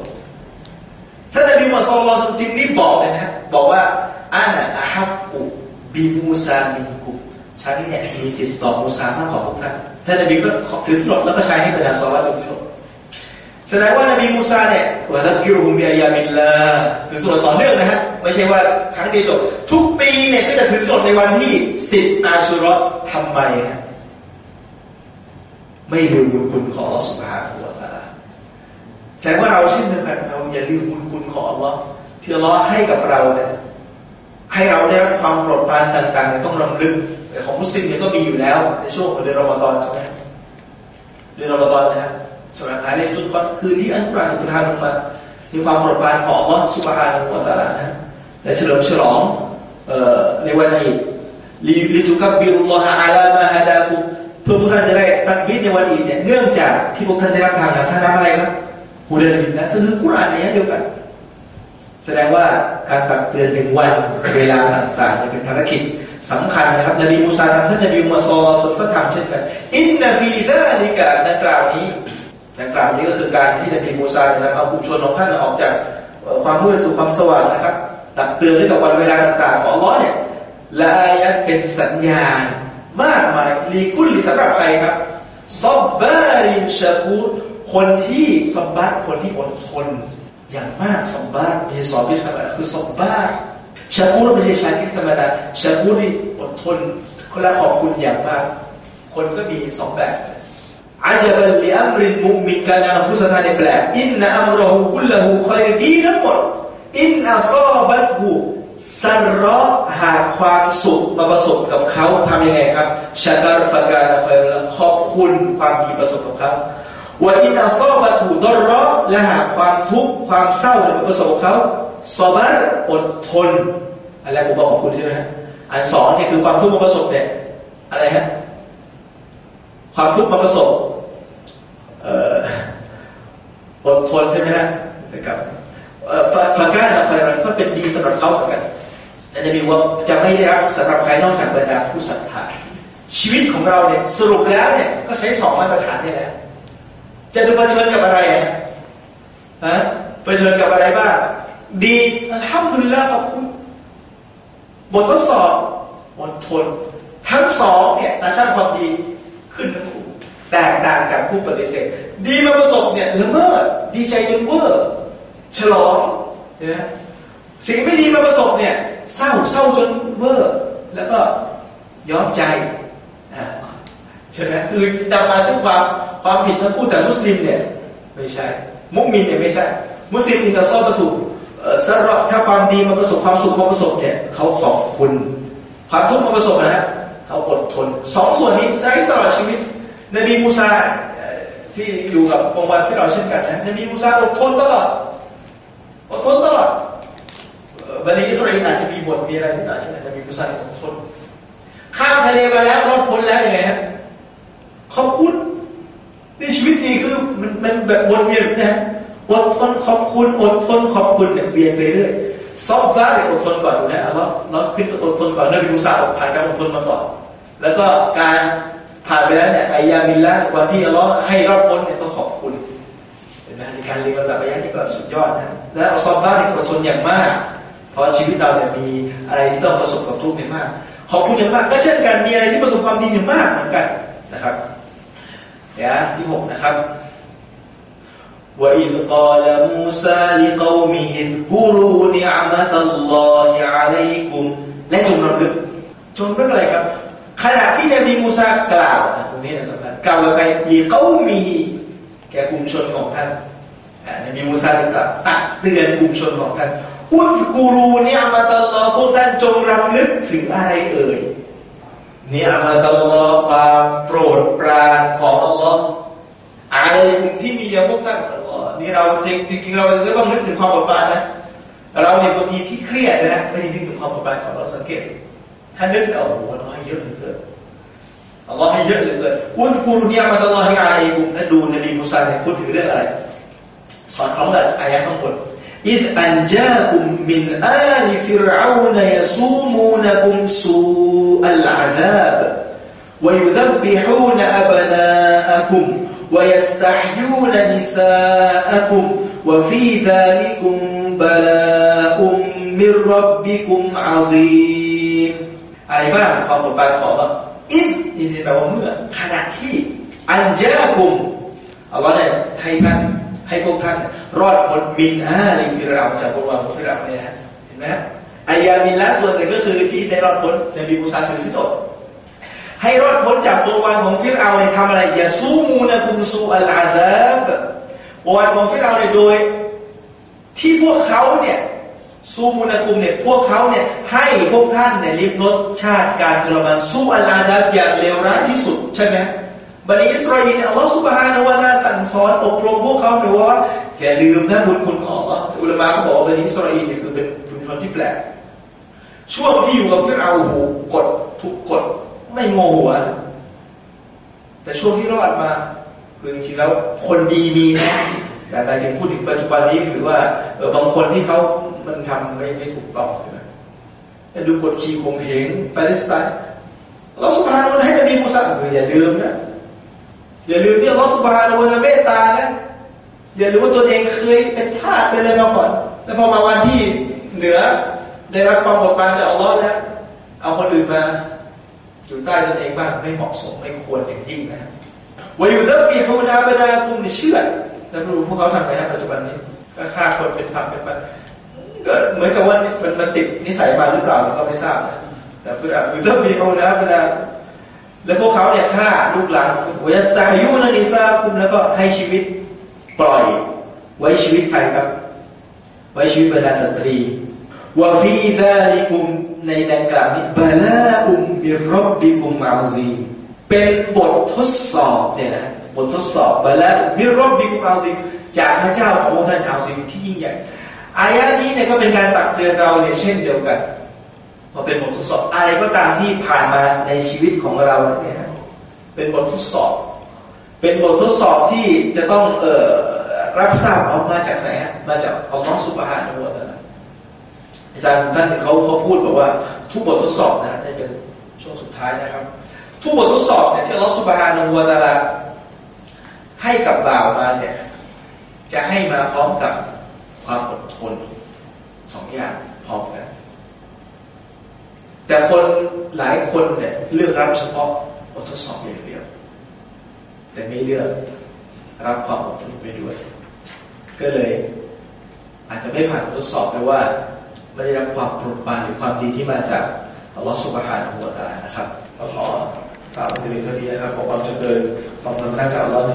ท่านนบีมุฮัมมัดจึงรีบบอกเลยนะบอกว่าأنا أحق بموسى منكم ฉันเนี่ยมีสิทธิ์ต่อมูซามากกว่าพวกท่านท่านนบีก็ถือศีลอดแล้วก็ใช้ให้บรรดาซอฮาบะฮ์ถือศีลอด แสดงว่านบีมูซาเนี่ยวะตักกิรุมบิอายามิลลาถือสวดต่อเนื่องนะฮะ ไม่ใช่ว่าครั้งเดียวจบ ทุกปีเนี่ยก็จะถือสวดในวันที่สิบอาชุรอทำไมนะไม่ลืมบุญคุณของอัลลอฮฺสุบฮานะฮูวะตาลาแสดงว่าเราเช่นเดียวกันเราอย่าลืมบุญคุณของอัลลอฮ์ที่อัลลอฮ์ให้กับเราเนี่ยให้เราได้รับความโปรดปรานต่างๆเนี่ยต้องรำลึกแต่ของมุสลิมเนี่ยก็มีอยู่แล้ว ในช่วงเดือนรอมฎอนใช่ไหมเดือนรอมฎอนนะฮะ สำหรับหายในจุดก่อนคืนที่อันกุรานถูกประทานลงมา มีความโปรดปรานของอัลลอฮ์สุบฮานะฮูวะตะอาลานะและเฉลิมฉลองในวันอีดลิลิตุกับบิรุลลอฮะอาลามาฮะดาคุเพื่อพวกท่านจะได้ตักฮีดในวันอีดเนี่ยเนื่องจากที่พวกท่านได้รับทางนะท่านรับอะไรครับฮูดาลินนะซึ่งคือกุรอานในเดียวกัน แสดงว่าการตักเตือนหนึ่งวันเวลาต่างๆเป็นภารกิจสำคัญนะครับนบีมูซาท่านนบีมูซาสุลก็ทำเช่นกันอินนฟีดาลิกะดังกล่าวนี้ ดังกล่าวนี้ก็คือการที่นบีมูซาเนี่ยเอาบุญชนของท่านออกจากความมืดสู่ความสว่างนะครับตักเตือนด้วยกับวันเวลาต่างๆ ของอัลลอฮ์เนี่ยและอายะเป็นสัญญาณมากมายลีกุลสำหรับใครครับซอบบารินชาคูดคนที่สมบัติคนที่อดทน อย่างมากสมบัติใช่สอบพิธรรมคือสมบัติชาคูดไม่ใช่ชาคิธรรมดาชาคูดนี่อดทนคนละขอบคุณอย่างมาก คนก็มีสองแบบ อาจจะเป็นลิอัมริมุมินการงานของผู้ศรัทธาในแปลอินนาอัมรหูกุลละหูคอยดีทั้งหมดอินอัซอบัตหูสรอหากความสุขมาประสบกับเขาทำยังไงครับชาการฟาการคอยขอบคุณความดีประสบกับเขาว่าอินอัซอบัตหูดรอและหากความทุกข์ความเศร้ามาประสบกับเขาสบารอดทนอะไรผมบอกขอบคุณใช่ไหมอันสองเนี่ยคือความทุกข์มาประสบเนี่ยอะไรฮะความทุกข์มาประสบ อดทนใช่ไหมฮะนะครับฟาการอะไรก็เป็นดีสำหรับเขาเหมือนกันแต่จะมีว่าจะไม่ได้รับสำหรับใครนอกจากบรรดาผู้ศรัทธาชีวิตของเราเนี่ยสรุปแล้วเนี่ยก็ใช้สองมาตรฐานนี่แหละจะดูเผชิญกับอะไรฮะเผชิญกับอะไรบ้างดีทำคุณแล้วขอบคุณบททดสอบบททน ทั้งสองเนี่ยตาช่างความดีขึ้นทั้ง แตกต่างจากผู้ปฏิเสธ ดีมาประสบเนี่ยละเมิดดีใจจนเวอร์ฉลองนะสิ่งไม่ดีมาประสบเนี่ยเศร้าเศร้าจนเวอร์แล้วก็ย้อมใจใช่ไหมคือนำมาซึ่งความความผิดทั้งผู้แต่มุสลิมเนี่ยไม่ใช่ มุสลิมเนี่ยไม่ใช่ มุสลิมอินตัซอตถูกสำหรับถ้าความดีมาประสบความสุขมาประสบเนี่ยเขาขอบคุณ ความทุกข์มาประสบนะฮะเขาอดทนสองส่วนนี้ใช้ตลอดชีวิต นบีมูซาที่อยู่กับองค์วันที่เราเช่นกันนะนบีมูซาอดทนตลอดอดทนตลอดบันิอิสราเอลอาจจะมีบทมีอะไรนิดหน่อยใช่ไหมนบีมูซาอดทนข้ามทะเลมาแล้วรอดพ้นแล้วยังไงฮะขอบคุณในชีวิตนี้คือมันมันแบบวนเวียนนะอดทนขอบคุณอดทนขอบคุณเนี่ยเวียนไปเรื่อยซอฟบ้าเนี่ยอดทนก่อนดูนะอัลลอฮ์เราขึ้นอดทนก่อนนบีมูซาอดผ่านการอดทนมาก่อนแล้วก็การ ผ่านไปแล้วเนี่ยไอยามิลละวันที่อัลลอฮ์ให้รอดพ้นเนี่ยต้องขอบคุณเห็นไหมในการเรียนแบบอายะที่ก็สุดยอดนะและซอฟบ้าเนี่ยอดทนอย่างมาก เพราะชีวิตเราเนี่ยมีอะไรที่ต้องประสบกับทุกข์เนี่ยมาก ขอบคุณอย่างมาก ก็เช่นกันมีอะไรที่ประสบความดีอย่างมากเหมือนกันนะครับเดี๋ยวที่หกนะครับ وإذ قال موسى لقومه اذكروا نعمة الله عليكم และจงรำลึกจงรำลึกอะไรครับ ขณะที่นบีมูซากล่าวตรงนี้นะสำคัญกล่าวกับใครลีเขามีแก่กลุ่มชนของท่านนบีมูซาได้กล่าวตักเตือนกลุ่มชนของท่านอุสกูรูเนี่ยมาตลอดพวกท่านจงรำลึกถึงอะไรเอ่ยเนี่ยมาตลอดความโปรดปรานของอัลลอฮ์อะไรที่มีอย่างพวกท่านนี่เราจริงจริงเราจะต้องนึกถึงความโปรดปรานนะเราเนี่ยบางทีที่เครียดนะไม่ได้นึกถึงความโปรดปรานของเราสังเกต ถ้านึกโอ้โหเราให้เยอะเหลือเกินอัลลอฮ์ให้เยอะเหลือเกินอุสกูรูเนี่ยมาตลอดให้อะไรกุมถ้าดูนบีมุสาเนี่ยพูดถึงเรื่องอะไรสอนของแบบอายะข้างบน إذ أنجاكم من آل فرعون يسومونكم سوء العذاب ويذبحون أبناءكم ويستحيون نساءكم وفي ذلكم بلاء من ربكم عظيم อะไรบ้างความต่อไปขอว่าอินอินแปลว่าเมื่อขณะที่อันเจากุมอัลลอฮ์เนี่ยให้ท่านให้พวกท่านรอดพ้นมินอาลิฟิราจากบนวังของฟิราเนี่ยเห็นไหมอายามินละส่วนหนึ่งก็คือที่ได้รอดพ้นในบิบูซาถือสิโตให้รอดพ้นจากตัววันของฟิรเอาเนี่ยทำอะไรอย่าสู้มูนะกุมซูอัลอาซับวันของฟิรเอาเนี่ยโดย ที่พวกเขาเนี่ย ซูมูนกุมเนี่ยพวกเขาเนี่ยให้พวกท่านเนี่ยลิบรสชาติการทรมานสู้อัลอาซับอย่างเลวร้ายที่สุดใช่ไหมบันิอิสราเอลเนี่ยอัลลอฮฺสุบฮานาวะตาสั่งสอนอบรมพวกเขาหรือว่าอย่าลืมนะบุญคุณของอัลลอฮฺอุลามะเขาบอกว่าบันิอิสราเอลเนี่ยคือเป็นบุญคุณที่แปลกช่วงที่อยู่กับฟิรเอาหูกดทุกกดไม่โมหัวแต่ช่วงที่รอดมา คือจริงๆแล้วคนดีมีนะแต่แต่ถึงพูดถึงปัจจุบันนี้คือว่าบางคนที่เขา มันทำไม่ไม่ถูกต้องใช่ไหมดูกดขี่ข่มเหงปาเลสไตน์เราสุภาพนให้นบีมูซาอย่าลืมนะอย่าลืมที่อัลอสุบานาอูตะเมตตานะอย่าลืมว่าตนเองเคยเป็นทาสเป็นอะไรมาก่อนแต่พอมาวันที่เหนือได้รับความปกปันจากอัลลอฮ์แล้วเอาคนอื่นมาอยู่ใต้ตนเองบ้างไม่เหมาะสมไม่ควรอย่างยิ่งนะวายุซับปีฮูนาบดาคุมเชื่อแล้วรู้พวกเขาทำไงนะปัจจุบันนี้ก็ฆ่าคนเป็นทำเป็นปัน ก็เหมือนกับว่ามันมันติดนิสัยมาหรือเปล่าเราไม่ทราบนะแต่เพื่อนอุซับปีฮูนาบดาแล้วพวกเขาเนี่ยฆ่าลูกหลานวยสตายูนันิซาคุมแล้วก็ให้ชีวิตปล่อย ไว้ชีวิตใครครับ ไว้ชีวิตบรรดาสตรีวะฟีดาลิกุมในดังกล่าวนี้บาลาอุมบิรบบิกุมอาซีเป็นบททดสอบเนี่ยนะบททดสอบบาลาบิรบบิกุมอาซีจากพระเจ้าของท่านอาซีที่ยิ่งใหญ่ อายะนี้เนี่ยก็เป็นการตักเตือนเราเนี่ยเช่นเดียวกันพอเป็นบททดสอบอะไรก็ตามที่ผ่านมาในชีวิตของเราเนี่ยเป็นบททดสอบ เป็นบททดสอบที่จะต้องเอ่อรับทราบออกมาจากไหนมาจากอัลลอฮฺสุบฮานะฮูวะตะลาอาจารย์ท่านเขาเขาพูดบอกว่าทุกบททดสอบนะนี่เป็นช่วงสุดท้ายนะครับ ทุกบททดสอบเนี่ยที่อัลลอฮฺสุบฮานะฮูวะตะลาให้กับบ่าวมาเนี่ยจะให้มาพร้อมกับ ความอดทนสองอย่างพร้อมกันแต่คนหลายคนเนี่ยเลือกรับเฉพาะบททดสอบอย่างเดียว แต่ไม่เลือกรับความอดทนไปด้วย ก็เลย อาจจะไม่ผ่านทดสอบแต่ว่าไม่ได้รับความโปรดปรานหรือความดีที่มาจากอัลลอฮฺสุบฮานะฮูวะตาลานะครับก็ขอกล่าวในเรื่องนี้นะครับขอความเจริญ ความรำค่าจากอัลลอฮฺใน